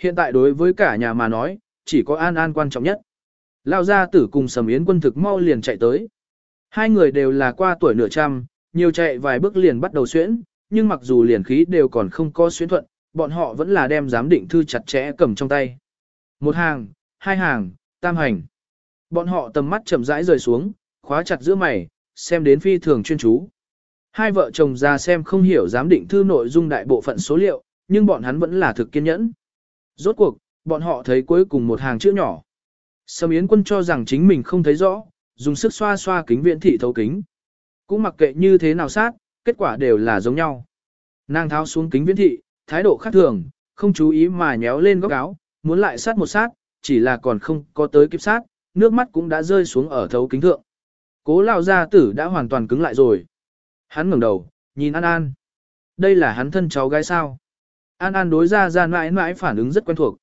Hiện tại đối với cả nhà mà nói, chỉ có An An quan trọng nhất. Lao gia tử cùng Sầm Yến quân thực mau liền chạy tới. Hai người đều là qua tuổi nửa trăm, nhiều chạy vài bước liền bắt đầu xuyễn, nhưng mặc dù liền khí đều còn không có xuyễn thuận, bọn họ vẫn là đem giám định thư chặt chẽ cầm trong tay. Một hàng, hai hàng, tam hành. Bọn họ tầm mắt chậm rãi rời xuống, khóa chặt giữa mày, xem đến phi thường chuyên chú. Hai vợ chồng ra xem không hiểu giám định thư nội dung đại bộ phận số liệu, nhưng bọn hắn vẫn là thực kiên nhẫn. Rốt cuộc, bọn họ thấy cuối cùng một hàng chữ nhỏ. Sầm Yến quân cho rằng chính mình không thấy rõ, dùng sức xoa xoa kính viễn thị thấu kính. Cũng mặc kệ như thế nào sát, kết quả đều là giống nhau. Nàng tháo xuống kính viễn thị, thái độ khác thường, không chú ý mà nhéo lên góc áo, muốn lại sát một sát, chỉ là còn không có tới kịp sát, nước mắt cũng đã rơi xuống ở thấu kính thượng. Cố lão gia tử đã hoàn toàn cứng lại rồi. Hắn ngẩng đầu, nhìn An An. Đây là hắn thân cháu gái sao. An An đối ra ra mãi mãi phản ứng rất quen thuộc.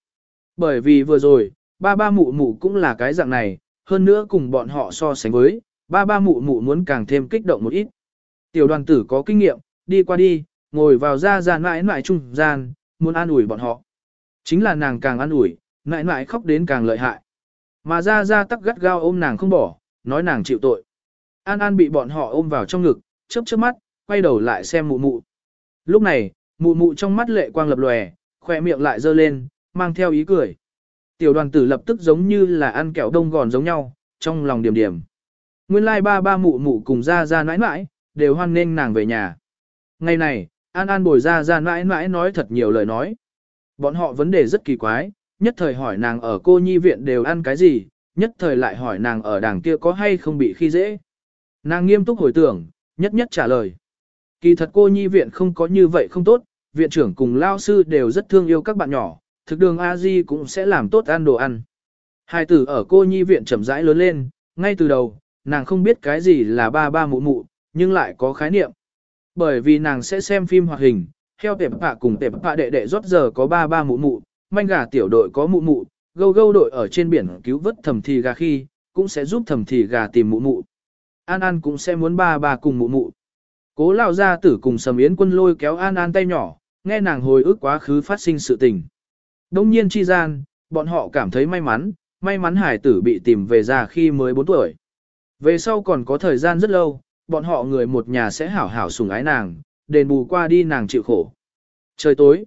Bởi vì vừa rồi, ba ba mụ mụ cũng là cái dạng này, hơn nữa cùng bọn họ so sánh với, ba ba mụ mụ muốn càng thêm kích động một ít. Tiểu đoàn tử có kinh nghiệm, đi qua đi, ngồi vào ra ra mãi mãi trung gian, muốn an ủi bọn họ. Chính là nàng càng an ủi, mãi mãi khóc đến càng lợi hại. Mà ra ra tắc gắt gao ôm nàng không bỏ, nói nàng chịu tội. An An bị bọn họ ôm vào trong ngực, chớp chớp mắt, quay đầu lại xem mụ mụ. Lúc này, mụ mụ trong mắt lệ quang lập lòe, khỏe miệng lại dơ lên, mang theo ý cười. Tiểu đoàn tử lập tức giống như là ăn kẹo đông gòn giống nhau, trong lòng điểm điểm. Nguyên lai like ba ba mụ mụ cùng ra ra nãi nãi, đều hoan nghênh nàng về nhà. Ngày này, An An bồi ra ra nãi nãi nói thật nhiều lời nói. Bọn họ vấn đề rất kỳ quái, nhất thời hỏi nàng ở cô nhi viện đều ăn cái gì, nhất thời lại hỏi nàng ở đàng kia có hay không bị khi dễ. Nàng nghiêm túc hồi tưởng, nhất nhất trả lời. Kỳ thật cô nhi viện không có như vậy không tốt, viện trưởng cùng lao sư đều rất thương yêu các bạn nhỏ, thực đường a di cũng sẽ làm tốt ăn đồ ăn. Hai tử ở cô nhi viện chậm rãi lớn lên, ngay từ đầu, nàng không biết cái gì là ba ba mụ mụ, nhưng lại có khái niệm. Bởi vì nàng sẽ xem phim hoạt hình, theo tệp bạ cùng tệp bạ đệ đệ rót giờ có ba ba mụ mụ, manh gà tiểu đội có mụ mụ, gâu gâu đội ở trên biển cứu vớt thầm thì gà khi, cũng sẽ giúp thầm thì gà tìm mụ mụ. An An cũng sẽ muốn ba ba cùng mụ mụ. Cố lao gia tử cùng sầm yến quân lôi kéo An An tay nhỏ, nghe nàng hồi ức quá khứ phát sinh sự tình. Đông nhiên chi gian, bọn họ cảm thấy may mắn, may mắn hải tử bị tìm về già khi mới 4 tuổi. Về sau còn có thời gian rất lâu, bọn họ người một nhà sẽ hảo hảo sủng ái nàng, đền bù qua đi nàng chịu khổ. Trời tối,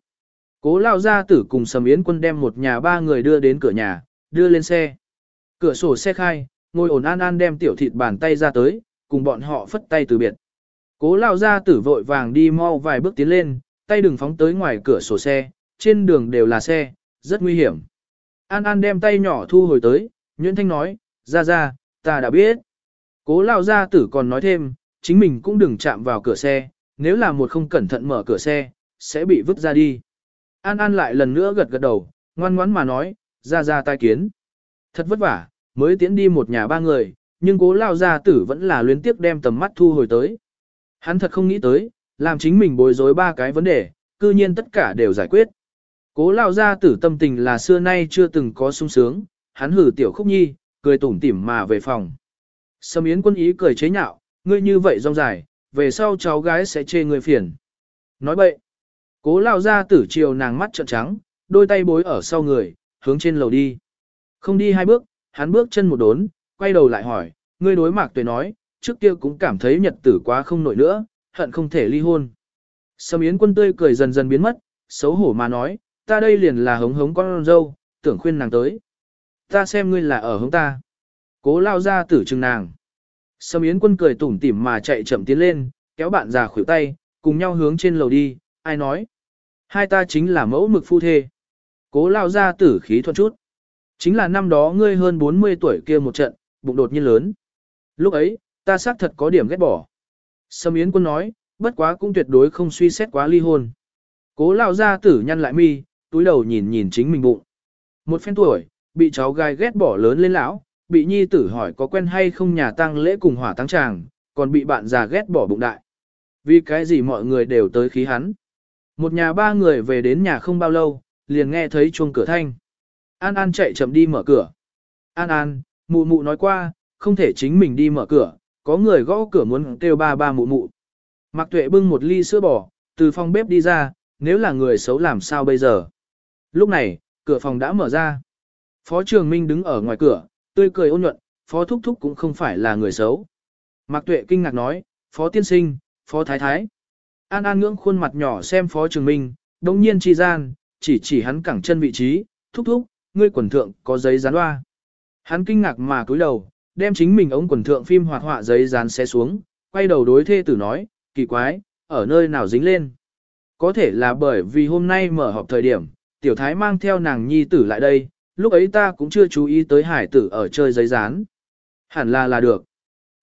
cố lao gia tử cùng sầm yến quân đem một nhà ba người đưa đến cửa nhà, đưa lên xe. Cửa sổ xe khai, ngồi ổn an an đem tiểu thịt bàn tay ra tới, cùng bọn họ phất tay từ biệt. Cố lao gia tử vội vàng đi mau vài bước tiến lên, tay đừng phóng tới ngoài cửa sổ xe, trên đường đều là xe, rất nguy hiểm. An An đem tay nhỏ thu hồi tới, Nguyễn Thanh nói, ra ra, ta đã biết. Cố lao gia tử còn nói thêm, chính mình cũng đừng chạm vào cửa xe, nếu là một không cẩn thận mở cửa xe, sẽ bị vứt ra đi. An An lại lần nữa gật gật đầu, ngoan ngoãn mà nói, ra ra tai kiến. Thật vất vả, mới tiến đi một nhà ba người, nhưng cố lao gia tử vẫn là luyến tiếc đem tầm mắt thu hồi tới. Hắn thật không nghĩ tới, làm chính mình bối rối ba cái vấn đề, cư nhiên tất cả đều giải quyết. Cố lao gia tử tâm tình là xưa nay chưa từng có sung sướng, hắn hử tiểu khúc nhi, cười tủm tỉm mà về phòng. Sâm Yến quân ý cười chế nhạo, ngươi như vậy rong dài, về sau cháu gái sẽ chê ngươi phiền. Nói bậy, cố lao gia tử chiều nàng mắt trợn trắng, đôi tay bối ở sau người, hướng trên lầu đi. Không đi hai bước, hắn bước chân một đốn, quay đầu lại hỏi, ngươi đối mạc tuệ nói, trước kia cũng cảm thấy nhật tử quá không nổi nữa, hận không thể ly hôn. Sâm Yến quân tươi cười dần dần biến mất, xấu hổ mà nói, ta đây liền là hống hống con dâu, tưởng khuyên nàng tới. Ta xem ngươi là ở hống ta. Cố lao ra tử trừng nàng. Sâm Yến quân cười tủm tỉm mà chạy chậm tiến lên, kéo bạn già khuỷu tay, cùng nhau hướng trên lầu đi, ai nói. Hai ta chính là mẫu mực phu thê. Cố lao ra tử khí thuận chút. Chính là năm đó ngươi hơn 40 tuổi kia một trận, bụng đột nhiên lớn. Lúc ấy, ta xác thật có điểm ghét bỏ. Sâm Yến quân nói, bất quá cũng tuyệt đối không suy xét quá ly hôn. Cố lao ra tử nhăn lại mi, túi đầu nhìn nhìn chính mình bụng. Một phen tuổi, bị cháu gai ghét bỏ lớn lên lão, bị nhi tử hỏi có quen hay không nhà tăng lễ cùng hỏa tăng tràng, còn bị bạn già ghét bỏ bụng đại. Vì cái gì mọi người đều tới khí hắn. Một nhà ba người về đến nhà không bao lâu, liền nghe thấy chuông cửa thanh. An An chạy chậm đi mở cửa. An An, mụ mụ nói qua, không thể chính mình đi mở cửa, có người gõ cửa muốn kêu ba ba mụ mụ. Mạc Tuệ bưng một ly sữa bò, từ phòng bếp đi ra, nếu là người xấu làm sao bây giờ. Lúc này, cửa phòng đã mở ra. Phó Trường Minh đứng ở ngoài cửa, tươi cười ôn nhuận, Phó Thúc Thúc cũng không phải là người xấu. Mạc Tuệ kinh ngạc nói, Phó Tiên Sinh, Phó Thái Thái. An An ngưỡng khuôn mặt nhỏ xem Phó Trường Minh, đồng nhiên chi gian, chỉ chỉ hắn cẳng chân vị trí, thúc thúc, ngươi quần thượng có giấy dán hoa. Hắn kinh ngạc mà cúi đầu, đem chính mình ống quần thượng phim hoạt họa giấy dán xé xuống, quay đầu đối thê tử nói, kỳ quái, ở nơi nào dính lên. Có thể là bởi vì hôm nay mở họp thời điểm, tiểu thái mang theo nàng nhi tử lại đây, lúc ấy ta cũng chưa chú ý tới hải tử ở chơi giấy dán. Hẳn là là được.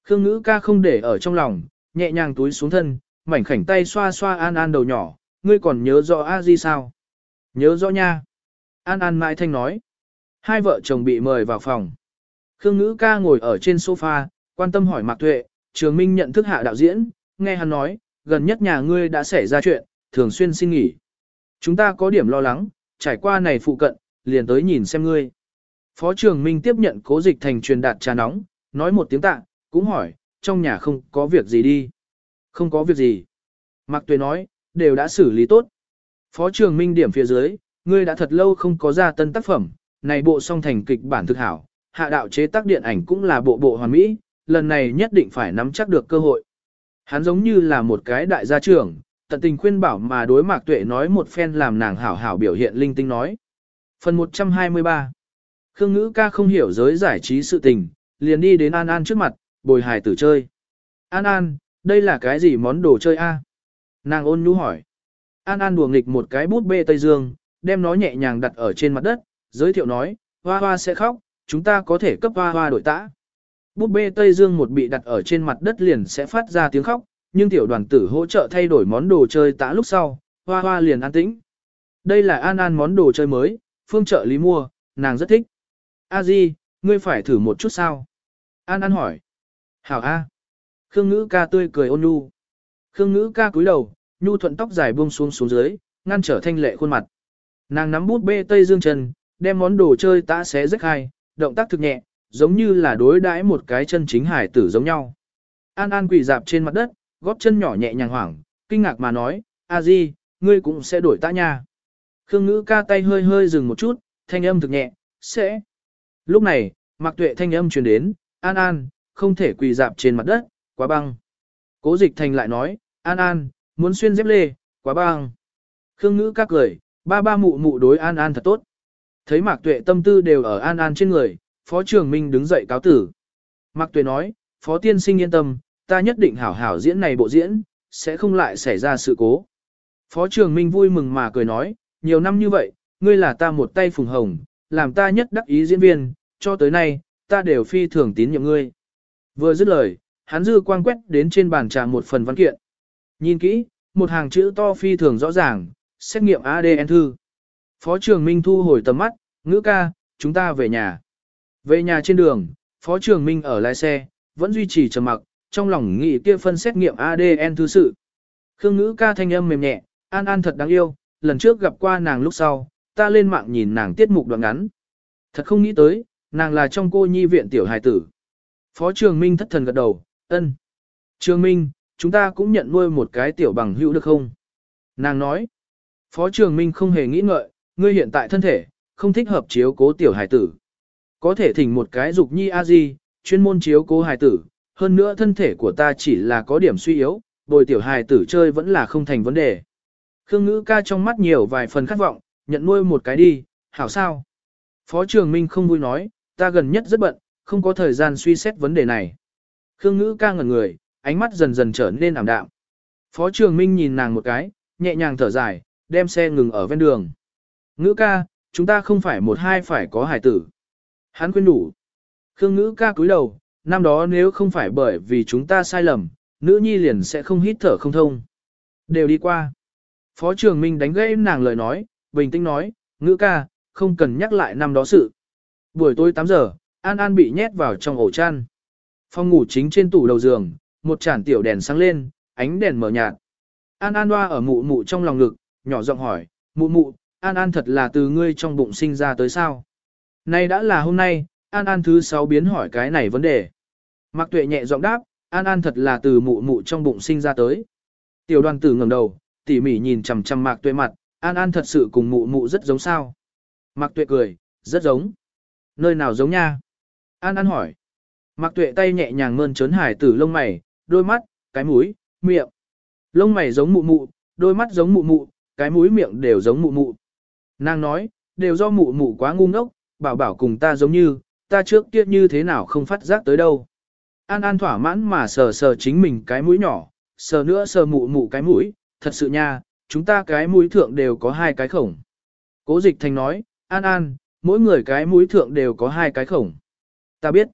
Khương ngữ ca không để ở trong lòng, nhẹ nhàng túi xuống thân, mảnh khảnh tay xoa xoa an an đầu nhỏ, ngươi còn nhớ rõ a di sao? Nhớ rõ nha. An an mãi thanh nói. Hai vợ chồng bị mời vào phòng. Khương ngữ ca ngồi ở trên sofa, quan tâm hỏi Mạc Tuệ, Trường Minh nhận thức hạ đạo diễn, nghe hắn nói, gần nhất nhà ngươi đã xảy ra chuyện, thường xuyên xin nghỉ. Chúng ta có điểm lo lắng, trải qua này phụ cận, liền tới nhìn xem ngươi. Phó Trường Minh tiếp nhận cố dịch thành truyền đạt trà nóng, nói một tiếng tạ, cũng hỏi, trong nhà không có việc gì đi. Không có việc gì. Mạc Tuệ nói, đều đã xử lý tốt. Phó Trường Minh điểm phía dưới, ngươi đã thật lâu không có ra tân tác phẩm, này bộ song thành kịch bản thực hảo, hạ đạo chế tác điện ảnh cũng là bộ bộ hoàn mỹ, lần này nhất định phải nắm chắc được cơ hội. Hắn giống như là một cái đại gia trưởng, tận tình khuyên bảo mà đối mạc tuệ nói một phen làm nàng hảo hảo biểu hiện linh tinh nói. Phần 123 Khương ngữ ca không hiểu giới giải trí sự tình, liền đi đến An An trước mặt, bồi hài tử chơi. An An, đây là cái gì món đồ chơi a? Nàng ôn nhu hỏi. An An đùa nghịch một cái bút bê Tây Dương, đem nó nhẹ nhàng đặt ở trên mặt đất, giới thiệu nói, hoa hoa sẽ khóc, chúng ta có thể cấp hoa hoa đổi tã. Bút bê Tây Dương một bị đặt ở trên mặt đất liền sẽ phát ra tiếng khóc, nhưng tiểu đoàn tử hỗ trợ thay đổi món đồ chơi tã lúc sau, hoa hoa liền an tĩnh. Đây là An An món đồ chơi mới, phương trợ lý mua, nàng rất thích. A Di, ngươi phải thử một chút sao? An An hỏi. Hảo A. Khương ngữ ca tươi cười ôn nhu. Khương ngữ ca cúi đầu, nhu thuận tóc dài buông xuống xuống dưới, ngăn trở thanh lệ khuôn mặt. Nàng nắm bút bê Tây Dương chân, đem món đồ chơi tã xé rách hai, động tác thực nhẹ, giống như là đối đãi một cái chân chính hải tử giống nhau. An An quỳ dạp trên mặt đất, góp chân nhỏ nhẹ nhàng hoảng, kinh ngạc mà nói, a di, ngươi cũng sẽ đổi ta nha. Khương ngữ ca tay hơi hơi dừng một chút, thanh âm thực nhẹ, sẽ. Lúc này, mặc tuệ thanh âm truyền đến, An An, không thể quỳ dạp trên mặt đất, quá băng. Cố dịch thành lại nói, An An, muốn xuyên dép lê, quá băng. Khương ngữ ca cười, ba ba mụ mụ đối An An thật tốt. Thấy Mạc Tuệ tâm tư đều ở An An trên người, Phó Trường Minh đứng dậy cáo tử. Mạc Tuệ nói, Phó Tiên Sinh yên tâm, ta nhất định hảo hảo diễn này bộ diễn, sẽ không lại xảy ra sự cố. Phó Trường Minh vui mừng mà cười nói, nhiều năm như vậy, ngươi là ta một tay phùng hồng, làm ta nhất đắc ý diễn viên, cho tới nay, ta đều phi thường tín nhiệm ngươi. Vừa dứt lời, hắn dư quang quét đến trên bàn trà một phần văn kiện. Nhìn kỹ, một hàng chữ to phi thường rõ ràng, xét nghiệm ADN thư. Phó trưởng Minh thu hồi tầm mắt, ngữ ca, chúng ta về nhà. Về nhà trên đường, Phó trưởng Minh ở lái xe, vẫn duy trì trầm mặc, trong lòng nghĩ kia phân xét nghiệm ADN thư sự. Khương ngữ ca thanh âm mềm nhẹ, an an thật đáng yêu, lần trước gặp qua nàng lúc sau, ta lên mạng nhìn nàng tiết mục đoạn ngắn. Thật không nghĩ tới, nàng là trong cô nhi viện tiểu hài tử. Phó trường Minh thất thần gật đầu, ân. Trường Minh, chúng ta cũng nhận nuôi một cái tiểu bằng hữu được không? Nàng nói. Phó trường Minh không hề nghĩ ngợi, ngươi hiện tại thân thể, không thích hợp chiếu cố tiểu hài tử. Có thể thỉnh một cái dục nhi a di, chuyên môn chiếu cố hài tử, hơn nữa thân thể của ta chỉ là có điểm suy yếu, bồi tiểu hài tử chơi vẫn là không thành vấn đề. Khương ngữ ca trong mắt nhiều vài phần khát vọng, nhận nuôi một cái đi, hảo sao? Phó trường Minh không vui nói, ta gần nhất rất bận, không có thời gian suy xét vấn đề này. Khương ngữ ca ngẩn người, ánh mắt dần dần trở nên ảm đạm. Phó trường Minh nhìn nàng một cái, nhẹ nhàng thở dài, đem xe ngừng ở ven đường. Ngữ ca, chúng ta không phải một hai phải có hải tử. Hắn khuyên đủ. Khương ngữ ca cúi đầu, năm đó nếu không phải bởi vì chúng ta sai lầm, nữ nhi liền sẽ không hít thở không thông. Đều đi qua. Phó trường Minh đánh gãy nàng lời nói, bình tĩnh nói, ngữ ca, không cần nhắc lại năm đó sự. Buổi tối 8 giờ, An An bị nhét vào trong ổ chăn. Phòng ngủ chính trên tủ đầu giường, một chản tiểu đèn sáng lên, ánh đèn mở nhạt. An An hoa ở mụ mụ trong lòng ngực, nhỏ giọng hỏi, mụ mụ, An An thật là từ ngươi trong bụng sinh ra tới sao? Nay đã là hôm nay, An An thứ sáu biến hỏi cái này vấn đề. Mạc Tuệ nhẹ giọng đáp, An An thật là từ mụ mụ trong bụng sinh ra tới. Tiểu đoàn tử ngẩng đầu, tỉ mỉ nhìn chằm chằm Mạc Tuệ mặt, An An thật sự cùng mụ mụ rất giống sao? Mạc Tuệ cười, rất giống. Nơi nào giống nha? An An hỏi. Mạc Tuệ tay nhẹ nhàng mơn trớn hải tử lông mày, đôi mắt, cái mũi, miệng. Lông mày giống mụ mụ, đôi mắt giống mụ mụ, cái mũi miệng đều giống mụ mụ. Nàng nói, đều do mụ mụ quá ngu ngốc, bảo bảo cùng ta giống như, ta trước kia như thế nào không phát giác tới đâu. An An thỏa mãn mà sờ sờ chính mình cái mũi nhỏ, sờ nữa sờ mụ mụ cái mũi, thật sự nha, chúng ta cái mũi thượng đều có hai cái khổng. Cố dịch thành nói, An An, mỗi người cái mũi thượng đều có hai cái khổng. Ta biết.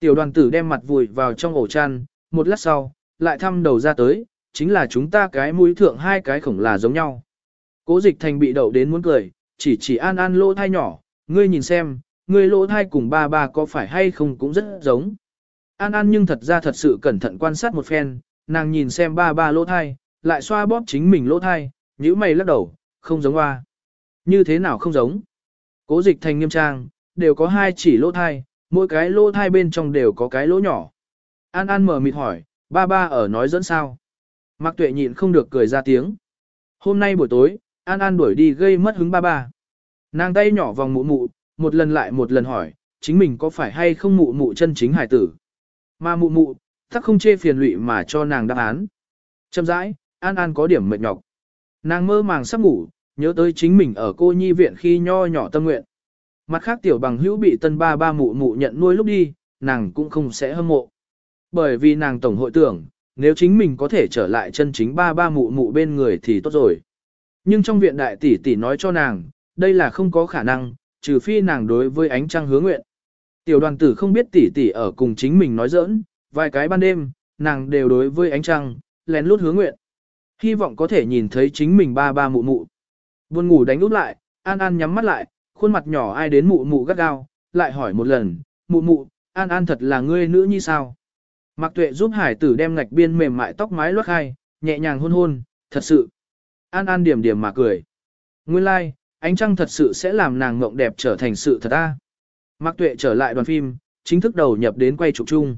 Tiểu đoàn tử đem mặt vùi vào trong ổ chăn, một lát sau, lại thăm đầu ra tới, chính là chúng ta cái mũi thượng hai cái khổng là giống nhau. Cố dịch thành bị đậu đến muốn cười, chỉ chỉ An An lỗ thai nhỏ, ngươi nhìn xem, ngươi lỗ thai cùng ba ba có phải hay không cũng rất giống. An An nhưng thật ra thật sự cẩn thận quan sát một phen, nàng nhìn xem ba ba lỗ thai, lại xoa bóp chính mình lỗ thai, nhíu mày lắc đầu, không giống hoa. Như thế nào không giống? Cố dịch thành nghiêm trang, đều có hai chỉ lỗ thai, mỗi cái lỗ thai bên trong đều có cái lỗ nhỏ. An An mở mịt hỏi, ba ba ở nói dẫn sao? Mạc Tuệ nhịn không được cười ra tiếng. Hôm nay buổi tối, An An đuổi đi gây mất hứng ba ba. Nàng tay nhỏ vòng mụ mụ, một lần lại một lần hỏi, chính mình có phải hay không mụ mụ chân chính hải tử. Mà mụ mụ, chắc không chê phiền lụy mà cho nàng đáp án. Chậm rãi, An An có điểm mệt nhọc. Nàng mơ màng sắp ngủ, nhớ tới chính mình ở cô nhi viện khi nho nhỏ tâm nguyện. Mặt khác tiểu bằng hữu bị tân ba ba mụ mụ nhận nuôi lúc đi, nàng cũng không sẽ hâm mộ. Bởi vì nàng tổng hội tưởng, nếu chính mình có thể trở lại chân chính ba ba mụ mụ bên người thì tốt rồi. Nhưng trong viện đại tỷ tỷ nói cho nàng, đây là không có khả năng, trừ phi nàng đối với ánh trăng hứa nguyện. Tiểu đoàn tử không biết tỷ tỷ ở cùng chính mình nói giỡn, vài cái ban đêm, nàng đều đối với ánh trăng, lén lút hứa nguyện. Hy vọng có thể nhìn thấy chính mình ba ba mụ mụ. Buồn ngủ đánh út lại, An An nhắm mắt lại, khuôn mặt nhỏ ai đến mụ mụ gắt gao, lại hỏi một lần, mụ mụ, An An thật là ngươi nữ như sao? Mạc Tuệ giúp hải tử đem ngạch biên mềm mại tóc mái loát hai nhẹ nhàng hôn hôn, thật sự. An An điểm điểm mà cười. Nguyên lai, like, ánh trăng thật sự sẽ làm nàng ngộng đẹp trở thành sự thật a. Mạc Tuệ trở lại đoàn phim, chính thức đầu nhập đến quay chụp chung.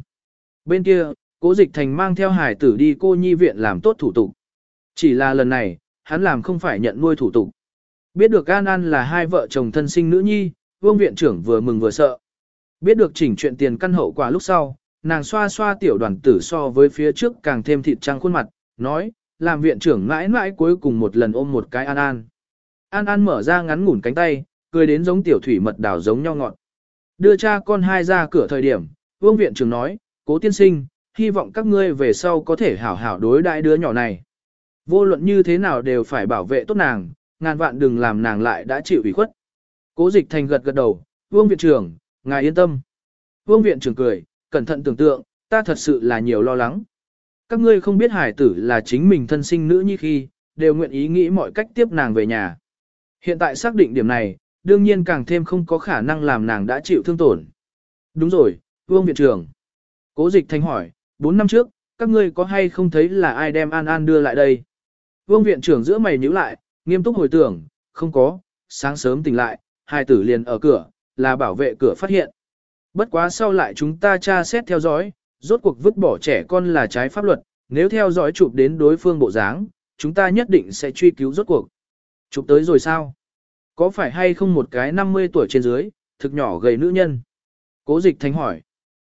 Bên kia, Cố Dịch Thành mang theo hải tử đi cô nhi viện làm tốt thủ tục. Chỉ là lần này, hắn làm không phải nhận nuôi thủ tục. Biết được An An là hai vợ chồng thân sinh nữ nhi, Vương viện trưởng vừa mừng vừa sợ. Biết được chỉnh chuyện tiền căn hậu quả lúc sau, nàng xoa xoa tiểu đoàn tử so với phía trước càng thêm thịt trắng khuôn mặt, nói, làm viện trưởng mãi mãi cuối cùng một lần ôm một cái An An. An An mở ra ngắn ngủn cánh tay, cười đến giống tiểu thủy mật đào giống nhau ngọt. Đưa cha con hai ra cửa thời điểm, vương viện trưởng nói, cố tiên sinh, hy vọng các ngươi về sau có thể hảo hảo đối đãi đứa nhỏ này. Vô luận như thế nào đều phải bảo vệ tốt nàng, ngàn vạn đừng làm nàng lại đã chịu ủy khuất. Cố dịch thành gật gật đầu, vương viện trưởng, ngài yên tâm. Vương viện trưởng cười, cẩn thận tưởng tượng, ta thật sự là nhiều lo lắng. Các ngươi không biết hải tử là chính mình thân sinh nữ như khi, đều nguyện ý nghĩ mọi cách tiếp nàng về nhà. Hiện tại xác định điểm này, đương nhiên càng thêm không có khả năng làm nàng đã chịu thương tổn. Đúng rồi, Vương Viện trưởng. Cố dịch thanh hỏi, 4 năm trước, các ngươi có hay không thấy là ai đem An An đưa lại đây? Vương Viện trưởng giữa mày nhíu lại, nghiêm túc hồi tưởng, không có, sáng sớm tỉnh lại, hai tử liền ở cửa, là bảo vệ cửa phát hiện. Bất quá sau lại chúng ta tra xét theo dõi, rốt cuộc vứt bỏ trẻ con là trái pháp luật, nếu theo dõi chụp đến đối phương bộ dáng, chúng ta nhất định sẽ truy cứu rốt cuộc. Chụp tới rồi sao? Có phải hay không một cái 50 tuổi trên dưới, thực nhỏ gầy nữ nhân? Cố dịch thánh hỏi.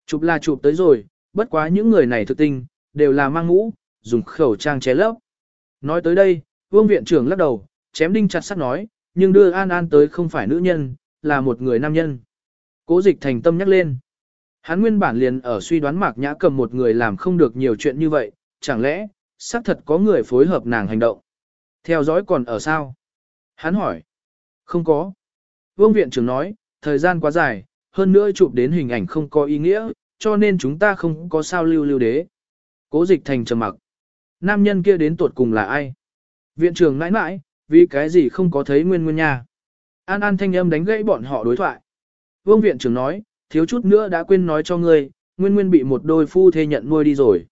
Chụp là chụp tới rồi, bất quá những người này thực tinh, đều là mang ngũ, dùng khẩu trang che lấp. Nói tới đây, vương viện trưởng lắc đầu, chém đinh chặt sắt nói, nhưng đưa An An tới không phải nữ nhân, là một người nam nhân. Cố dịch thành tâm nhắc lên. Hắn nguyên bản liền ở suy đoán mạc nhã cầm một người làm không được nhiều chuyện như vậy, chẳng lẽ, xác thật có người phối hợp nàng hành động. Theo dõi còn ở sao? Hắn hỏi. Không có. Vương viện trưởng nói, thời gian quá dài, hơn nữa chụp đến hình ảnh không có ý nghĩa, cho nên chúng ta không có sao lưu lưu đế. Cố dịch thành trầm mặc. Nam nhân kia đến tuột cùng là ai? Viện trưởng ngãi mãi vì cái gì không có thấy nguyên nguyên nha? An An thanh âm đánh gãy bọn họ đối thoại. Vương viện trưởng nói, thiếu chút nữa đã quên nói cho ngươi, nguyên nguyên bị một đôi phu thê nhận nuôi đi rồi.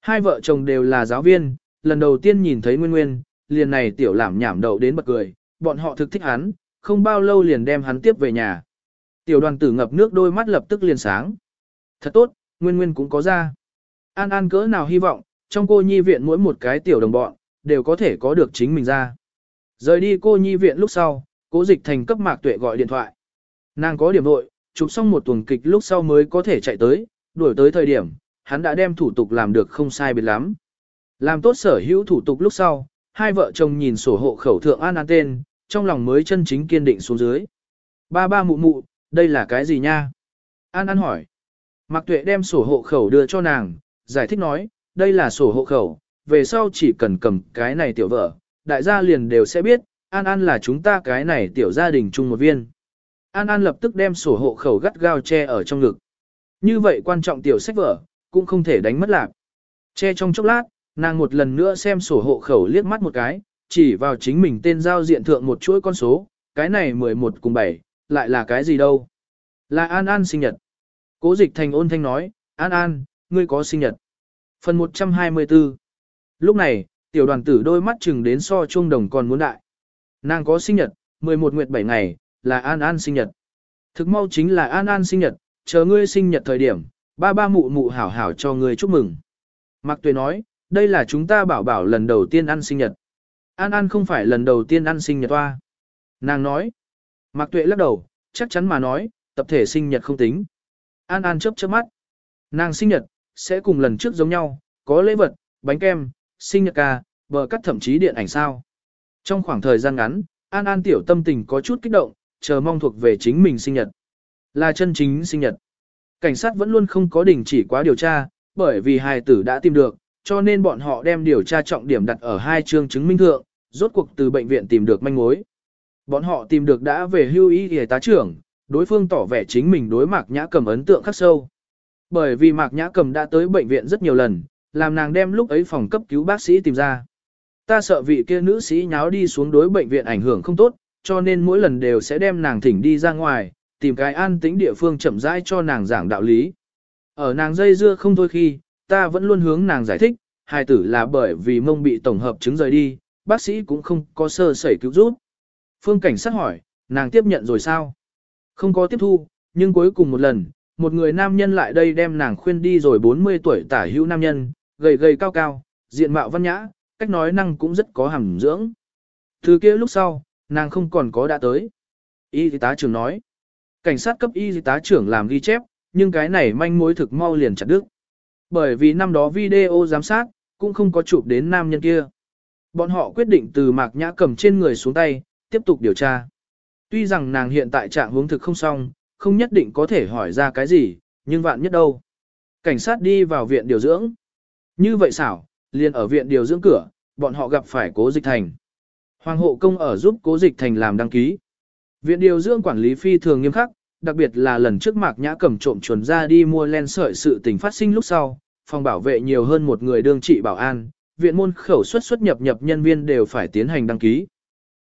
Hai vợ chồng đều là giáo viên, lần đầu tiên nhìn thấy nguyên nguyên, liền này tiểu làm nhảm đầu đến bật cười, bọn họ thực thích hắn, không bao lâu liền đem hắn tiếp về nhà. Tiểu đoàn tử ngập nước đôi mắt lập tức liền sáng. Thật tốt, nguyên nguyên cũng có ra. An An cỡ nào hy vọng, trong cô nhi viện mỗi một cái tiểu đồng bọn, đều có thể có được chính mình ra. Rời đi cô nhi viện lúc sau, cố dịch thành cấp mạc tuệ gọi điện thoại. Nàng có điểm nội, chụp xong một tuần kịch lúc sau mới có thể chạy tới, đuổi tới thời điểm, hắn đã đem thủ tục làm được không sai biệt lắm. Làm tốt sở hữu thủ tục lúc sau, hai vợ chồng nhìn sổ hộ khẩu thượng an an tên, trong lòng mới chân chính kiên định xuống dưới. Ba ba mụ mụ, đây là cái gì nha? An An hỏi. Mạc Tuệ đem sổ hộ khẩu đưa cho nàng, giải thích nói, đây là sổ hộ khẩu, về sau chỉ cần cầm cái này tiểu vợ, đại gia liền đều sẽ biết, An An là chúng ta cái này tiểu gia đình chung một viên. An An lập tức đem sổ hộ khẩu gắt gao che ở trong ngực. Như vậy quan trọng tiểu sách vở, cũng không thể đánh mất lạc. Che trong chốc lát, nàng một lần nữa xem sổ hộ khẩu liếc mắt một cái, chỉ vào chính mình tên giao diện thượng một chuỗi con số, cái này 11 cùng 7, lại là cái gì đâu. Là An An sinh nhật. Cố dịch thành ôn thanh nói, An An, ngươi có sinh nhật. Phần 124 Lúc này, tiểu đoàn tử đôi mắt chừng đến so chuông đồng còn muốn đại. Nàng có sinh nhật, 11 nguyệt 7 ngày, là An An sinh nhật. Thực mau chính là An An sinh nhật, chờ ngươi sinh nhật thời điểm, ba ba mụ mụ hảo hảo cho ngươi chúc mừng. Mạc Tuệ nói, đây là chúng ta bảo bảo lần đầu tiên ăn sinh nhật. An An không phải lần đầu tiên ăn sinh nhật toa. Nàng nói, Mạc Tuệ lắc đầu, chắc chắn mà nói, tập thể sinh nhật không tính. An An chớp chớp mắt. Nàng sinh nhật, sẽ cùng lần trước giống nhau, có lễ vật, bánh kem, sinh nhật ca, bờ cắt thậm chí điện ảnh sao. Trong khoảng thời gian ngắn, An An tiểu tâm tình có chút kích động, chờ mong thuộc về chính mình sinh nhật. Là chân chính sinh nhật. Cảnh sát vẫn luôn không có đình chỉ quá điều tra, bởi vì hài tử đã tìm được, cho nên bọn họ đem điều tra trọng điểm đặt ở hai chương chứng minh thượng, rốt cuộc từ bệnh viện tìm được manh mối. Bọn họ tìm được đã về hưu ý y tá trưởng, đối phương tỏ vẻ chính mình đối Mạc Nhã Cầm ấn tượng khắc sâu. Bởi vì Mạc Nhã Cầm đã tới bệnh viện rất nhiều lần, làm nàng đem lúc ấy phòng cấp cứu bác sĩ tìm ra. Ta sợ vị kia nữ sĩ nháo đi xuống đối bệnh viện ảnh hưởng không tốt, cho nên mỗi lần đều sẽ đem nàng thỉnh đi ra ngoài, tìm cái an tĩnh địa phương chậm rãi cho nàng giảng đạo lý. Ở nàng dây dưa không thôi khi, ta vẫn luôn hướng nàng giải thích, hài tử là bởi vì mông bị tổng hợp chứng rời đi, bác sĩ cũng không có sơ sẩy cứu giúp. Phương cảnh sát hỏi, nàng tiếp nhận rồi sao? Không có tiếp thu, nhưng cuối cùng một lần, một người nam nhân lại đây đem nàng khuyên đi rồi 40 tuổi tả hữu nam nhân, gầy gầy cao cao, diện mạo văn nhã, cách nói năng cũng rất có hàm dưỡng. Từ kia lúc sau, nàng không còn có đã tới. Y tá trưởng nói, cảnh sát cấp y tá trưởng làm ghi chép, nhưng cái này manh mối thực mau liền chặt đứt. Bởi vì năm đó video giám sát, cũng không có chụp đến nam nhân kia. Bọn họ quyết định từ mạc nhã cầm trên người xuống tay, tiếp tục điều tra. Tuy rằng nàng hiện tại trạng hướng thực không xong, không nhất định có thể hỏi ra cái gì, nhưng vạn nhất đâu. Cảnh sát đi vào viện điều dưỡng. Như vậy xảo, liền ở viện điều dưỡng cửa, bọn họ gặp phải cố dịch thành. Hoàng hộ công ở giúp cố dịch thành làm đăng ký. Viện điều dưỡng quản lý phi thường nghiêm khắc, đặc biệt là lần trước mạc nhã cầm trộm chuồn ra đi mua len sợi sự tình phát sinh lúc sau, phòng bảo vệ nhiều hơn một người đương trị bảo an, viện môn khẩu xuất xuất nhập nhập nhân viên đều phải tiến hành đăng ký.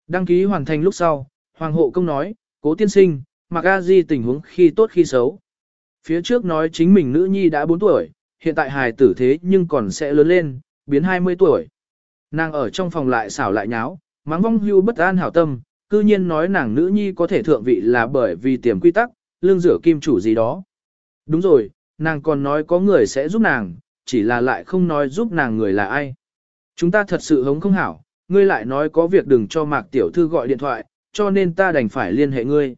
Đăng ký hoàn thành lúc sau, Hoàng hộ công nói, cố tiên sinh, Mạc A Di tình huống khi tốt khi xấu. Phía trước nói chính mình nữ nhi đã 4 tuổi, hiện tại hài tử thế nhưng còn sẽ lớn lên, biến 20 tuổi. Nàng ở trong phòng lại xảo lại nháo, mắng vong hưu bất an hảo tâm, cư nhiên nói nàng nữ nhi có thể thượng vị là bởi vì tiềm quy tắc, lương rửa kim chủ gì đó. Đúng rồi, nàng còn nói có người sẽ giúp nàng, chỉ là lại không nói giúp nàng người là ai. Chúng ta thật sự hống không hảo, ngươi lại nói có việc đừng cho mạc tiểu thư gọi điện thoại, cho nên ta đành phải liên hệ ngươi.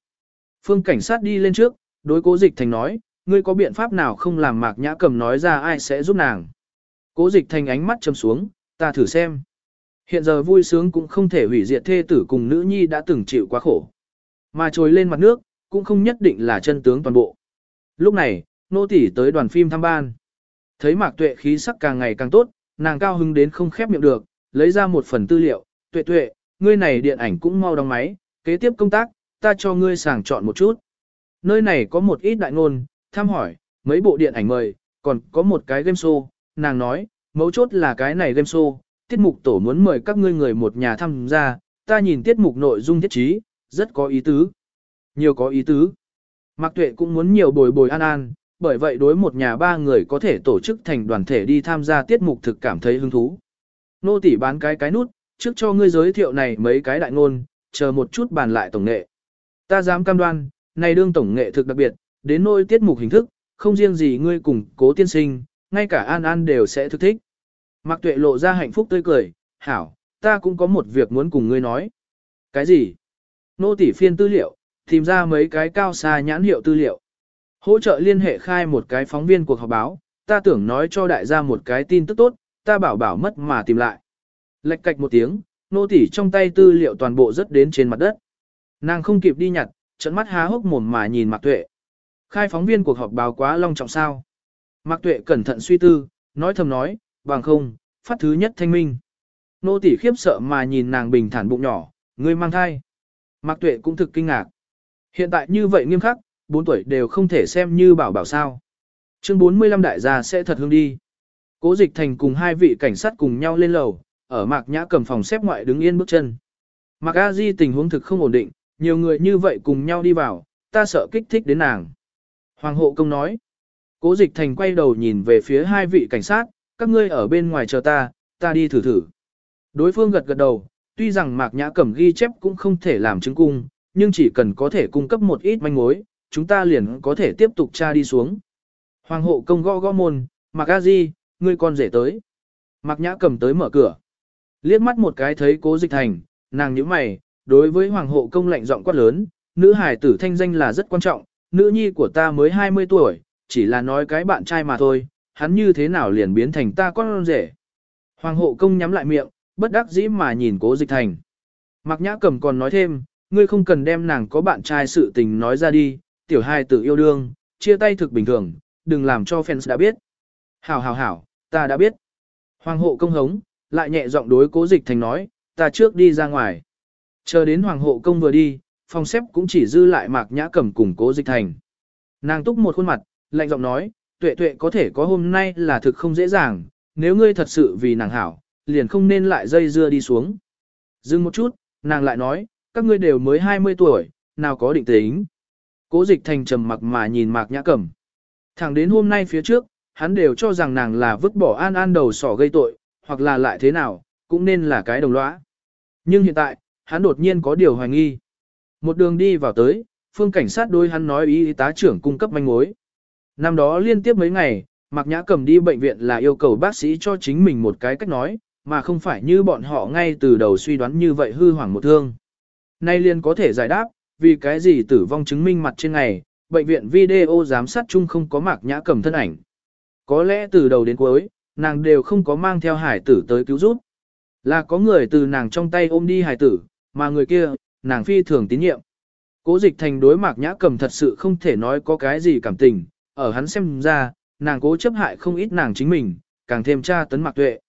Phương cảnh sát đi lên trước, đối cố dịch thành nói, ngươi có biện pháp nào không làm mạc nhã cầm nói ra ai sẽ giúp nàng. Cố dịch thành ánh mắt châm xuống, ta thử xem. Hiện giờ vui sướng cũng không thể hủy diệt thê tử cùng nữ nhi đã từng chịu quá khổ. Mà trồi lên mặt nước, cũng không nhất định là chân tướng toàn bộ. Lúc này, nô tỷ tới đoàn phim thăm ban. Thấy mạc tuệ khí sắc càng ngày càng tốt, nàng cao hứng đến không khép miệng được, lấy ra một phần tư liệu, tuệ tuệ, ngươi này điện ảnh cũng mau đóng máy, kế tiếp công tác, ta cho ngươi sàng chọn một chút. Nơi này có một ít đại ngôn, thăm hỏi, mấy bộ điện ảnh mời, còn có một cái game show, nàng nói, mấu chốt là cái này game show, tiết mục tổ muốn mời các ngươi người một nhà tham gia, ta nhìn tiết mục nội dung thiết trí, rất có ý tứ. Nhiều có ý tứ. Mạc Tuệ cũng muốn nhiều bồi bồi an an, bởi vậy đối một nhà ba người có thể tổ chức thành đoàn thể đi tham gia tiết mục thực cảm thấy hứng thú. Nô tỷ bán cái cái nút, trước cho ngươi giới thiệu này mấy cái đại ngôn, chờ một chút bàn lại tổng nghệ. Ta dám cam đoan, này đương tổng nghệ thực đặc biệt, đến nỗi tiết mục hình thức, không riêng gì ngươi cùng cố tiên sinh, ngay cả An An đều sẽ thực thích. Mạc Tuệ lộ ra hạnh phúc tươi cười, hảo, ta cũng có một việc muốn cùng ngươi nói. Cái gì? nô tỷ phiên tư liệu, tìm ra mấy cái cao xa nhãn hiệu tư liệu. Hỗ trợ liên hệ khai một cái phóng viên cuộc họp báo, ta tưởng nói cho đại gia một cái tin tức tốt, ta bảo bảo mất mà tìm lại. Lệch cạch một tiếng, nô tỷ trong tay tư liệu toàn bộ rớt đến trên mặt đất. Nàng không kịp đi nhặt, trận mắt há hốc mồm mà nhìn Mạc Tuệ. Khai phóng viên cuộc họp báo quá long trọng sao? Mạc Tuệ cẩn thận suy tư, nói thầm nói, bằng không, phát thứ nhất thanh minh. Nô tỷ khiếp sợ mà nhìn nàng bình thản bụng nhỏ, ngươi mang thai. Mạc Tuệ cũng thực kinh ngạc. Hiện tại như vậy nghiêm khắc, 4 tuổi đều không thể xem như bảo bảo sao. Chương 45 đại gia sẽ thật hương đi. Cố dịch thành cùng hai vị cảnh sát cùng nhau lên lầu, ở Mạc Nhã cầm phòng xếp ngoại đứng yên bước chân. Mạc A Di tình huống thực không ổn định, nhiều người như vậy cùng nhau đi vào, ta sợ kích thích đến nàng. Hoàng hộ công nói. Cố dịch thành quay đầu nhìn về phía hai vị cảnh sát, các ngươi ở bên ngoài chờ ta, ta đi thử thử. Đối phương gật gật đầu, tuy rằng Mạc Nhã Cẩm ghi chép cũng không thể làm chứng cung, nhưng chỉ cần có thể cung cấp một ít manh mối, chúng ta liền có thể tiếp tục tra đi xuống. Hoàng hộ công gõ gõ môn, Mạc A Di, ngươi con rể tới. Mạc Nhã Cẩm tới mở cửa. Liếc mắt một cái thấy cố dịch thành, nàng nhíu mày, đối với hoàng hộ công lệnh giọng quát lớn, nữ hài tử thanh danh là rất quan trọng, nữ nhi của ta mới 20 tuổi, chỉ là nói cái bạn trai mà thôi, hắn như thế nào liền biến thành ta con rể. Hoàng hộ công nhắm lại miệng, bất đắc dĩ mà nhìn cố dịch thành. Mạc nhã cầm còn nói thêm, ngươi không cần đem nàng có bạn trai sự tình nói ra đi, tiểu hai tự yêu đương, chia tay thực bình thường, đừng làm cho fans đã biết. Hảo hảo hảo, ta đã biết. Hoàng hộ công hống, lại nhẹ giọng đối cố dịch thành nói, ta trước đi ra ngoài. Chờ đến hoàng hộ công vừa đi, phòng xếp cũng chỉ dư lại mạc nhã cầm cùng cố dịch thành. Nàng túc một khuôn mặt, lạnh giọng nói, tuệ tuệ có thể có hôm nay là thực không dễ dàng, nếu ngươi thật sự vì nàng hảo, liền không nên lại dây dưa đi xuống. Dừng một chút, nàng lại nói, các ngươi đều mới 20 tuổi, nào có định tính. Cố dịch thành trầm mặc mà nhìn mạc nhã cẩm. Thẳng đến hôm nay phía trước, hắn đều cho rằng nàng là vứt bỏ an an đầu sỏ gây tội, hoặc là lại thế nào, cũng nên là cái đồng lõa. Nhưng hiện tại, hắn đột nhiên có điều hoài nghi. Một đường đi vào tới, phương cảnh sát đôi hắn nói ý tá trưởng cung cấp manh mối. Năm đó liên tiếp mấy ngày, Mạc Nhã cầm đi bệnh viện là yêu cầu bác sĩ cho chính mình một cái cách nói, mà không phải như bọn họ ngay từ đầu suy đoán như vậy hư hoảng một thương. Nay liên có thể giải đáp, vì cái gì tử vong chứng minh mặt trên ngày, bệnh viện video giám sát chung không có Mạc Nhã cầm thân ảnh. Có lẽ từ đầu đến cuối, nàng đều không có mang theo hải tử tới cứu giúp. Là có người từ nàng trong tay ôm đi hải tử, mà người kia, nàng phi thường tín nhiệm. Cố dịch thành đối mạc nhã cầm thật sự không thể nói có cái gì cảm tình, ở hắn xem ra, nàng cố chấp hại không ít nàng chính mình, càng thêm tra tấn mạc tuệ.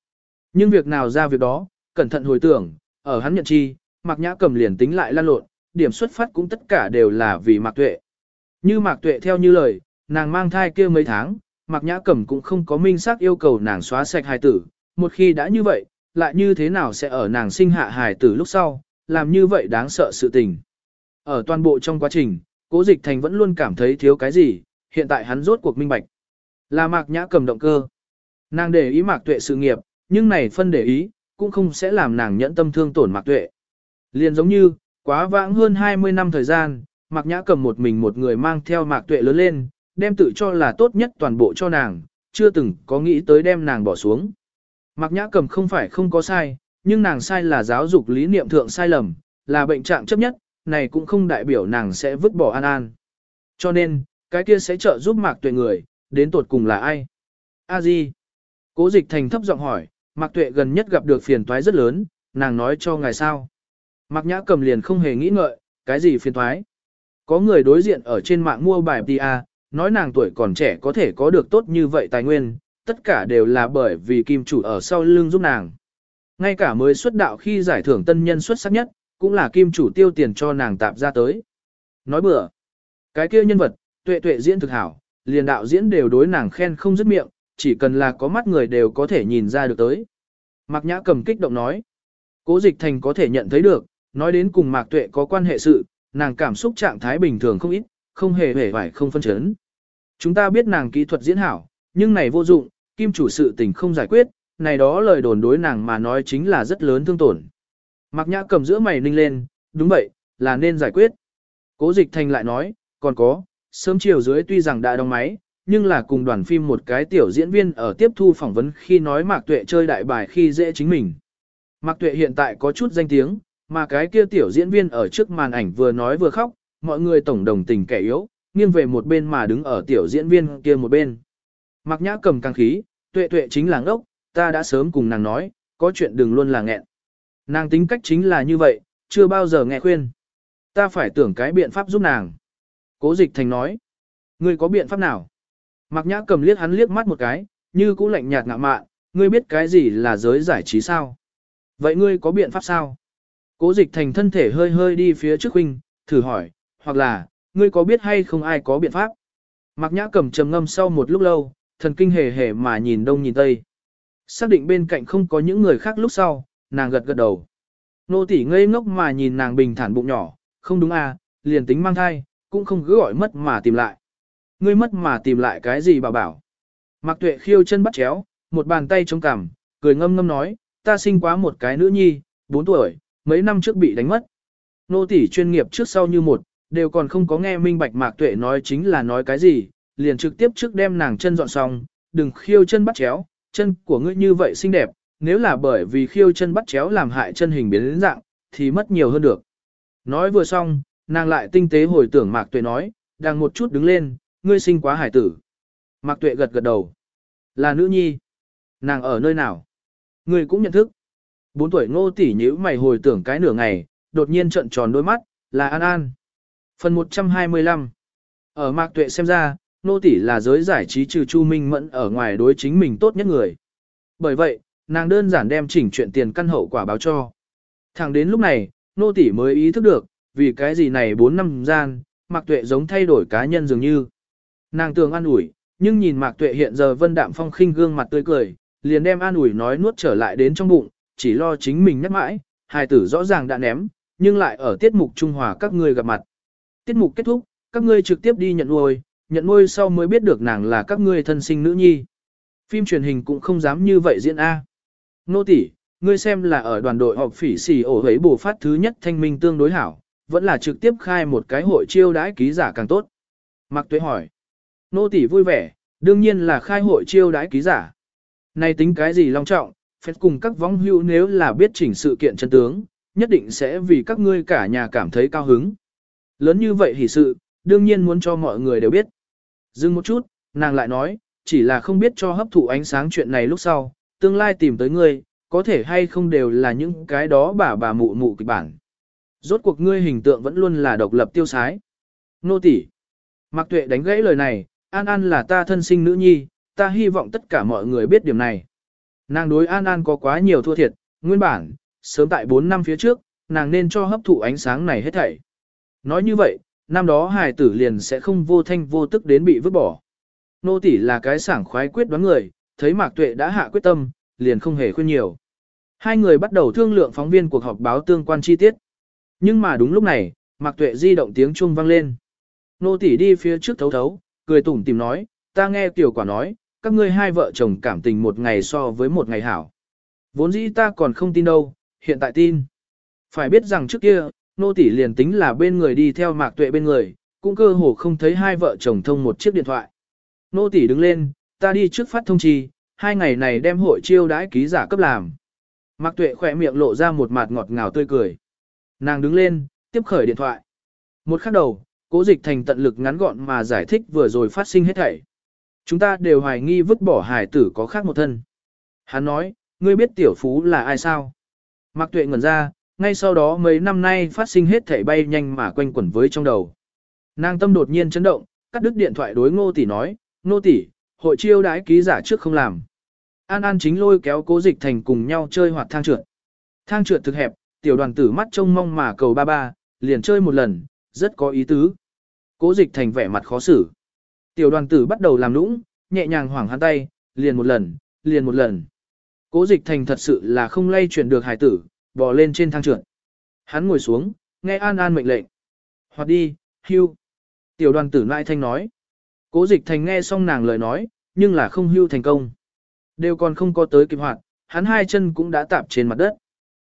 Nhưng việc nào ra việc đó, cẩn thận hồi tưởng, ở hắn nhận chi, mạc nhã cầm liền tính lại lan lộn, điểm xuất phát cũng tất cả đều là vì mạc tuệ. Như mạc tuệ theo như lời, nàng mang thai kia mấy tháng, mạc nhã cầm cũng không có minh xác yêu cầu nàng xóa sạch hài tử, một khi đã như vậy, lại như thế nào sẽ ở nàng sinh hạ hài tử lúc sau, làm như vậy đáng sợ sự tình. Ở toàn bộ trong quá trình, cố dịch thành vẫn luôn cảm thấy thiếu cái gì, hiện tại hắn rốt cuộc minh bạch. Là mạc nhã cầm động cơ. Nàng để ý mạc tuệ sự nghiệp, nhưng này phân để ý, cũng không sẽ làm nàng nhẫn tâm thương tổn mạc tuệ. Liền giống như, quá vãng hơn 20 năm thời gian, mạc nhã cầm một mình một người mang theo mạc tuệ lớn lên, đem tự cho là tốt nhất toàn bộ cho nàng, chưa từng có nghĩ tới đem nàng bỏ xuống. Mạc nhã cầm không phải không có sai, nhưng nàng sai là giáo dục lý niệm thượng sai lầm, là bệnh trạng chấp nhất, này cũng không đại biểu nàng sẽ vứt bỏ An An. Cho nên, cái kia sẽ trợ giúp Mạc Tuệ người, đến tột cùng là ai? A Di. Cố Dịch Thành thấp giọng hỏi, Mạc Tuệ gần nhất gặp được phiền toái rất lớn, nàng nói cho ngài sao? Mạc Nhã cầm liền không hề nghĩ ngợi, cái gì phiền toái? Có người đối diện ở trên mạng mua bài PTA, nói nàng tuổi còn trẻ có thể có được tốt như vậy tài nguyên, tất cả đều là bởi vì kim chủ ở sau lưng giúp nàng. Ngay cả mới xuất đạo khi giải thưởng tân nhân xuất sắc nhất, cũng là kim chủ tiêu tiền cho nàng tạp ra tới. Nói bừa, cái kia nhân vật, tuệ tuệ diễn thực hảo, liền đạo diễn đều đối nàng khen không dứt miệng, chỉ cần là có mắt người đều có thể nhìn ra được tới. Mạc Nhã cầm kích động nói, cố dịch thành có thể nhận thấy được, nói đến cùng Mạc Tuệ có quan hệ sự, nàng cảm xúc trạng thái bình thường không ít, không hề hề vải không phân chấn. Chúng ta biết nàng kỹ thuật diễn hảo, nhưng này vô dụng, kim chủ sự tình không giải quyết, này đó lời đồn đối nàng mà nói chính là rất lớn thương tổn. Mạc Nhã cầm giữa mày ninh lên, đúng vậy, là nên giải quyết. Cố dịch thành lại nói, còn có, sớm chiều dưới tuy rằng đã đóng máy, nhưng là cùng đoàn phim một cái tiểu diễn viên ở tiếp thu phỏng vấn khi nói Mạc Tuệ chơi đại bài khi dễ chính mình. Mạc Tuệ hiện tại có chút danh tiếng, mà cái kia tiểu diễn viên ở trước màn ảnh vừa nói vừa khóc, mọi người tổng đồng tình kẻ yếu, nghiêng về một bên mà đứng ở tiểu diễn viên kia một bên. Mạc Nhã cầm căng khí, tuệ tuệ chính là ngốc, ta đã sớm cùng nàng nói, có chuyện đừng luôn là nghẹn. Nàng tính cách chính là như vậy, chưa bao giờ nghe khuyên. Ta phải tưởng cái biện pháp giúp nàng. Cố dịch thành nói, ngươi có biện pháp nào? Mạc Nhã cầm liếc hắn liếc mắt một cái, như cũ lạnh nhạt ngạ mạn, ngươi biết cái gì là giới giải trí sao? Vậy ngươi có biện pháp sao? Cố dịch thành thân thể hơi hơi đi phía trước huynh, thử hỏi, hoặc là, ngươi có biết hay không ai có biện pháp? Mạc Nhã cầm trầm ngâm sau một lúc lâu, thần kinh hề hề mà nhìn đông nhìn tây. Xác định bên cạnh không có những người khác lúc sau, nàng gật gật đầu. Nô tỷ ngây ngốc mà nhìn nàng bình thản bụng nhỏ, không đúng à, liền tính mang thai, cũng không cứ gọi mất mà tìm lại. Ngươi mất mà tìm lại cái gì bảo bảo. Mạc tuệ khiêu chân bắt chéo, một bàn tay chống cằm, cười ngâm ngâm nói, ta sinh quá một cái nữ nhi, 4 tuổi, mấy năm trước bị đánh mất. Nô tỷ chuyên nghiệp trước sau như một, đều còn không có nghe minh bạch mạc tuệ nói chính là nói cái gì, liền trực tiếp trước đem nàng chân dọn xong, đừng khiêu chân bắt chéo, chân của ngươi như vậy xinh đẹp, nếu là bởi vì khiêu chân bắt chéo làm hại chân hình biến đến dạng, thì mất nhiều hơn được. Nói vừa xong, nàng lại tinh tế hồi tưởng mạc tuệ nói, đang một chút đứng lên, ngươi sinh quá hải tử. Mạc tuệ gật gật đầu. Là nữ nhi. Nàng ở nơi nào? Ngươi cũng nhận thức. Bốn tuổi ngô tỷ nhíu mày hồi tưởng cái nửa ngày, đột nhiên trợn tròn đôi mắt, là An An. Phần 125 Ở Mạc Tuệ xem ra, nô tỷ là giới giải trí trừ Chu Minh Mẫn ở ngoài đối chính mình tốt nhất người. Bởi vậy, nàng đơn giản đem chỉnh chuyện tiền căn hậu quả báo cho. Thẳng đến lúc này, nô tỷ mới ý thức được, vì cái gì này 4 năm gian, Mạc Tuệ giống thay đổi cá nhân dường như. Nàng tưởng an ủi, nhưng nhìn Mạc Tuệ hiện giờ vân đạm phong khinh gương mặt tươi cười, liền đem an ủi nói nuốt trở lại đến trong bụng, chỉ lo chính mình nhắc mãi, hài tử rõ ràng đã ném, nhưng lại ở tiết mục Trung Hòa các ngươi gặp mặt. Tiết mục kết thúc, các ngươi trực tiếp đi nhận nuôi, nhận nuôi sau mới biết được nàng là các ngươi thân sinh nữ nhi. Phim truyền hình cũng không dám như vậy diễn A. Nô tỷ, ngươi xem là ở đoàn đội họp phỉ xỉ ổ hễ bổ phát thứ nhất thanh minh tương đối hảo, vẫn là trực tiếp khai một cái hội chiêu đãi ký giả càng tốt. Mạc Tuế hỏi. Nô tỷ vui vẻ, đương nhiên là khai hội chiêu đãi ký giả. Này tính cái gì long trọng, phép cùng các vong hữu nếu là biết chỉnh sự kiện chân tướng, nhất định sẽ vì các ngươi cả nhà cảm thấy cao hứng. Lớn như vậy hỷ sự, đương nhiên muốn cho mọi người đều biết. Dừng một chút, nàng lại nói, chỉ là không biết cho hấp thụ ánh sáng chuyện này lúc sau, tương lai tìm tới ngươi, có thể hay không đều là những cái đó bà bà mụ mụ kịch bản. Rốt cuộc ngươi hình tượng vẫn luôn là độc lập tiêu sái. Nô tỷ, Mạc Tuệ đánh gãy lời này, An An là ta thân sinh nữ nhi, ta hy vọng tất cả mọi người biết điểm này. Nàng đối An An có quá nhiều thua thiệt, nguyên bản, sớm tại 4 năm phía trước, nàng nên cho hấp thụ ánh sáng này hết thảy. Nói như vậy, năm đó hài tử liền sẽ không vô thanh vô tức đến bị vứt bỏ. Nô tỷ là cái sảng khoái quyết đoán người, thấy Mạc Tuệ đã hạ quyết tâm, liền không hề khuyên nhiều. Hai người bắt đầu thương lượng phóng viên cuộc họp báo tương quan chi tiết. Nhưng mà đúng lúc này, Mạc Tuệ di động tiếng chuông vang lên. Nô tỷ đi phía trước thấu thấu, cười tủm tỉm nói, ta nghe tiểu quả nói, các ngươi hai vợ chồng cảm tình một ngày so với một ngày hảo. Vốn dĩ ta còn không tin đâu, hiện tại tin. Phải biết rằng trước kia, nô tỷ liền tính là bên người đi theo mạc tuệ bên người, cũng cơ hồ không thấy hai vợ chồng thông một chiếc điện thoại. Nô tỷ đứng lên, ta đi trước phát thông chi, hai ngày này đem hội chiêu đãi ký giả cấp làm. Mạc tuệ khẽ miệng lộ ra một mặt ngọt ngào tươi cười. Nàng đứng lên, tiếp khởi điện thoại. Một khắc đầu, cố dịch thành tận lực ngắn gọn mà giải thích vừa rồi phát sinh hết thảy. Chúng ta đều hoài nghi vứt bỏ hải tử có khác một thân. Hắn nói, ngươi biết tiểu phú là ai sao? Mạc tuệ ngẩn ra, ngay sau đó mấy năm nay phát sinh hết thảy bay nhanh mà quanh quẩn với trong đầu. Nàng tâm đột nhiên chấn động, cắt đứt điện thoại đối ngô tỷ nói, ngô tỷ, hội chiêu đãi ký giả trước không làm. An An chính lôi kéo cố dịch thành cùng nhau chơi hoạt thang trượt. Thang trượt thực hẹp, tiểu đoàn tử mắt trông mong mà cầu ba ba, liền chơi một lần, rất có ý tứ. Cố dịch thành vẻ mặt khó xử. Tiểu đoàn tử bắt đầu làm lũng, nhẹ nhàng hoảng hắn tay, liền một lần, liền một lần. Cố dịch thành thật sự là không lay chuyển được hải tử, bò lên trên thang trượt. Hắn ngồi xuống, nghe An An mệnh lệnh. Hoặc đi, hưu. Tiểu đoàn tử lại thanh nói. Cố dịch thành nghe xong nàng lời nói, nhưng là không hưu thành công. Đều còn không có tới kịp hoạt, hắn hai chân cũng đã tạp trên mặt đất.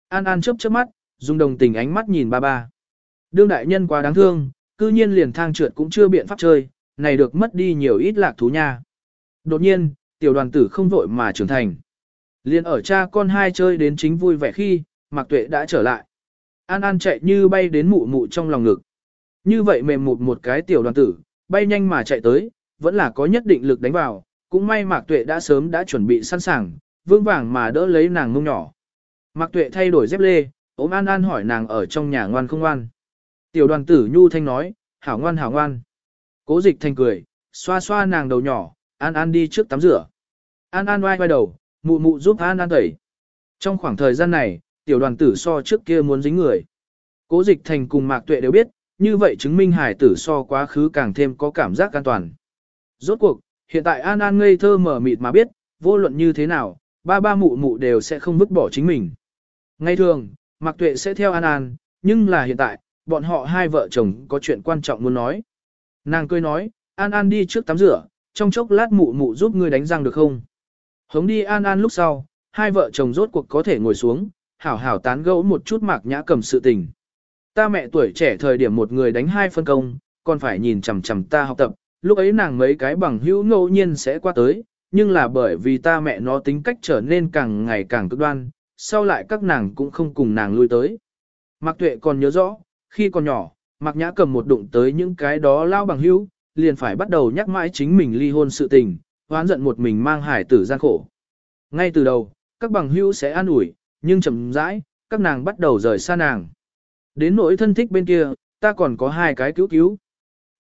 An An chớp chớp mắt, dùng đồng tình ánh mắt nhìn ba ba. Đương đại nhân quá đáng thương, cư nhiên liền thang trượt cũng chưa biện pháp chơi, này được mất đi nhiều ít lạc thú nha. Đột nhiên, tiểu đoàn tử không vội mà trưởng thành. Liên ở cha con hai chơi đến chính vui vẻ khi, Mạc Tuệ đã trở lại. An An chạy như bay đến mụ mụ trong lòng ngực. Như vậy mềm mụt một cái tiểu đoàn tử, bay nhanh mà chạy tới, vẫn là có nhất định lực đánh vào, cũng may Mạc Tuệ đã sớm đã chuẩn bị sẵn sàng, vương vàng mà đỡ lấy nàng mông nhỏ. Mạc Tuệ thay đổi dép lê, ôm An An hỏi nàng ở trong nhà ngoan không ngoan. Tiểu đoàn tử nhu thanh nói, hảo ngoan hảo ngoan. Cố dịch thanh cười, xoa xoa nàng đầu nhỏ, An An đi trước tắm rửa. An An oai oai đầu, mụ mụ giúp An An tẩy. Trong khoảng thời gian này, tiểu đoàn tử so trước kia muốn dính người. Cố dịch thành cùng Mạc Tuệ đều biết, như vậy chứng minh hải tử so quá khứ càng thêm có cảm giác an toàn. Rốt cuộc, hiện tại An An ngây thơ mở mịt mà biết, vô luận như thế nào, ba ba mụ mụ đều sẽ không vứt bỏ chính mình. Ngay thường, Mạc Tuệ sẽ theo An An, nhưng là hiện tại, bọn họ hai vợ chồng có chuyện quan trọng muốn nói. Nàng cười nói, An An đi trước tắm rửa, trong chốc lát mụ mụ giúp ngươi đánh răng được không? Hống đi An An lúc sau, hai vợ chồng rốt cuộc có thể ngồi xuống, hảo hảo tán gẫu một chút Mạc Nhã cầm sự tình. Ta mẹ tuổi trẻ thời điểm một người đánh hai phân công, còn phải nhìn chằm chằm ta học tập, lúc ấy nàng mấy cái bằng hữu ngẫu nhiên sẽ qua tới, nhưng là bởi vì ta mẹ nó tính cách trở nên càng ngày càng cực đoan, sau lại các nàng cũng không cùng nàng lui tới. Mạc Tuệ còn nhớ rõ, khi còn nhỏ, Mạc Nhã cầm một đụng tới những cái đó lao bằng hữu, liền phải bắt đầu nhắc mãi chính mình ly hôn sự tình, hoán giận một mình mang hải tử gian khổ. Ngay từ đầu, các bằng hữu sẽ an ủi, nhưng chậm rãi, các nàng bắt đầu rời xa nàng. Đến nỗi thân thích bên kia, ta còn có hai cái cứu cứu.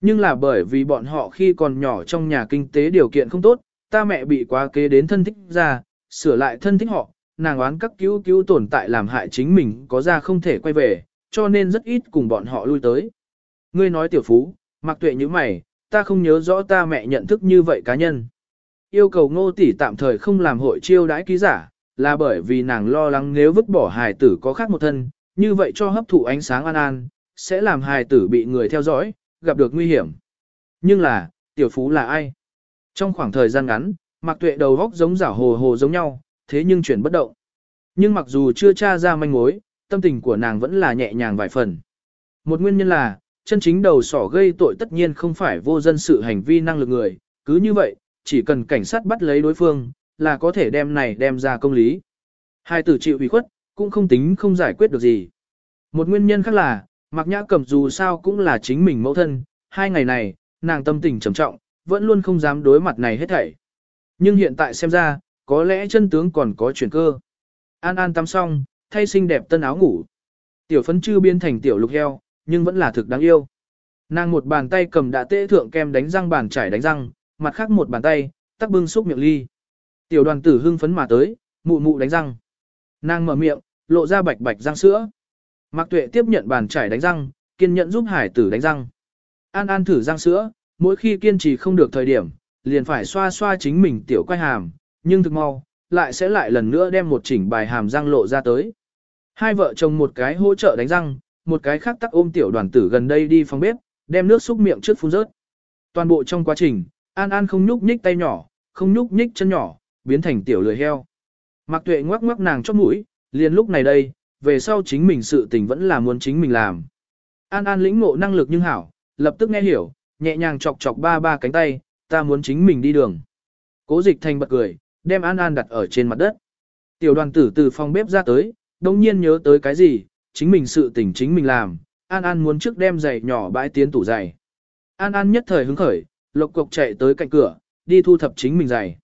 Nhưng là bởi vì bọn họ khi còn nhỏ trong nhà kinh tế điều kiện không tốt, ta mẹ bị quá kế đến thân thích ra, sửa lại thân thích họ, nàng oán các cứu cứu tồn tại làm hại chính mình có ra không thể quay về, cho nên rất ít cùng bọn họ lui tới. Ngươi nói tiểu phú, mặc tuệ như mày, ta không nhớ rõ ta mẹ nhận thức như vậy cá nhân. Yêu cầu ngô tỷ tạm thời không làm hội chiêu đãi ký giả, là bởi vì nàng lo lắng nếu vứt bỏ hài tử có khác một thân, như vậy cho hấp thụ ánh sáng an an, sẽ làm hài tử bị người theo dõi, gặp được nguy hiểm. Nhưng là, tiểu phú là ai? Trong khoảng thời gian ngắn, mặc tuệ đầu góc giống giả hồ hồ giống nhau, thế nhưng chuyển bất động. Nhưng mặc dù chưa tra ra manh mối, tâm tình của nàng vẫn là nhẹ nhàng vài phần. Một nguyên nhân là, chân chính đầu sỏ gây tội tất nhiên không phải vô dân sự hành vi năng lực người, cứ như vậy, chỉ cần cảnh sát bắt lấy đối phương, là có thể đem này đem ra công lý. Hai tử chịu ủy khuất, cũng không tính không giải quyết được gì. Một nguyên nhân khác là, Mạc Nhã Cẩm dù sao cũng là chính mình mẫu thân, hai ngày này, nàng tâm tình trầm trọng, vẫn luôn không dám đối mặt này hết thảy. Nhưng hiện tại xem ra, có lẽ chân tướng còn có chuyển cơ. An An tắm xong, thay xinh đẹp tân áo ngủ. Tiểu phấn chư biến thành tiểu lục heo, nhưng vẫn là thực đáng yêu. Nàng một bàn tay cầm đã tê thượng kem đánh răng bàn trải đánh răng, mặt khác một bàn tay, tắc bưng xúc miệng ly. Tiểu đoàn tử hưng phấn mà tới, mụ mụ đánh răng. Nàng mở miệng, lộ ra bạch bạch răng sữa. Mạc Tuệ tiếp nhận bàn chải đánh răng, kiên nhẫn giúp Hải Tử đánh răng. An An thử răng sữa, mỗi khi kiên trì không được thời điểm, liền phải xoa xoa chính mình tiểu quay hàm, nhưng thực mau, lại sẽ lại lần nữa đem một chỉnh bài hàm răng lộ ra tới. Hai vợ chồng một cái hỗ trợ đánh răng, một cái khác tắc ôm tiểu đoàn tử gần đây đi phòng bếp, đem nước xúc miệng trước phun rớt. Toàn bộ trong quá trình, An An không nhúc nhích tay nhỏ, không nhúc nhích chân nhỏ, biến thành tiểu lười heo. Mạc Tuệ ngoắc ngoắc nàng chóp mũi, liền lúc này đây, về sau chính mình sự tình vẫn là muốn chính mình làm. An An lĩnh ngộ năng lực nhưng hảo, lập tức nghe hiểu, nhẹ nhàng chọc chọc ba ba cánh tay, ta muốn chính mình đi đường. Cố dịch thành bật cười, đem An An đặt ở trên mặt đất. Tiểu đoàn tử từ phòng bếp ra tới, đồng nhiên nhớ tới cái gì, chính mình sự tình chính mình làm, An An muốn trước đem giày nhỏ bãi tiến tủ giày. An An nhất thời hứng khởi, lộc cục chạy tới cạnh cửa, đi thu thập chính mình giày.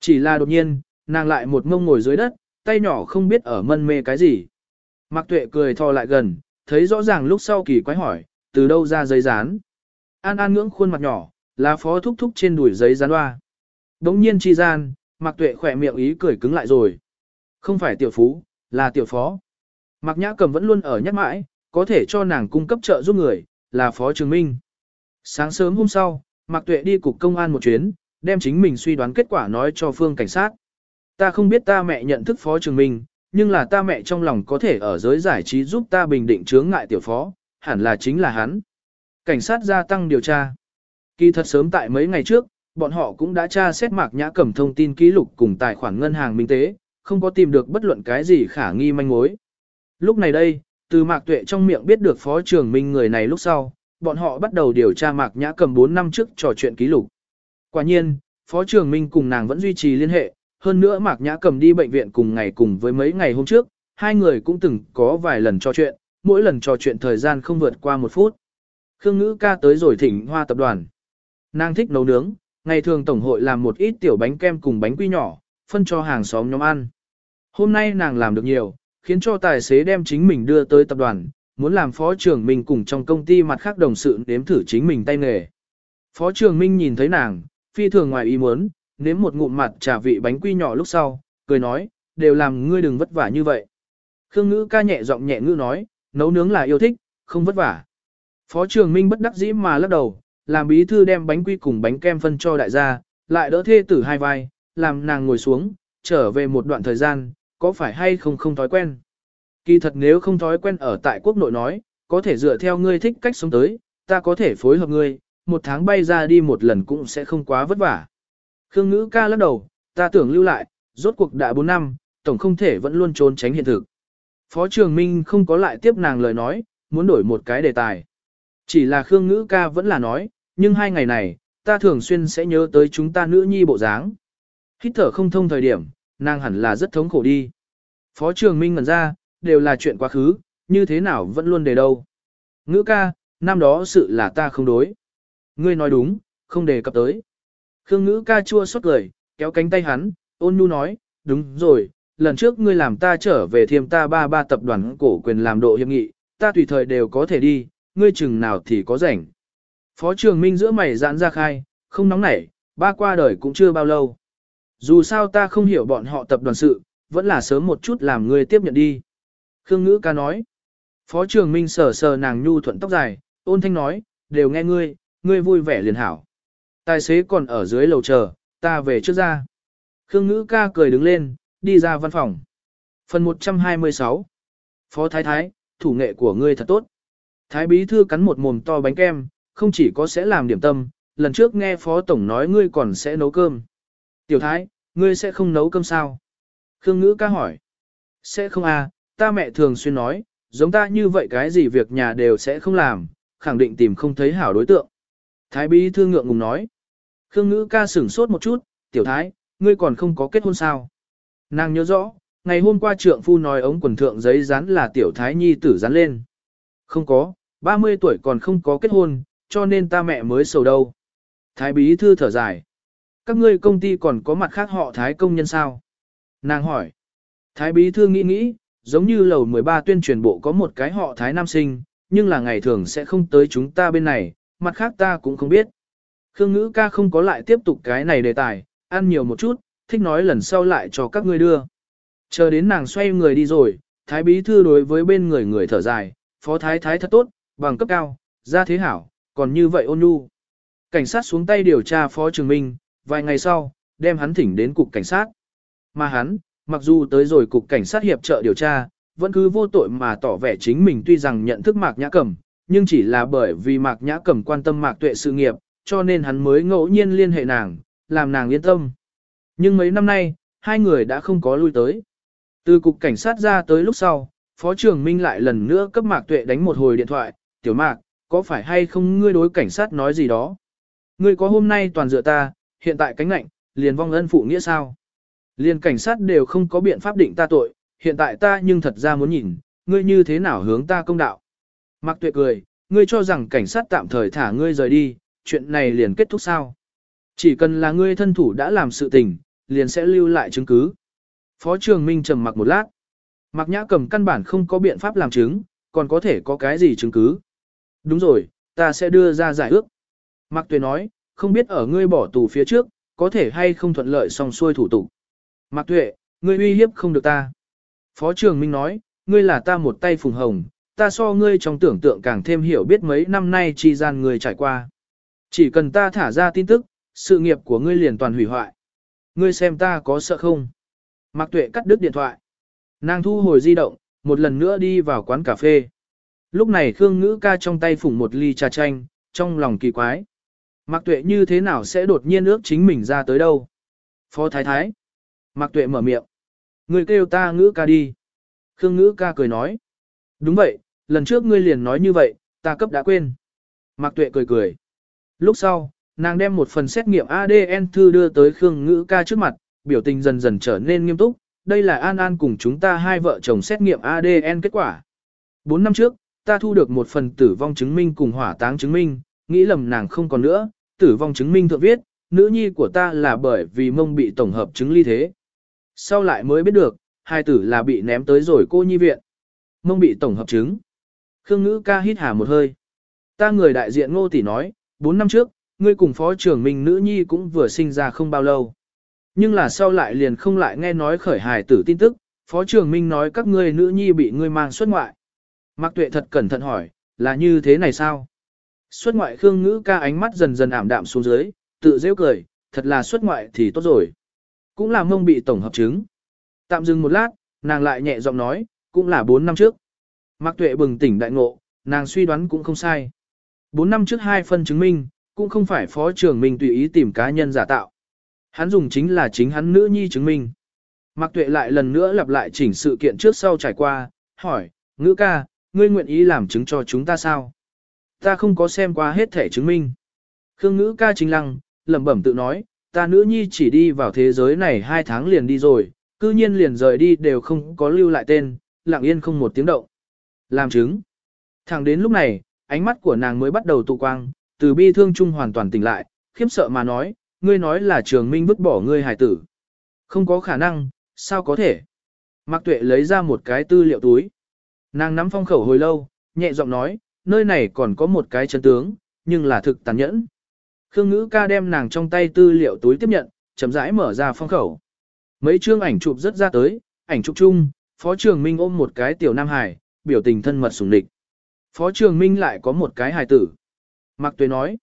Chỉ là đột nhiên, nàng lại một mông ngồi dưới đất, tay nhỏ không biết ở mân mê cái gì. Mạc Tuệ cười thò lại gần, thấy rõ ràng lúc sau kỳ quái hỏi, từ đâu ra giấy dán. An An ngưỡng khuôn mặt nhỏ, là phó thúc thúc trên đùi giấy dán hoa. Đống nhiên chi gian, Mạc Tuệ khỏe miệng ý cười cứng lại rồi. Không phải tiểu phú, là tiểu phó. Mạc Nhã Cầm vẫn luôn ở nhắc mãi, có thể cho nàng cung cấp trợ giúp người, là phó trường minh. Sáng sớm hôm sau, Mạc Tuệ đi cục công an một chuyến, đem chính mình suy đoán kết quả nói cho phương cảnh sát. Ta không biết ta mẹ nhận thức phó trường minh, nhưng là ta mẹ trong lòng có thể ở giới giải trí giúp ta bình định chướng ngại tiểu phó, hẳn là chính là hắn. Cảnh sát gia tăng điều tra. Kỳ thật sớm tại mấy ngày trước, bọn họ cũng đã tra xét mạc nhã cầm thông tin ký lục cùng tài khoản ngân hàng minh tế, không có tìm được bất luận cái gì khả nghi manh mối. Lúc này đây, từ mạc tuệ trong miệng biết được phó trưởng minh người này lúc sau, bọn họ bắt đầu điều tra mạc nhã cầm 4 năm trước trò chuyện ký lục. Quả nhiên, phó trưởng minh cùng nàng vẫn duy trì liên hệ, hơn nữa Mạc Nhã cầm đi bệnh viện cùng ngày cùng với mấy ngày hôm trước, hai người cũng từng có vài lần trò chuyện, mỗi lần trò chuyện thời gian không vượt qua một phút. Khương Ngữ ca tới rồi thỉnh hoa tập đoàn. Nàng thích nấu nướng, ngày thường tổng hội làm một ít tiểu bánh kem cùng bánh quy nhỏ, phân cho hàng xóm nhóm ăn. Hôm nay nàng làm được nhiều, khiến cho tài xế đem chính mình đưa tới tập đoàn, muốn làm phó trưởng mình cùng trong công ty mặt khác đồng sự nếm thử chính mình tay nghề. Phó trưởng Minh nhìn thấy nàng, phi thường ngoài ý muốn, nếm một ngụm mặt trà vị bánh quy nhỏ lúc sau, cười nói, đều làm ngươi đừng vất vả như vậy. Khương ngữ ca nhẹ giọng nhẹ ngữ nói, nấu nướng là yêu thích, không vất vả. Phó trưởng Minh bất đắc dĩ mà lắc đầu, làm bí thư đem bánh quy cùng bánh kem phân cho đại gia, lại đỡ thê tử hai vai, làm nàng ngồi xuống, trở về một đoạn thời gian, có phải hay không không thói quen. Kỳ thật nếu không thói quen ở tại quốc nội nói, có thể dựa theo ngươi thích cách sống tới, ta có thể phối hợp ngươi, một tháng bay ra đi một lần cũng sẽ không quá vất vả. Khương ngữ ca lắc đầu, ta tưởng lưu lại, rốt cuộc đã 4 năm, tổng không thể vẫn luôn trốn tránh hiện thực. Phó Trường Minh không có lại tiếp nàng lời nói, muốn đổi một cái đề tài. Chỉ là Khương ngữ ca vẫn là nói, nhưng hai ngày này, ta thường xuyên sẽ nhớ tới chúng ta nữ nhi bộ dáng. Hít thở không thông thời điểm, nàng hẳn là rất thống khổ đi. Phó Trường Minh ngẩn ra, đều là chuyện quá khứ, như thế nào vẫn luôn để đâu. Ngữ ca, năm đó sự là ta không đối. Ngươi nói đúng, không đề cập tới. Khương ngữ ca chua xót cười, kéo cánh tay hắn, ôn nhu nói, đúng rồi, lần trước ngươi làm ta trở về thiêm ta ba ba tập đoàn cổ quyền làm độ hiệp nghị, ta tùy thời đều có thể đi, ngươi chừng nào thì có rảnh. Phó trường minh giữa mày giãn ra khai, không nóng nảy, ba qua đời cũng chưa bao lâu. Dù sao ta không hiểu bọn họ tập đoàn sự, vẫn là sớm một chút làm người tiếp nhận đi. Khương ngữ ca nói. Phó trường minh sờ sờ nàng nhu thuận tóc dài, ôn thanh nói, đều nghe ngươi, ngươi vui vẻ liền hảo. Tài xế còn ở dưới lầu chờ, ta về trước ra. Khương ngữ ca cười đứng lên, đi ra văn phòng. Phần 126 Phó Thái Thái, thủ nghệ của ngươi thật tốt. Thái Bí Thư cắn một mồm to bánh kem, không chỉ có sẽ làm điểm tâm, lần trước nghe Phó Tổng nói ngươi còn sẽ nấu cơm. Tiểu Thái, ngươi sẽ không nấu cơm sao? Khương Ngữ ca hỏi. Sẽ không à, ta mẹ thường xuyên nói, giống ta như vậy cái gì việc nhà đều sẽ không làm, khẳng định tìm không thấy hảo đối tượng. Thái Bí thương ngượng ngùng nói. Khương Ngữ ca sửng sốt một chút, Tiểu Thái, ngươi còn không có kết hôn sao? Nàng nhớ rõ, ngày hôm qua trượng phu nói ống quần thượng giấy dán là Tiểu Thái Nhi tử dán lên. Không có, 30 tuổi còn không có kết hôn, cho nên ta mẹ mới sầu đâu. Thái bí thư thở dài. Các ngươi công ty còn có mặt khác họ Thái công nhân sao? Nàng hỏi. Thái bí thư nghĩ nghĩ, giống như lầu 13 tuyên truyền bộ có một cái họ Thái nam sinh, nhưng là ngày thường sẽ không tới chúng ta bên này, mặt khác ta cũng không biết. Khương ngữ ca không có lại tiếp tục cái này đề tài, ăn nhiều một chút, thích nói lần sau lại cho các ngươi đưa. Chờ đến nàng xoay người đi rồi, Thái bí thư đối với bên người người thở dài, phó thái thái thật tốt, bằng cấp cao, ra thế hảo, còn như vậy ôn nhu. Cảnh sát xuống tay điều tra phó trường minh, vài ngày sau, đem hắn thỉnh đến cục cảnh sát. Mà hắn, mặc dù tới rồi cục cảnh sát hiệp trợ điều tra, vẫn cứ vô tội mà tỏ vẻ chính mình tuy rằng nhận thức Mạc Nhã Cẩm, nhưng chỉ là bởi vì Mạc Nhã Cẩm quan tâm Mạc Tuệ sự nghiệp, cho nên hắn mới ngẫu nhiên liên hệ nàng, làm nàng yên tâm. Nhưng mấy năm nay, hai người đã không có lui tới. Từ cục cảnh sát ra tới lúc sau, Phó trưởng Minh lại lần nữa cấp Mạc Tuệ đánh một hồi điện thoại, tiểu Mạc, có phải hay không ngươi đối cảnh sát nói gì đó? Ngươi có hôm nay toàn dựa ta, hiện tại cánh lạnh, liền vong ân phụ nghĩa sao? Liền cảnh sát đều không có biện pháp định ta tội, hiện tại ta nhưng thật ra muốn nhìn, ngươi như thế nào hướng ta công đạo? Mạc Tuệ cười, ngươi cho rằng cảnh sát tạm thời thả ngươi rời đi, chuyện này liền kết thúc sao? Chỉ cần là ngươi thân thủ đã làm sự tình, liền sẽ lưu lại chứng cứ. Phó Trường Minh trầm mặc một lát. Mạc Nhã cầm căn bản không có biện pháp làm chứng, còn có thể có cái gì chứng cứ. Đúng rồi, ta sẽ đưa ra giải ước. Mạc Tuệ nói, không biết ở ngươi bỏ tù phía trước, có thể hay không thuận lợi xong xuôi thủ tục. Mạc Tuệ, ngươi uy hiếp không được ta. Phó Trường Minh nói, ngươi là ta một tay phùng hồng, ta so ngươi trong tưởng tượng càng thêm hiểu biết mấy năm nay chi gian người trải qua. Chỉ cần ta thả ra tin tức, sự nghiệp của ngươi liền toàn hủy hoại. Ngươi xem ta có sợ không? Mạc Tuệ cắt đứt điện thoại. Nàng thu hồi di động, một lần nữa đi vào quán cà phê. Lúc này Khương Ngữ ca trong tay phủng một ly trà chanh, trong lòng kỳ quái. Mạc Tuệ như thế nào sẽ đột nhiên ước chính mình ra tới đâu? Phó Thái Thái. Mạc Tuệ mở miệng. Người kêu ta Ngữ ca đi. Khương Ngữ ca cười nói. Đúng vậy, lần trước ngươi liền nói như vậy, ta cấp đã quên. Mạc Tuệ cười cười. Lúc sau, nàng đem một phần xét nghiệm ADN thư đưa tới Khương Ngữ ca trước mặt, biểu tình dần dần trở nên nghiêm túc, đây là An An cùng chúng ta hai vợ chồng xét nghiệm ADN kết quả. 4 năm trước, ta thu được một phần tử vong chứng minh cùng hỏa táng chứng minh, nghĩ lầm nàng không còn nữa, tử vong chứng minh thượng viết, nữ nhi của ta là bởi vì mông bị tổng hợp chứng ly thế. Sau lại mới biết được, hai tử là bị ném tới rồi cô nhi viện. Mông bị tổng hợp chứng. Khương ngữ ca hít hà một hơi. Ta người đại diện ngô tỷ nói, 4 năm trước, ngươi cùng phó trưởng mình nữ nhi cũng vừa sinh ra không bao lâu. Nhưng là sau lại liền không lại nghe nói khởi hài tử tin tức, phó trưởng minh nói các ngươi nữ nhi bị ngươi mang xuất ngoại. Mạc tuệ thật cẩn thận hỏi, là như thế này sao? Xuất ngoại Khương Ngữ ca ánh mắt dần dần ảm đạm xuống dưới, tự dễ cười, thật là xuất ngoại thì tốt rồi. Cũng là mông bị tổng hợp chứng. Tạm dừng một lát, nàng lại nhẹ giọng nói, cũng là 4 năm trước. Mạc Tuệ bừng tỉnh đại ngộ, nàng suy đoán cũng không sai. 4 năm trước hai phân chứng minh, cũng không phải phó trưởng mình tùy ý tìm cá nhân giả tạo. Hắn dùng chính là chính hắn nữ nhi chứng minh. Mạc Tuệ lại lần nữa lặp lại chỉnh sự kiện trước sau trải qua, hỏi, ngữ ca, ngươi nguyện ý làm chứng cho chúng ta sao? Ta không có xem qua hết thể chứng minh. Khương ngữ ca chính lăng, lẩm bẩm tự nói, ta nữ nhi chỉ đi vào thế giới này hai tháng liền đi rồi, cư nhiên liền rời đi đều không có lưu lại tên, lặng yên không một tiếng động. Làm chứng. Thẳng đến lúc này, ánh mắt của nàng mới bắt đầu tụ quang, từ bi thương chung hoàn toàn tỉnh lại, khiếp sợ mà nói, ngươi nói là trường minh vứt bỏ ngươi hài tử. Không có khả năng, sao có thể? Mạc Tuệ lấy ra một cái tư liệu túi. Nàng nắm phong khẩu hồi lâu, nhẹ giọng nói, nơi này còn có một cái chân tướng, nhưng là thực tàn nhẫn. Khương Ngữ ca đem nàng trong tay tư liệu túi tiếp nhận, chậm rãi mở ra phong khẩu. Mấy chương ảnh chụp rất ra tới, ảnh chụp chung, Phó Trường Minh ôm một cái tiểu nam hải, biểu tình thân mật sủng địch. Phó Trường Minh lại có một cái hài tử. Mạc Tuế nói.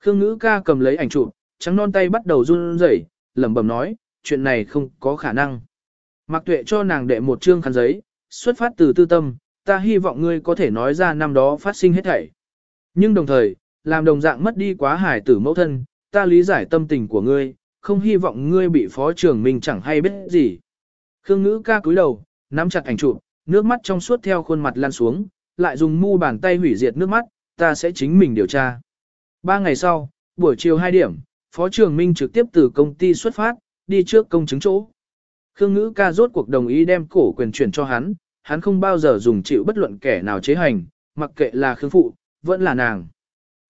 Khương Ngữ ca cầm lấy ảnh chụp, trắng non tay bắt đầu run rẩy, lẩm bẩm nói, chuyện này không có khả năng. Mạc Tuệ cho nàng đệ một chương khăn giấy, xuất phát từ tư tâm, ta hy vọng ngươi có thể nói ra năm đó phát sinh hết thảy. Nhưng đồng thời, làm đồng dạng mất đi quá hải tử mẫu thân, ta lý giải tâm tình của ngươi, không hy vọng ngươi bị phó trưởng mình chẳng hay biết gì. Khương ngữ ca cúi đầu, nắm chặt ảnh chụp, nước mắt trong suốt theo khuôn mặt lan xuống, lại dùng mu bàn tay hủy diệt nước mắt, ta sẽ chính mình điều tra. Ba ngày sau, buổi chiều 2 điểm, Phó trưởng Minh trực tiếp từ công ty xuất phát, đi trước công chứng chỗ. Khương Ngữ ca rốt cuộc đồng ý đem cổ quyền chuyển cho hắn, hắn không bao giờ dùng chịu bất luận kẻ nào chế hành, mặc kệ là Khương Phụ, vẫn là nàng.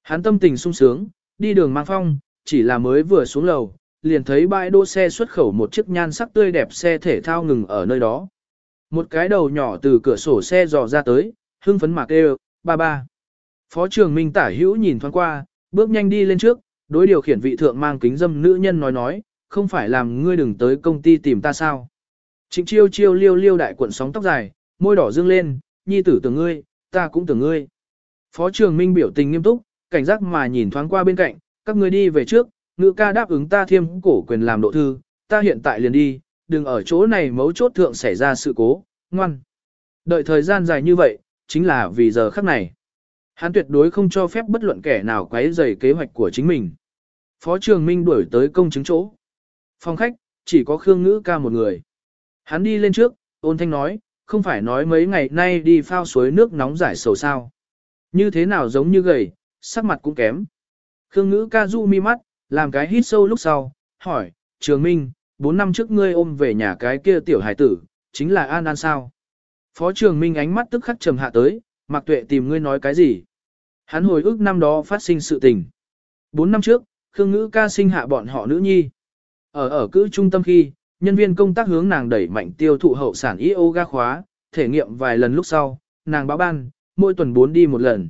Hắn tâm tình sung sướng, đi đường mang phong, chỉ là mới vừa xuống lầu, liền thấy bãi đỗ xe xuất khẩu một chiếc nhan sắc tươi đẹp xe thể thao ngừng ở nơi đó. Một cái đầu nhỏ từ cửa sổ xe dò ra tới, hưng phấn mạc kêu, ba ba. Phó trưởng Minh tả hữu nhìn thoáng qua, bước nhanh đi lên trước, đối điều khiển vị thượng mang kính dâm nữ nhân nói nói, không phải làm ngươi đừng tới công ty tìm ta sao. Trịnh chiêu chiêu liêu liêu đại cuộn sóng tóc dài, môi đỏ dương lên, nhi tử tưởng ngươi, ta cũng tưởng ngươi. Phó Trường Minh biểu tình nghiêm túc, cảnh giác mà nhìn thoáng qua bên cạnh, các ngươi đi về trước, ngữ ca đáp ứng ta thiêm cổ quyền làm độ thư, ta hiện tại liền đi, đừng ở chỗ này mấu chốt thượng xảy ra sự cố, ngoan. Đợi thời gian dài như vậy, chính là vì giờ khắc này. Hắn tuyệt đối không cho phép bất luận kẻ nào quấy rầy kế hoạch của chính mình. Phó Trường Minh đuổi tới công chứng chỗ. Phòng khách, chỉ có Khương Ngữ ca một người. Hắn đi lên trước, ôn thanh nói, không phải nói mấy ngày nay đi phao suối nước nóng giải sầu sao. Như thế nào giống như gầy, sắc mặt cũng kém. Khương Ngữ ca du mi mắt, làm cái hít sâu lúc sau, hỏi, Trường Minh, 4 năm trước ngươi ôm về nhà cái kia tiểu hải tử, chính là An An sao? Phó Trường Minh ánh mắt tức khắc trầm hạ tới, Mặc Tuệ tìm ngươi nói cái gì? Hắn hồi ức năm đó phát sinh sự tình. 4 năm trước, Khương Ngữ ca sinh hạ bọn họ nữ nhi. Ở ở cữ trung tâm khi, nhân viên công tác hướng nàng đẩy mạnh tiêu thụ hậu sản yoga khóa, thể nghiệm vài lần lúc sau, nàng báo ban, mỗi tuần 4 đi một lần.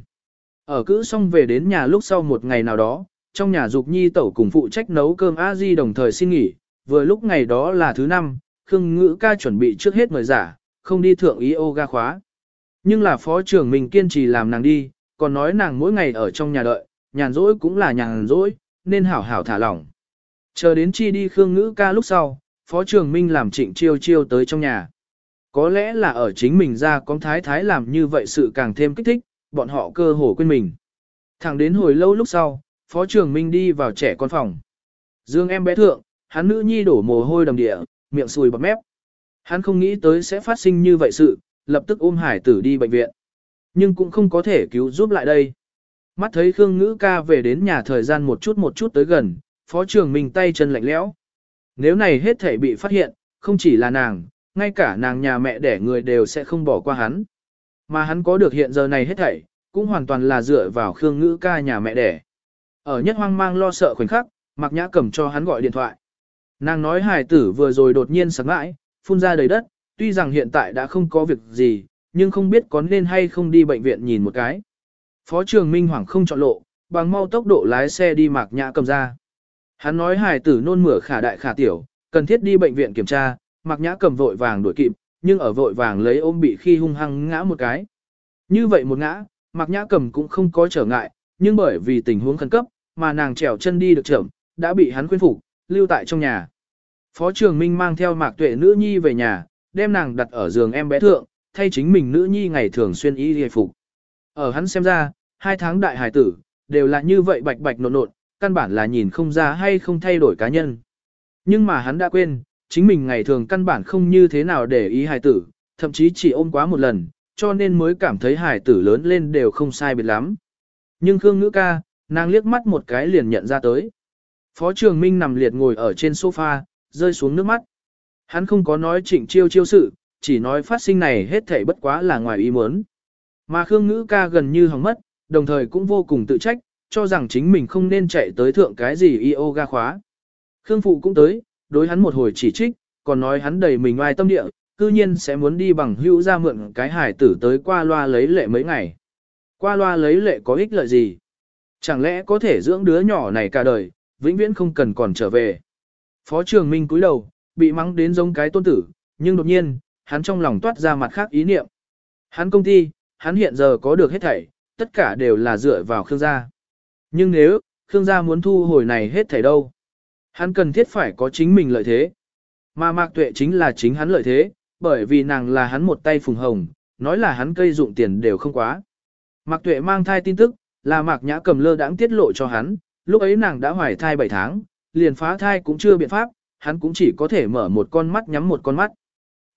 Ở cữ xong về đến nhà lúc sau một ngày nào đó, trong nhà dục nhi tẩu cùng phụ trách nấu cơm a di đồng thời xin nghỉ, vừa lúc ngày đó là thứ năm, Khương Ngữ ca chuẩn bị trước hết mời giả, không đi thượng yoga khóa. Nhưng là phó trưởng mình kiên trì làm nàng đi, còn nói nàng mỗi ngày ở trong nhà đợi, nhàn rỗi cũng là nhàn rỗi, nên hảo hảo thả lỏng. Chờ đến chi đi Khương Ngữ ca lúc sau, phó trưởng minh làm trịnh chiêu chiêu tới trong nhà. Có lẽ là ở chính mình ra con thái thái làm như vậy sự càng thêm kích thích, bọn họ cơ hồ quên mình. Thẳng đến hồi lâu lúc sau, phó trưởng minh đi vào trẻ con phòng. Dương em bé thượng, hắn nữ nhi đổ mồ hôi đầm địa, miệng sùi bọt mép. Hắn không nghĩ tới sẽ phát sinh như vậy sự, lập tức ôm hải tử đi bệnh viện. Nhưng cũng không có thể cứu giúp lại đây. Mắt thấy Khương Ngữ ca về đến nhà thời gian một chút một chút tới gần, phó trưởng Minh tay chân lạnh lẽo. Nếu này hết thể bị phát hiện, không chỉ là nàng, ngay cả nàng nhà mẹ đẻ người đều sẽ không bỏ qua hắn. Mà hắn có được hiện giờ này hết thảy, cũng hoàn toàn là dựa vào Khương Ngữ ca nhà mẹ đẻ. Ở nhất hoang mang lo sợ khoảnh khắc, Mạc Nhã cầm cho hắn gọi điện thoại. Nàng nói hài tử vừa rồi đột nhiên sáng ngãi, phun ra đầy đất, tuy rằng hiện tại đã không có việc gì, nhưng không biết có nên hay không đi bệnh viện nhìn một cái. Phó trường Minh Hoàng không chọn lộ, bằng mau tốc độ lái xe đi Mạc Nhã cầm ra. Hắn nói hài tử nôn mửa khả đại khả tiểu, cần thiết đi bệnh viện kiểm tra, Mạc Nhã cầm vội vàng đuổi kịp, nhưng ở vội vàng lấy ôm bị khi hung hăng ngã một cái. Như vậy một ngã, Mạc Nhã cầm cũng không có trở ngại, nhưng bởi vì tình huống khẩn cấp, mà nàng trèo chân đi được chậm, đã bị hắn khuyên phục, lưu tại trong nhà. Phó Trường Minh mang theo Mạc Tuệ nữ nhi về nhà, đem nàng đặt ở giường em bé thượng, thay chính mình nữ nhi ngày thường xuyên y hề phục. Ở hắn xem ra, hai tháng đại hải tử, đều là như vậy bạch bạch nộn nộn, căn bản là nhìn không ra hay không thay đổi cá nhân. Nhưng mà hắn đã quên, chính mình ngày thường căn bản không như thế nào để ý hải tử, thậm chí chỉ ôm quá một lần, cho nên mới cảm thấy hải tử lớn lên đều không sai biệt lắm. Nhưng Khương Ngữ ca, nàng liếc mắt một cái liền nhận ra tới. Phó Trường Minh nằm liệt ngồi ở trên sofa, rơi xuống nước mắt. Hắn không có nói trịnh chiêu chiêu sự, chỉ nói phát sinh này hết thảy bất quá là ngoài ý muốn. Mà Khương Ngữ ca gần như hỏng mất, đồng thời cũng vô cùng tự trách, cho rằng chính mình không nên chạy tới thượng cái gì yoga khóa. Khương Phụ cũng tới, đối hắn một hồi chỉ trích, còn nói hắn đầy mình ngoài tâm địa, cư nhiên sẽ muốn đi bằng hữu ra mượn cái hải tử tới qua loa lấy lệ mấy ngày. Qua loa lấy lệ có ích lợi gì? Chẳng lẽ có thể dưỡng đứa nhỏ này cả đời, vĩnh viễn không cần còn trở về. Phó trường Minh cúi đầu, bị mắng đến giống cái tôn tử, nhưng đột nhiên, hắn trong lòng toát ra mặt khác ý niệm. Hắn công ty, hắn hiện giờ có được hết thảy, tất cả đều là dựa vào Khương gia. Nhưng nếu, Khương gia muốn thu hồi này hết thảy đâu? Hắn cần thiết phải có chính mình lợi thế. Mà Mạc Tuệ chính là chính hắn lợi thế, bởi vì nàng là hắn một tay phùng hồng, nói là hắn cây dụng tiền đều không quá. Mạc Tuệ mang thai tin tức, là Mạc Nhã cầm lơ đãng tiết lộ cho hắn, lúc ấy nàng đã hoài thai 7 tháng, liền phá thai cũng chưa biện pháp, hắn cũng chỉ có thể mở một con mắt nhắm một con mắt.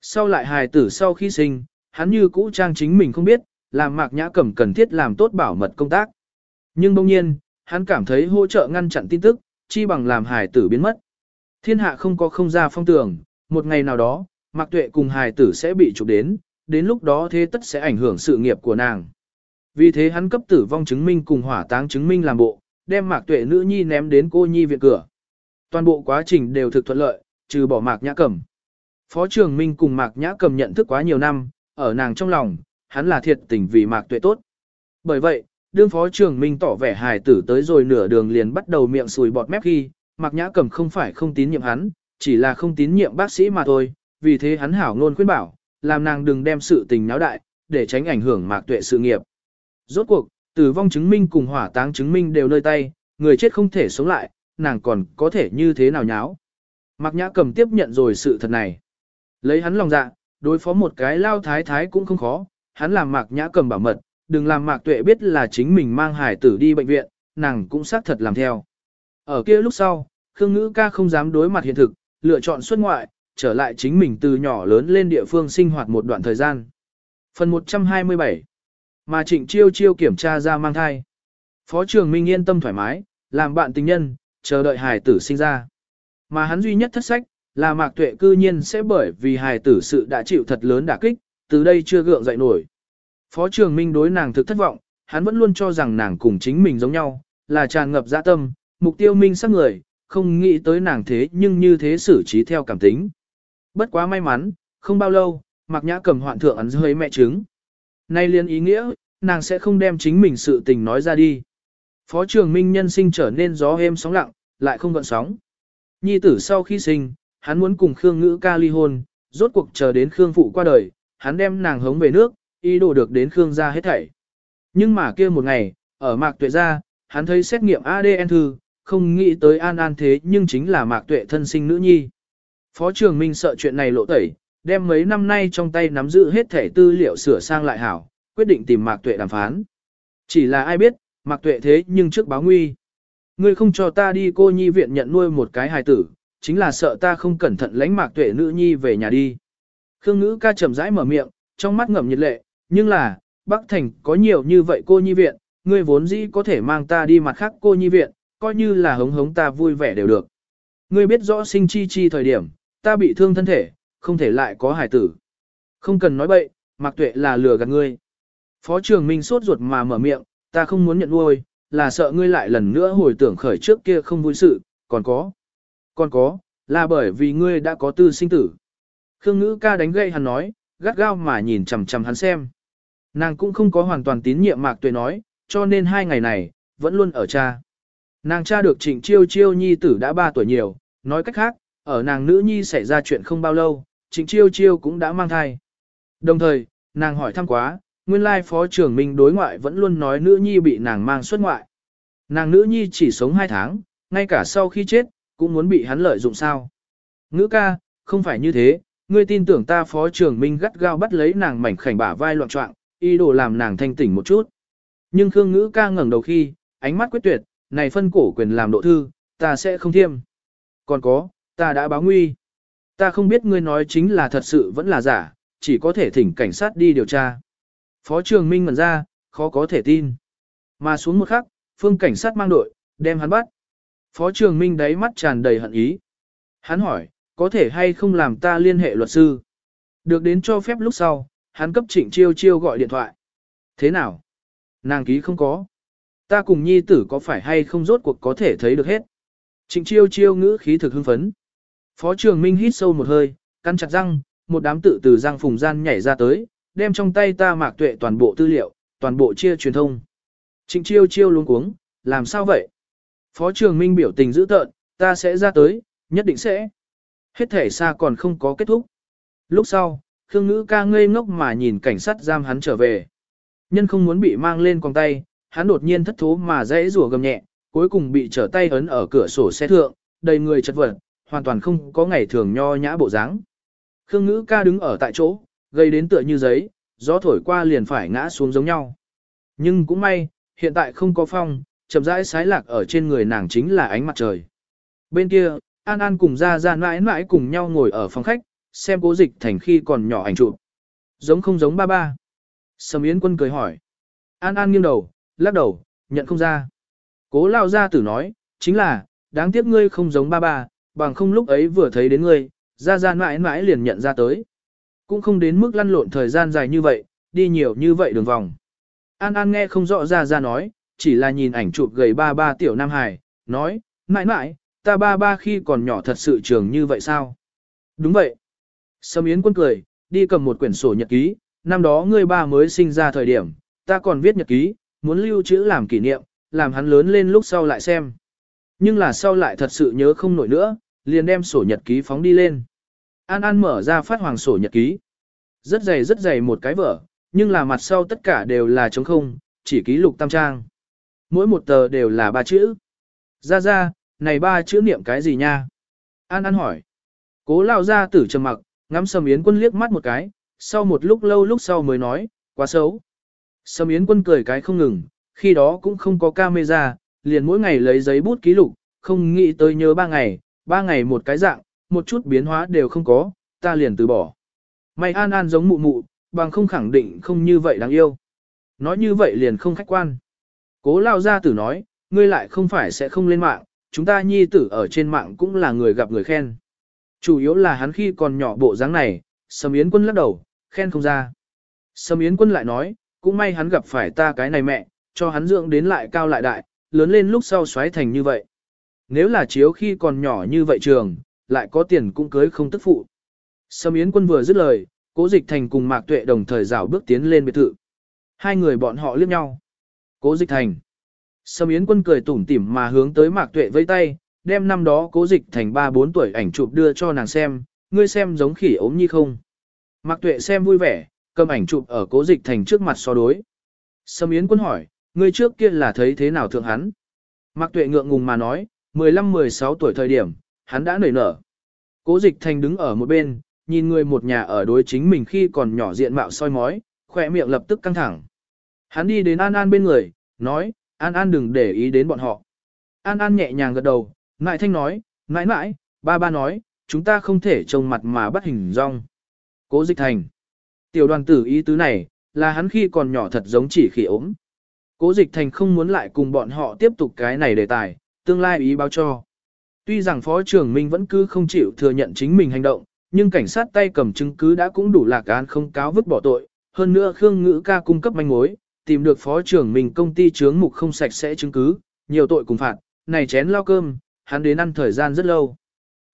Sau lại hài tử sau khi sinh, hắn như cũ trang chính mình không biết, làm Mạc Nhã cầm cần thiết làm tốt bảo mật công tác. Nhưng bỗng nhiên, hắn cảm thấy hỗ trợ ngăn chặn tin tức, chi bằng làm hài tử biến mất. Thiên hạ không có không ra phong tường, một ngày nào đó, Mạc Tuệ cùng hài tử sẽ bị chụp đến, đến lúc đó thế tất sẽ ảnh hưởng sự nghiệp của nàng. Vì thế hắn cấp tử vong chứng minh cùng hỏa táng chứng minh làm bộ, đem Mạc Tuệ nữ nhi ném đến cô nhi viện cửa. Toàn bộ quá trình đều thực thuận lợi, trừ bỏ Mạc Nhã Cầm. Phó Trường Minh cùng Mạc Nhã Cầm nhận thức quá nhiều năm, ở nàng trong lòng, hắn là thiệt tình vì Mạc Tuệ tốt. Bởi vậy, đương Phó Trường Minh tỏ vẻ hài tử tới rồi nửa đường liền bắt đầu miệng sùi bọt mép khi, Mạc Nhã Cầm không phải không tín nhiệm hắn, chỉ là không tín nhiệm bác sĩ mà thôi, vì thế hắn hảo ngôn khuyên bảo, làm nàng đừng đem sự tình náo đại, để tránh ảnh hưởng Mạc Tuệ sự nghiệp. Rốt cuộc, tử vong chứng minh cùng hỏa táng chứng minh đều nơi tay, người chết không thể sống lại, nàng còn có thể như thế nào nháo. Mạc Nhã Cầm tiếp nhận rồi sự thật này. Lấy hắn lòng dạ, đối phó một cái lao thái thái cũng không khó, hắn làm Mạc Nhã Cầm bảo mật, đừng làm Mạc Tuệ biết là chính mình mang hải tử đi bệnh viện, nàng cũng xác thật làm theo. Ở kia lúc sau, Khương Ngữ ca không dám đối mặt hiện thực, lựa chọn xuất ngoại, trở lại chính mình từ nhỏ lớn lên địa phương sinh hoạt một đoạn thời gian. Phần 127 Mà Trịnh Chiêu Chiêu kiểm tra ra mang thai. Phó Trường Minh yên tâm thoải mái, làm bạn tình nhân, chờ đợi hài tử sinh ra. Mà hắn duy nhất thất sách, là Mạc Tuệ cư nhiên sẽ bởi vì hài tử sự đã chịu thật lớn đả kích, từ đây chưa gượng dậy nổi. Phó Trường Minh đối nàng thực thất vọng, hắn vẫn luôn cho rằng nàng cùng chính mình giống nhau, là tràn ngập dạ tâm, mục tiêu minh sắc người, không nghĩ tới nàng thế nhưng như thế xử trí theo cảm tính. Bất quá may mắn, không bao lâu, Mạc Nhã cầm hoạn thượng ấn dưới mẹ trứng. Nay liên ý nghĩa, nàng sẽ không đem chính mình sự tình nói ra đi. Phó trường minh nhân sinh trở nên gió êm sóng lặng, lại không gợn sóng. Nhi tử sau khi sinh, hắn muốn cùng Khương Ngữ ca ly hôn, rốt cuộc chờ đến Khương phụ qua đời, hắn đem nàng hống về nước, ý đồ được đến Khương gia hết thảy. Nhưng mà kia một ngày, ở Mạc Tuệ gia, hắn thấy xét nghiệm ADN thư, không nghĩ tới An An thế nhưng chính là Mạc Tuệ thân sinh nữ nhi. Phó Trường Minh sợ chuyện này lộ tẩy, đem mấy năm nay trong tay nắm giữ hết thảy tư liệu sửa sang lại hảo, quyết định tìm Mạc Tuệ đàm phán. Chỉ là ai biết, Mạc Tuệ thế nhưng trước báo nguy. Ngươi không cho ta đi cô nhi viện nhận nuôi một cái hài tử, chính là sợ ta không cẩn thận lãnh Mạc Tuệ nữ nhi về nhà đi. Khương Ngữ ca chậm rãi mở miệng, trong mắt ngậm nhiệt lệ, nhưng là, Bắc Thành có nhiều như vậy cô nhi viện, ngươi vốn dĩ có thể mang ta đi mặt khác cô nhi viện, coi như là hống hống ta vui vẻ đều được. Ngươi biết rõ sinh chi chi thời điểm, ta bị thương thân thể, không thể lại có hải tử. Không cần nói bậy, Mạc Tuệ là lừa gạt ngươi. Phó trưởng Minh sốt ruột mà mở miệng, ta không muốn nhận nuôi, là sợ ngươi lại lần nữa hồi tưởng khởi trước kia không vui sự, còn có. Còn có, là bởi vì ngươi đã có tư sinh tử. Khương ngữ ca đánh gậy hắn nói, gắt gao mà nhìn chằm chằm hắn xem. Nàng cũng không có hoàn toàn tín nhiệm mạc tuệ nói, cho nên hai ngày này, vẫn luôn ở cha. Nàng cha được trịnh chiêu chiêu nhi tử đã 3 tuổi nhiều, nói cách khác, ở nàng nữ nhi xảy ra chuyện không bao lâu, trịnh chiêu chiêu cũng đã mang thai. Đồng thời, nàng hỏi thăm quá, nguyên lai phó trưởng minh đối ngoại vẫn luôn nói nữ nhi bị nàng mang xuất ngoại. Nàng nữ nhi chỉ sống 2 tháng, ngay cả sau khi chết, cũng muốn bị hắn lợi dụng sao. Ngữ ca, không phải như thế, ngươi tin tưởng ta phó trưởng minh gắt gao bắt lấy nàng mảnh khảnh bả vai loạn trọng, ý đồ làm nàng thanh tỉnh một chút. Nhưng Khương Ngữ ca ngẩng đầu khi, ánh mắt quyết tuyệt, này phân cổ quyền làm độ thư, ta sẽ không thiêm. Còn có, ta đã báo nguy. Ta không biết ngươi nói chính là thật sự vẫn là giả, chỉ có thể thỉnh cảnh sát đi điều tra. Phó trường Minh ngẩn ra, khó có thể tin. Mà xuống một khắc, phương cảnh sát mang đội, đem hắn bắt. Phó trường Minh đáy mắt tràn đầy hận ý. Hắn hỏi, có thể hay không làm ta liên hệ luật sư? Được đến cho phép lúc sau, hắn cấp trịnh chiêu chiêu gọi điện thoại. Thế nào? Nàng ký không có. Ta cùng nhi tử có phải hay không rốt cuộc có thể thấy được hết. Trịnh chiêu chiêu ngữ khí thực hưng phấn. Phó trường Minh hít sâu một hơi, căn chặt răng, một đám tự từ răng phùng gian nhảy ra tới, đem trong tay ta mạc tuệ toàn bộ tư liệu, toàn bộ chia truyền thông. Trịnh chiêu chiêu luống cuống, làm sao vậy? Phó trường Minh biểu tình dữ tợn, ta sẽ ra tới, nhất định sẽ. Hết thể xa còn không có kết thúc. Lúc sau, Khương Ngữ ca ngây ngốc mà nhìn cảnh sát giam hắn trở về. Nhân không muốn bị mang lên quòng tay, hắn đột nhiên thất thố mà dãy rủa gầm nhẹ, cuối cùng bị trở tay ấn ở cửa sổ xe thượng, đầy người chật vật, hoàn toàn không có ngày thường nho nhã bộ dáng. Khương Ngữ ca đứng ở tại chỗ, gây đến tựa như giấy, gió thổi qua liền phải ngã xuống giống nhau. Nhưng cũng may, hiện tại không có phong, chậm rãi sái lạc ở trên người nàng chính là ánh mặt trời. Bên kia, An An cùng ra ra mãi mãi cùng nhau ngồi ở phòng khách, xem cố dịch thành khi còn nhỏ ảnh chụp. Giống không giống ba ba. Sầm Yến quân cười hỏi. An An nghiêng đầu, lắc đầu, nhận không ra. Cố lao ra tử nói, chính là, đáng tiếc ngươi không giống ba ba, bằng không lúc ấy vừa thấy đến ngươi, ra ra mãi mãi liền nhận ra tới. Cũng không đến mức lăn lộn thời gian dài như vậy, đi nhiều như vậy đường vòng. An An nghe không rõ ra ra nói, chỉ là nhìn ảnh chụp gầy ba ba tiểu Nam Hải, nói, mãi mãi, ta ba ba khi còn nhỏ thật sự trường như vậy sao? Đúng vậy. Sâm Yến quân cười, đi cầm một quyển sổ nhật ký, năm đó ngươi ba mới sinh ra thời điểm, ta còn viết nhật ký, muốn lưu trữ làm kỷ niệm, làm hắn lớn lên lúc sau lại xem. Nhưng là sau lại thật sự nhớ không nổi nữa, liền đem sổ nhật ký phóng đi lên. An An mở ra phát hoàng sổ nhật ký. Rất dày rất dày một cái vở, nhưng là mặt sau tất cả đều là trống không, chỉ ký lục tam trang. Mỗi một tờ đều là ba chữ. Ra ra, này ba chữ niệm cái gì nha? An An hỏi. Cố lao ra tử trầm mặc, ngắm sầm yến quân liếc mắt một cái, sau một lúc lâu lúc sau mới nói, quá xấu. Sầm yến quân cười cái không ngừng, khi đó cũng không có camera, liền mỗi ngày lấy giấy bút ký lục, không nghĩ tới nhớ ba ngày, ba ngày một cái dạng, một chút biến hóa đều không có, ta liền từ bỏ. May an an giống mụ mụ, bằng không khẳng định không như vậy đáng yêu. Nói như vậy liền không khách quan. Cố lao ra tử nói, ngươi lại không phải sẽ không lên mạng, chúng ta nhi tử ở trên mạng cũng là người gặp người khen. Chủ yếu là hắn khi còn nhỏ bộ dáng này, Sầm Yến quân lắc đầu, khen không ra. Sầm Yến quân lại nói, cũng may hắn gặp phải ta cái này mẹ, cho hắn dưỡng đến lại cao lại đại, lớn lên lúc sau xoáy thành như vậy. Nếu là chiếu khi còn nhỏ như vậy trường, lại có tiền cũng cưới không tức phụ. Sâm Yến quân vừa dứt lời, cố dịch thành cùng Mạc Tuệ đồng thời rảo bước tiến lên biệt thự. Hai người bọn họ liếc nhau. Cố dịch thành. Sâm Yến quân cười tủm tỉm mà hướng tới Mạc Tuệ vẫy tay, đem năm đó cố dịch thành 3-4 tuổi ảnh chụp đưa cho nàng xem, ngươi xem giống khỉ ốm như không. Mạc Tuệ xem vui vẻ, cầm ảnh chụp ở cố dịch thành trước mặt so đối. Sâm Yến quân hỏi, ngươi trước kia là thấy thế nào thượng hắn? Mạc Tuệ ngượng ngùng mà nói, 15-16 tuổi thời điểm, hắn đã nảy nở. Cố dịch thành đứng ở một bên, nhìn người một nhà ở đối chính mình khi còn nhỏ diện mạo soi mói, khỏe miệng lập tức căng thẳng. Hắn đi đến An An bên người, nói, An An đừng để ý đến bọn họ. An An nhẹ nhàng gật đầu, Nại thanh nói, nãi nãi, ba ba nói, chúng ta không thể trông mặt mà bắt hình rong. Cố dịch thành. Tiểu đoàn tử ý tứ này, là hắn khi còn nhỏ thật giống chỉ khỉ ốm. Cố dịch thành không muốn lại cùng bọn họ tiếp tục cái này đề tài, tương lai ý báo cho. Tuy rằng Phó trưởng Minh vẫn cứ không chịu thừa nhận chính mình hành động, nhưng cảnh sát tay cầm chứng cứ đã cũng đủ lạc án không cáo vứt bỏ tội, hơn nữa Khương Ngữ ca cung cấp manh mối, tìm được phó trưởng mình công ty chướng mục không sạch sẽ chứng cứ, nhiều tội cùng phạt, này chén lao cơm, hắn đến ăn thời gian rất lâu.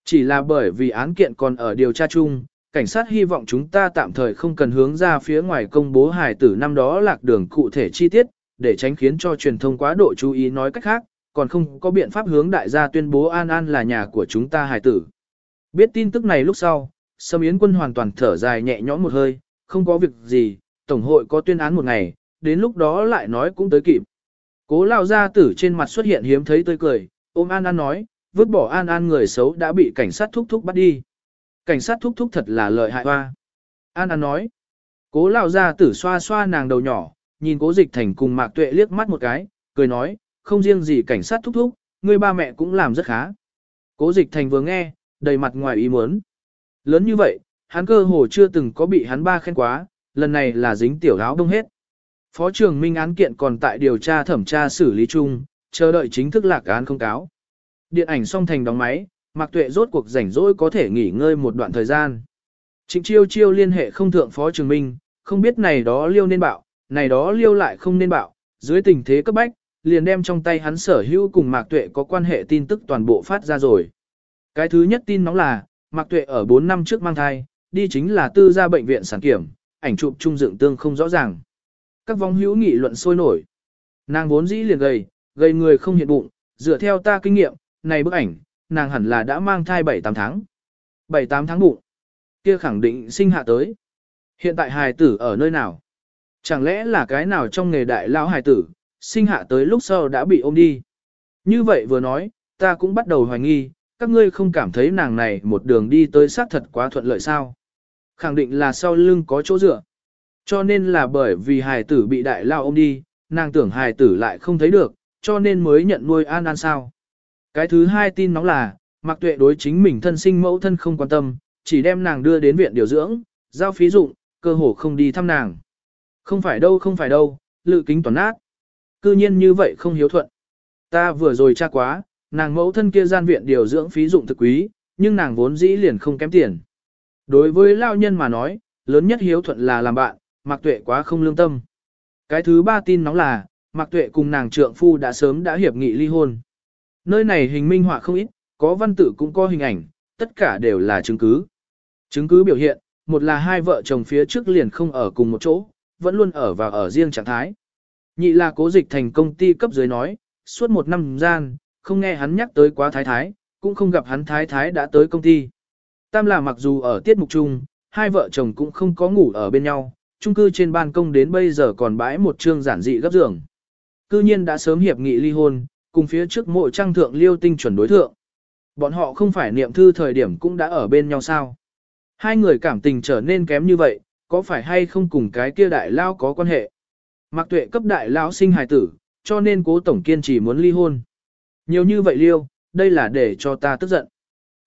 Chỉ là bởi vì án kiện còn ở điều tra chung, cảnh sát hy vọng chúng ta tạm thời không cần hướng ra phía ngoài công bố hài tử năm đó lạc đường cụ thể chi tiết, để tránh khiến cho truyền thông quá độ chú ý nói cách khác, còn không có biện pháp hướng đại gia tuyên bố An An là nhà của chúng ta hài tử. Biết tin tức này lúc sau, Sâm Yến quân hoàn toàn thở dài nhẹ nhõm một hơi, không có việc gì, Tổng hội có tuyên án một ngày, đến lúc đó lại nói cũng tới kịp. Cố lao gia tử trên mặt xuất hiện hiếm thấy tươi cười, ôm An An nói, vứt bỏ An An người xấu đã bị cảnh sát thúc thúc bắt đi. Cảnh sát thúc thúc thật là lợi hại hoa. An An nói, cố lao gia tử xoa xoa nàng đầu nhỏ, nhìn cố dịch thành cùng mạc tuệ liếc mắt một cái, cười nói, không riêng gì cảnh sát thúc thúc, người ba mẹ cũng làm rất khá. Cố dịch thành vừa nghe, đầy mặt ngoài ý muốn. Lớn như vậy, hắn cơ hồ chưa từng có bị hắn ba khen quá, lần này là dính tiểu áo đông hết. Phó trưởng Minh án kiện còn tại điều tra thẩm tra xử lý chung, chờ đợi chính thức lạc án không cáo. Điện ảnh xong thành đóng máy, Mạc Tuệ rốt cuộc rảnh rỗi có thể nghỉ ngơi một đoạn thời gian. Trịnh Chiêu Chiêu liên hệ không thượng Phó Trường Minh, không biết này đó liêu nên bạo, này đó liêu lại không nên bạo, dưới tình thế cấp bách, liền đem trong tay hắn sở hữu cùng Mạc Tuệ có quan hệ tin tức toàn bộ phát ra rồi. Cái thứ nhất tin nóng là, Mạc Tuệ ở 4 năm trước mang thai, đi chính là tư gia bệnh viện sản kiểm, ảnh chụp trung dựng tương không rõ ràng. Các vong hữu nghị luận sôi nổi. Nàng vốn dĩ liền gầy, gây người không hiện bụng, dựa theo ta kinh nghiệm, này bức ảnh, nàng hẳn là đã mang thai 7-8 tháng. 7-8 tháng bụng. Kia khẳng định sinh hạ tới. Hiện tại hài tử ở nơi nào? Chẳng lẽ là cái nào trong nghề đại lao hài tử, sinh hạ tới lúc sau đã bị ôm đi? Như vậy vừa nói, ta cũng bắt đầu hoài nghi, các ngươi không cảm thấy nàng này một đường đi tới xác thật quá thuận lợi sao? Khẳng định là sau lưng có chỗ dựa. Cho nên là bởi vì hài tử bị đại lao ôm đi, nàng tưởng hài tử lại không thấy được, cho nên mới nhận nuôi an an sao. Cái thứ hai tin nóng là, Mạc Tuệ đối chính mình thân sinh mẫu thân không quan tâm, chỉ đem nàng đưa đến viện điều dưỡng, giao phí dụng, cơ hồ không đi thăm nàng. Không phải đâu không phải đâu, lự kính toàn nát. Cư nhiên như vậy không hiếu thuận. Ta vừa rồi tra quá, nàng mẫu thân kia gian viện điều dưỡng phí dụng thực quý, nhưng nàng vốn dĩ liền không kém tiền. Đối với lao nhân mà nói, lớn nhất hiếu thuận là làm bạn, Mạc Tuệ quá không lương tâm. Cái thứ ba tin nóng là, Mạc Tuệ cùng nàng trượng phu đã sớm đã hiệp nghị ly hôn. Nơi này hình minh họa không ít, có văn tự cũng có hình ảnh, tất cả đều là chứng cứ. Chứng cứ biểu hiện, một là hai vợ chồng phía trước liền không ở cùng một chỗ, vẫn luôn ở và ở riêng trạng thái. Nhị là cố dịch thành công ty cấp dưới nói, suốt một năm gian, không nghe hắn nhắc tới quá thái thái, cũng không gặp hắn thái thái đã tới công ty. Tam là mặc dù ở tiết mục chung, hai vợ chồng cũng không có ngủ ở bên nhau, chung cư trên ban công đến bây giờ còn bãi một trương giản dị gấp giường. Cư nhiên đã sớm hiệp nghị ly hôn, cùng phía trước mộ trang thượng liêu tinh chuẩn đối thượng. Bọn họ không phải niệm thư thời điểm cũng đã ở bên nhau sao. Hai người cảm tình trở nên kém như vậy, có phải hay không cùng cái kia đại lao có quan hệ. Mạc tuệ cấp đại lao sinh hài tử, cho nên cố tổng kiên trì muốn ly hôn. Nhiều như vậy liêu, đây là để cho ta tức giận.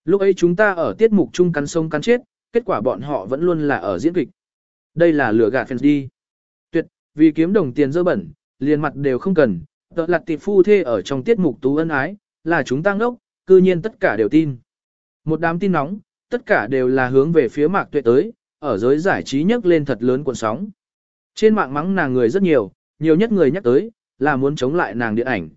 Lúc ấy chúng ta ở tiết mục chung cắn sông cắn chết, kết quả bọn họ vẫn luôn là ở diễn kịch. Đây là lửa gạt fans đi. Tuyệt, vì kiếm đồng tiền dơ bẩn, liền mặt đều không cần, tợ lặt tịp phu thê ở trong tiết mục tú ân ái, là chúng tăng đốc, cư nhiên tất cả đều tin. Một đám tin nóng, tất cả đều là hướng về phía mạc tuệ tới, ở giới giải trí nhấc lên thật lớn cuộn sóng. Trên mạng mắng nàng người rất nhiều, nhiều nhất người nhắc tới, là muốn chống lại nàng điện ảnh.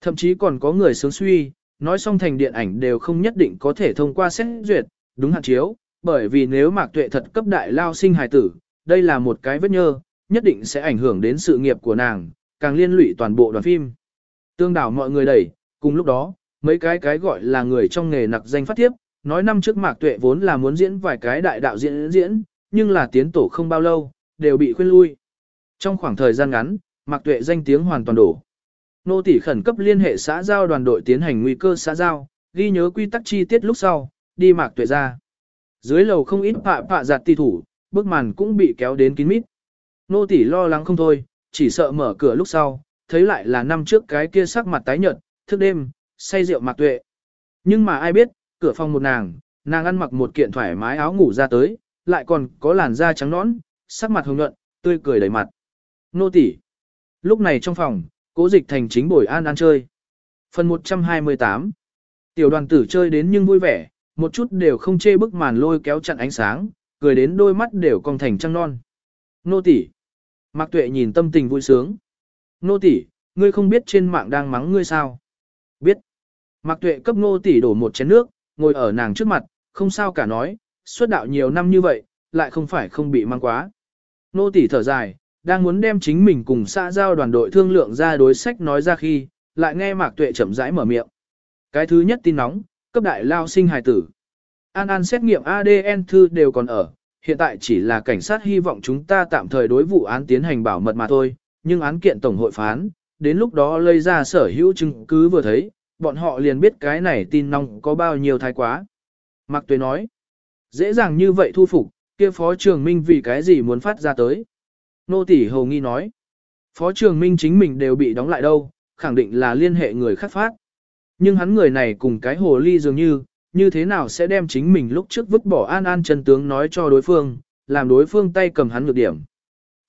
Thậm chí còn có người sướng suy, nói xong thành điện ảnh đều không nhất định có thể thông qua xét duyệt, đúng hạn chiếu, bởi vì nếu mạc tuệ thật cấp đại lao sinh hài tử, đây là một cái vết nhơ, nhất định sẽ ảnh hưởng đến sự nghiệp của nàng, càng liên lụy toàn bộ đoàn phim. Tương đảo mọi người đẩy, cùng lúc đó, mấy cái cái gọi là người trong nghề nặc danh phát tiếp, nói năm trước mạc tuệ vốn là muốn diễn vài cái đại đạo diễn diễn, nhưng là tiến tổ không bao lâu, đều bị khuyên lui. Trong khoảng thời gian ngắn, mạc tuệ danh tiếng hoàn toàn đổ. Nô tỷ khẩn cấp liên hệ xã giao đoàn đội tiến hành nguy cơ xã giao, ghi nhớ quy tắc chi tiết lúc sau, đi mạc tuệ ra. Dưới lầu không ít pạ pạ giặt ti thủ, bước màn cũng bị kéo đến kín mít. Nô tỷ lo lắng không thôi, chỉ sợ mở cửa lúc sau, thấy lại là năm trước cái kia sắc mặt tái nhợt, thức đêm, say rượu mạc tuệ. Nhưng mà ai biết, cửa phòng một nàng, nàng ăn mặc một kiện thoải mái áo ngủ ra tới, lại còn có làn da trắng nõn, sắc mặt hồng nhuận, tươi cười đầy mặt. Nô tỷ. Lúc này trong phòng, cố dịch thành chính bồi an ăn chơi. Phần 128 Tiểu đoàn tử chơi đến nhưng vui vẻ, một chút đều không chê bức màn lôi kéo chặn ánh sáng, cười đến đôi mắt đều cong thành trăng non. Nô tỷ. Mạc Tuệ nhìn tâm tình vui sướng. Nô tỷ, ngươi không biết trên mạng đang mắng ngươi sao? Biết. Mạc Tuệ cấp nô tỷ đổ một chén nước, ngồi ở nàng trước mặt, không sao cả nói, xuất đạo nhiều năm như vậy, lại không phải không bị mang quá. Nô tỷ thở dài, đang muốn đem chính mình cùng xã giao đoàn đội thương lượng ra đối sách nói ra khi, lại nghe Mạc Tuệ chậm rãi mở miệng. Cái thứ nhất tin nóng, cấp đại lao sinh hài tử. An An xét nghiệm ADN thư đều còn ở, hiện tại chỉ là cảnh sát hy vọng chúng ta tạm thời đối vụ án tiến hành bảo mật mà thôi, nhưng án kiện tổng hội phán, đến lúc đó lây ra sở hữu chứng cứ vừa thấy, bọn họ liền biết cái này tin nong có bao nhiêu thái quá. Mạc Tuệ nói, dễ dàng như vậy thu phục, kia Phó Trường Minh vì cái gì muốn phát ra tới. Nô tỷ hầu nghi nói, Phó Trường Minh chính mình đều bị đóng lại đâu, khẳng định là liên hệ người khác phát. Nhưng hắn người này cùng cái hồ ly dường như, như thế nào sẽ đem chính mình lúc trước vứt bỏ an an chân tướng nói cho đối phương, làm đối phương tay cầm hắn ngược điểm.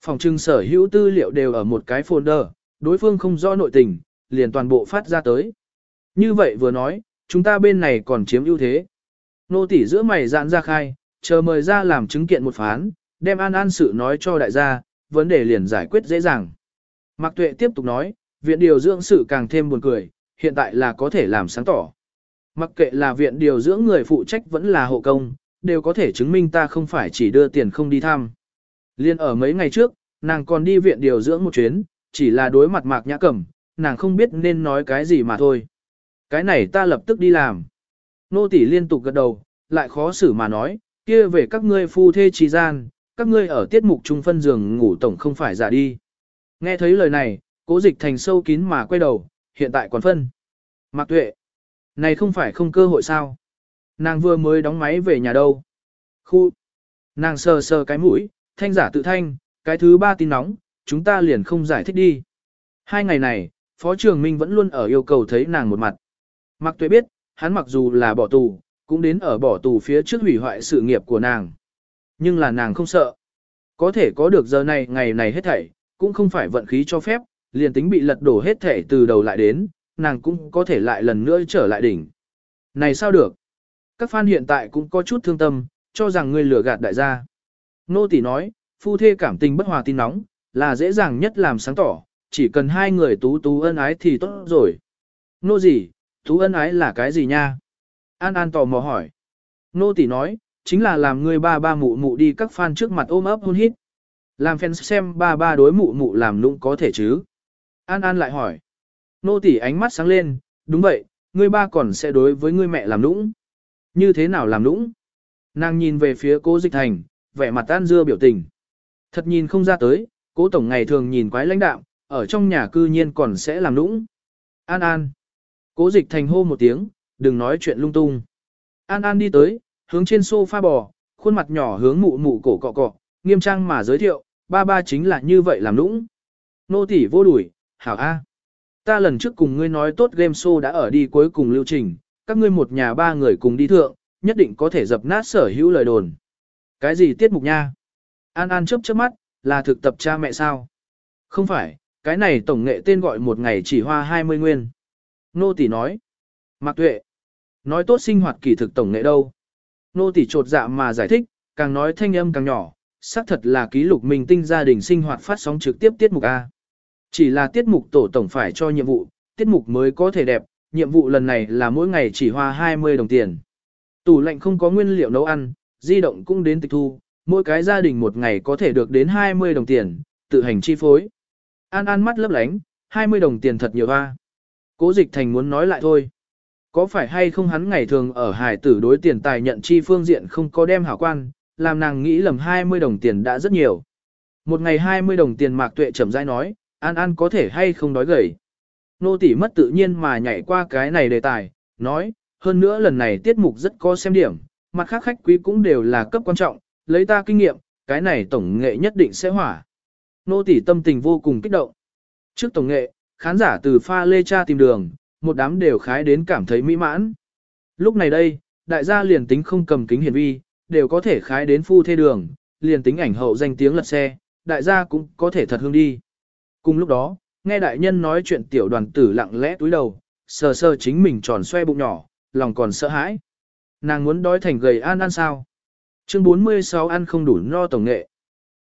Phòng trưng sở hữu tư liệu đều ở một cái folder, đối phương không rõ nội tình, liền toàn bộ phát ra tới. Như vậy vừa nói, chúng ta bên này còn chiếm ưu thế. Nô tỷ giữa mày dạn ra khai, chờ mời ra làm chứng kiện một phán, đem an an sự nói cho đại gia, vấn đề liền giải quyết dễ dàng. Mạc Tuệ tiếp tục nói, viện điều dưỡng sự càng thêm buồn cười, hiện tại là có thể làm sáng tỏ. Mặc kệ là viện điều dưỡng người phụ trách vẫn là hộ công, đều có thể chứng minh ta không phải chỉ đưa tiền không đi thăm. Liên ở mấy ngày trước, nàng còn đi viện điều dưỡng một chuyến, chỉ là đối mặt mạc nhã cẩm, nàng không biết nên nói cái gì mà thôi. Cái này ta lập tức đi làm. Nô tỷ liên tục gật đầu, lại khó xử mà nói, kia về các ngươi phu thê trí gian, các ngươi ở tiết mục trung phân giường ngủ tổng không phải giả đi. Nghe thấy lời này, cố dịch thành sâu kín mà quay đầu, hiện tại còn phân. Mạc tuệ, này không phải không cơ hội sao? Nàng vừa mới đóng máy về nhà đâu. Khu, nàng sờ sờ cái mũi, thanh giả tự thanh, cái thứ ba tin nóng, chúng ta liền không giải thích đi. Hai ngày này, Phó Trường Minh vẫn luôn ở yêu cầu thấy nàng một mặt. mặc tuệ biết, hắn mặc dù là bỏ tù, cũng đến ở bỏ tù phía trước hủy hoại sự nghiệp của nàng. Nhưng là nàng không sợ. Có thể có được giờ này ngày này hết thảy, cũng không phải vận khí cho phép, liền tính bị lật đổ hết thảy từ đầu lại đến, nàng cũng có thể lại lần nữa trở lại đỉnh. Này sao được? Các fan hiện tại cũng có chút thương tâm, cho rằng ngươi lừa gạt đại gia. Nô tỷ nói, phu thê cảm tình bất hòa tin nóng, là dễ dàng nhất làm sáng tỏ, chỉ cần hai người tú tú ân ái thì tốt rồi. Nô gì, tú ân ái là cái gì nha? An An tò mò hỏi. Nô tỷ nói, chính là làm người ba ba mụ mụ đi các fan trước mặt ôm ấp hôn hít. Làm fans xem ba ba đối mụ mụ làm lũng có thể chứ? An An lại hỏi. Nô tỷ ánh mắt sáng lên, đúng vậy, ngươi ba còn sẽ đối với ngươi mẹ làm lũng. Như thế nào làm lũng? Nàng nhìn về phía cố dịch thành, vẻ mặt tan dưa biểu tình. Thật nhìn không ra tới, cố tổng ngày thường nhìn quái lãnh đạo, ở trong nhà cư nhiên còn sẽ làm lũng. An An. Cố dịch thành hô một tiếng, đừng nói chuyện lung tung. An An đi tới, hướng trên sofa bò, khuôn mặt nhỏ hướng mụ mụ cổ cọ cọ, nghiêm trang mà giới thiệu, ba ba chính là như vậy làm lũng. Nô tỷ vô đuổi, hảo A. Ta lần trước cùng ngươi nói tốt game show đã ở đi cuối cùng lưu trình, các ngươi một nhà ba người cùng đi thượng, nhất định có thể dập nát sở hữu lời đồn. Cái gì tiết mục nha? An An chớp chớp mắt, là thực tập cha mẹ sao? Không phải, cái này tổng nghệ tên gọi một ngày chỉ hoa 20 nguyên. Nô tỷ nói. Mạc Tuệ. Nói tốt sinh hoạt kỳ thực tổng nghệ đâu. Nô tỷ trột dạ mà giải thích, càng nói thanh âm càng nhỏ, xác thật là ký lục mình tinh gia đình sinh hoạt phát sóng trực tiếp tiết mục A. Chỉ là tiết mục tổ tổng phải cho nhiệm vụ, tiết mục mới có thể đẹp, nhiệm vụ lần này là mỗi ngày chỉ hoa 20 đồng tiền. Tủ lạnh không có nguyên liệu nấu ăn, di động cũng đến tịch thu, mỗi cái gia đình một ngày có thể được đến 20 đồng tiền, tự hành chi phối. An An mắt lấp lánh, 20 đồng tiền thật nhiều hoa. Cố dịch thành muốn nói lại thôi. Có phải hay không hắn ngày thường ở hải tử đối tiền tài nhận chi phương diện không có đem hảo quan, làm nàng nghĩ lầm 20 đồng tiền đã rất nhiều. Một ngày 20 đồng tiền mạc tuệ chậm rãi nói, An An có thể hay không đói gầy. Nô tỷ mất tự nhiên mà nhảy qua cái này đề tài, nói, hơn nữa lần này tiết mục rất có xem điểm, mặt khác khách quý cũng đều là cấp quan trọng, lấy ta kinh nghiệm, cái này tổng nghệ nhất định sẽ hỏa. Nô tỷ tâm tình vô cùng kích động. Trước tổng nghệ, khán giả từ pha lê cha tìm đường, một đám đều khái đến cảm thấy mỹ mãn. Lúc này đây, đại gia liền tính không cầm kính hiển vi, đều có thể khái đến phu thê đường, liền tính ảnh hậu danh tiếng lật xe, đại gia cũng có thể thật hương đi. Cùng lúc đó, nghe đại nhân nói chuyện tiểu đoàn tử lặng lẽ túi đầu, sờ sờ chính mình tròn xoe bụng nhỏ, lòng còn sợ hãi. Nàng muốn đói thành gầy an ăn sao. Chương 46 ăn không đủ no tổng nghệ.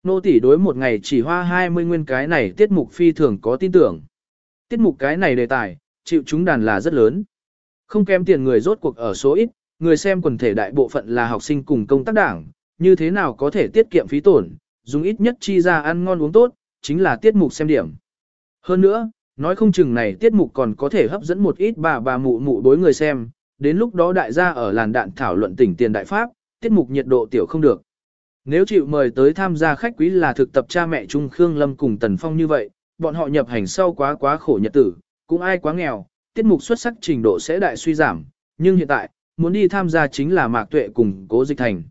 Nô tỷ đối một ngày chỉ hoa 20 nguyên cái này tiết mục phi thường có tin tưởng. Tiết mục cái này đề tài, chịu chúng đàn là rất lớn. Không kém tiền người rốt cuộc ở số ít, người xem quần thể đại bộ phận là học sinh cùng công tác đảng, như thế nào có thể tiết kiệm phí tổn, dùng ít nhất chi ra ăn ngon uống tốt, chính là tiết mục xem điểm. Hơn nữa, nói không chừng này tiết mục còn có thể hấp dẫn một ít bà bà mụ mụ đối người xem, đến lúc đó đại gia ở làn đạn thảo luận tỉnh tiền đại pháp, tiết mục nhiệt độ tiểu không được. Nếu chịu mời tới tham gia khách quý là thực tập cha mẹ Trung Khương Lâm cùng Tần Phong như vậy, bọn họ nhập hành sau quá quá khổ nhật tử, cũng ai quá nghèo, tiết mục xuất sắc trình độ sẽ đại suy giảm, nhưng hiện tại, muốn đi tham gia chính là Mạc Tuệ cùng Cố Dịch Thành.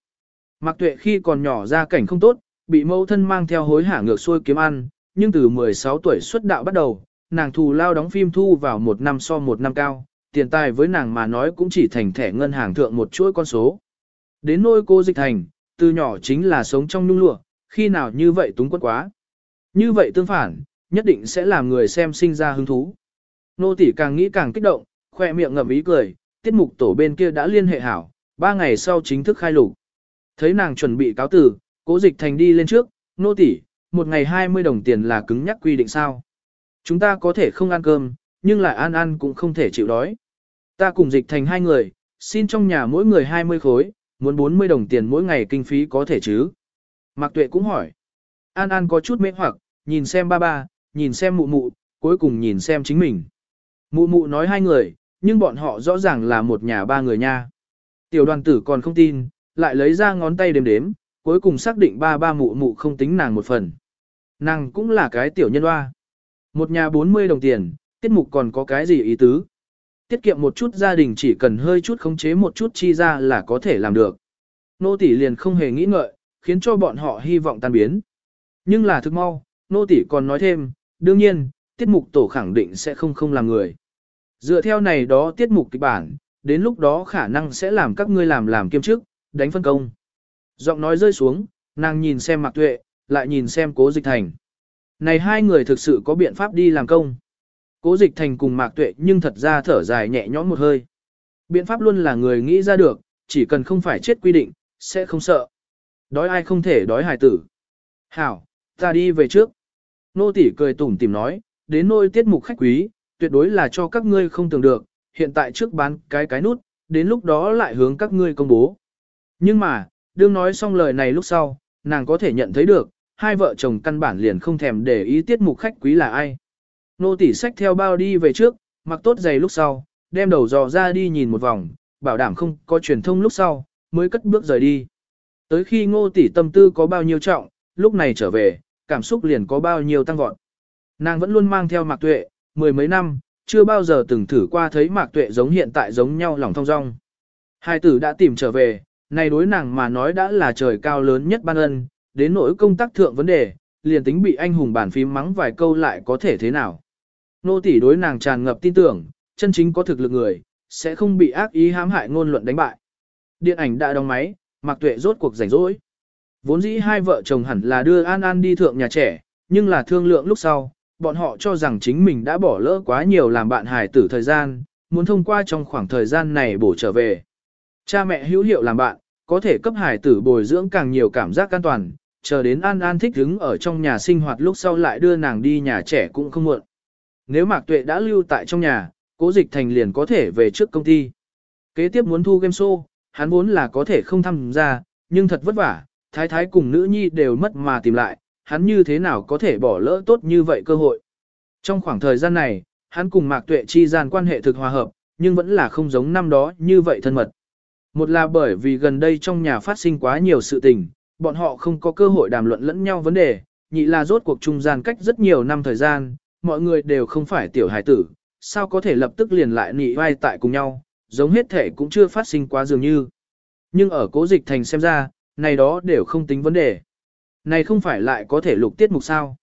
Mạc Tuệ khi còn nhỏ ra cảnh không tốt, bị mẫu thân mang theo hối hả ngược xuôi kiếm ăn, nhưng từ 16 tuổi xuất đạo bắt đầu, nàng thù lao đóng phim thu vào một năm so một năm cao, tiền tài với nàng mà nói cũng chỉ thành thẻ ngân hàng thượng một chuỗi con số. Đến nôi cô dịch thành, từ nhỏ chính là sống trong nhung lụa, khi nào như vậy túng quất quá. Như vậy tương phản, nhất định sẽ làm người xem sinh ra hứng thú. Nô tỷ càng nghĩ càng kích động, khoe miệng ngậm ý cười, tiết mục tổ bên kia đã liên hệ hảo, ba ngày sau chính thức khai lục. Thấy nàng chuẩn bị cáo từ, cố dịch thành đi lên trước, nô tỷ, một ngày 20 đồng tiền là cứng nhắc quy định sao. Chúng ta có thể không ăn cơm, nhưng lại ăn ăn cũng không thể chịu đói. Ta cùng dịch thành hai người, xin trong nhà mỗi người 20 khối, muốn 40 đồng tiền mỗi ngày kinh phí có thể chứ. Mạc Tuệ cũng hỏi. An An có chút mê hoặc, nhìn xem ba ba, nhìn xem mụ mụ, cuối cùng nhìn xem chính mình. Mụ mụ nói hai người, nhưng bọn họ rõ ràng là một nhà ba người nha. Tiểu đoàn tử còn không tin, lại lấy ra ngón tay đếm đếm, cuối cùng xác định ba ba mụ mụ không tính nàng một phần. Nàng cũng là cái tiểu nhân hoa. Một nhà 40 đồng tiền, tiết mục còn có cái gì ý tứ? Tiết kiệm một chút gia đình chỉ cần hơi chút khống chế một chút chi ra là có thể làm được. Nô tỷ liền không hề nghĩ ngợi, khiến cho bọn họ hy vọng tan biến. Nhưng là thực mau, nô tỷ còn nói thêm, đương nhiên, tiết mục tổ khẳng định sẽ không không làm người. Dựa theo này đó tiết mục kịch bản, đến lúc đó khả năng sẽ làm các ngươi làm làm kiêm chức, đánh phân công. Giọng nói rơi xuống, nàng nhìn xem Mạc Tuệ, lại nhìn xem Cố Dịch Thành. Này hai người thực sự có biện pháp đi làm công. Cố Dịch Thành cùng Mạc Tuệ nhưng thật ra thở dài nhẹ nhõm một hơi. Biện pháp luôn là người nghĩ ra được, chỉ cần không phải chết quy định, sẽ không sợ. Đói ai không thể đói hài tử. Hảo, ta đi về trước. Nô tỷ cười tủm tỉm nói, đến nôi tiết mục khách quý, tuyệt đối là cho các ngươi không tưởng được, hiện tại trước bán cái cái nút, đến lúc đó lại hướng các ngươi công bố. Nhưng mà, đương nói xong lời này lúc sau, nàng có thể nhận thấy được, hai vợ chồng căn bản liền không thèm để ý tiết mục khách quý là ai. Nô tỷ sách theo bao đi về trước, mặc tốt giày lúc sau, đem đầu dò ra đi nhìn một vòng, bảo đảm không có truyền thông lúc sau, mới cất bước rời đi. Tới khi ngô tỷ tâm tư có bao nhiêu trọng, lúc này trở về, cảm xúc liền có bao nhiêu tăng vọt. Nàng vẫn luôn mang theo mạc tuệ, mười mấy năm, chưa bao giờ từng thử qua thấy mạc tuệ giống hiện tại giống nhau lòng thong dong. Hai tử đã tìm trở về, này đối nàng mà nói đã là trời cao lớn nhất ban ân, đến nỗi công tác thượng vấn đề, liền tính bị anh hùng bản phím mắng vài câu lại có thể thế nào. Nô tỷ đối nàng tràn ngập tin tưởng, chân chính có thực lực người, sẽ không bị ác ý hãm hại ngôn luận đánh bại. Điện ảnh đã đóng máy, Mạc Tuệ rốt cuộc rảnh rỗi. Vốn dĩ hai vợ chồng hẳn là đưa An An đi thượng nhà trẻ, nhưng là thương lượng lúc sau, bọn họ cho rằng chính mình đã bỏ lỡ quá nhiều làm bạn hài tử thời gian, muốn thông qua trong khoảng thời gian này bổ trở về. Cha mẹ hữu hiệu làm bạn, có thể cấp hải tử bồi dưỡng càng nhiều cảm giác an toàn, chờ đến An An thích ứng ở trong nhà sinh hoạt lúc sau lại đưa nàng đi nhà trẻ cũng không muộn. Nếu Mạc Tuệ đã lưu tại trong nhà, Cố Dịch Thành liền có thể về trước công ty. Kế tiếp muốn thu game show, hắn vốn là có thể không tham gia, nhưng thật vất vả, thái thái cùng nữ nhi đều mất mà tìm lại, hắn như thế nào có thể bỏ lỡ tốt như vậy cơ hội. Trong khoảng thời gian này, hắn cùng Mạc Tuệ chi gian quan hệ thực hòa hợp, nhưng vẫn là không giống năm đó như vậy thân mật. Một là bởi vì gần đây trong nhà phát sinh quá nhiều sự tình, bọn họ không có cơ hội đàm luận lẫn nhau vấn đề, nhị là rốt cuộc trung gian cách rất nhiều năm thời gian, mọi người đều không phải tiểu hải tử, sao có thể lập tức liền lại nị vai tại cùng nhau, giống hết thể cũng chưa phát sinh quá dường như. Nhưng ở cố dịch thành xem ra, này đó đều không tính vấn đề. Này không phải lại có thể lục tiết mục sao.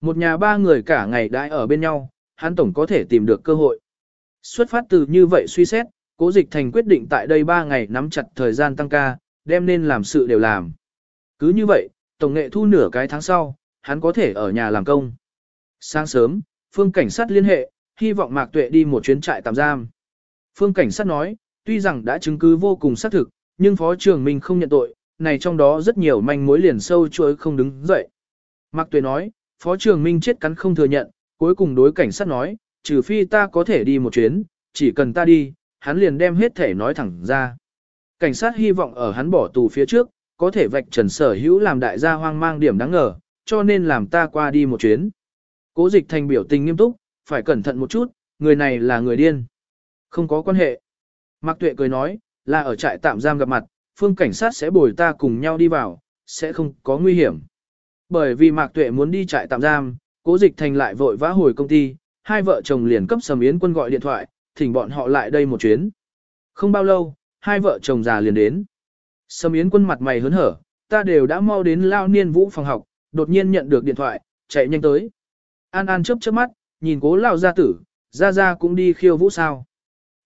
Một nhà ba người cả ngày đãi ở bên nhau, hắn tổng có thể tìm được cơ hội. Xuất phát từ như vậy suy xét, cố dịch thành quyết định tại đây ba ngày nắm chặt thời gian tăng ca, đem nên làm sự đều làm. Cứ như vậy, tổng nghệ thu nửa cái tháng sau, hắn có thể ở nhà làm công. Sáng sớm, phương cảnh sát liên hệ, hy vọng Mạc Tuệ đi một chuyến trại tạm giam. Phương cảnh sát nói, tuy rằng đã chứng cứ vô cùng xác thực, nhưng Phó Trường Minh không nhận tội, này trong đó rất nhiều manh mối liền sâu chuối không đứng dậy. Mạc Tuệ nói, Phó Trường Minh chết cắn không thừa nhận, cuối cùng đối cảnh sát nói, trừ phi ta có thể đi một chuyến, chỉ cần ta đi, hắn liền đem hết thể nói thẳng ra. Cảnh sát hy vọng ở hắn bỏ tù phía trước, có thể vạch trần sở hữu làm đại gia hoang mang điểm đáng ngờ, cho nên làm ta qua đi một chuyến. Cố dịch thành biểu tình nghiêm túc, phải cẩn thận một chút, người này là người điên. Không có quan hệ. Mạc Tuệ cười nói, là ở trại tạm giam gặp mặt, phương cảnh sát sẽ bồi ta cùng nhau đi vào, sẽ không có nguy hiểm. Bởi vì Mạc Tuệ muốn đi trại tạm giam, cố dịch thành lại vội vã hồi công ty, hai vợ chồng liền cấp Sầm Yến quân gọi điện thoại, thỉnh bọn họ lại đây một chuyến. Không bao lâu, hai vợ chồng già liền đến. Sâm Yến quân mặt mày hớn hở, ta đều đã mau đến lao niên vũ phòng học, đột nhiên nhận được điện thoại, chạy nhanh tới. An An chớp chớp mắt, nhìn cố lao gia tử, ra ra cũng đi khiêu vũ sao.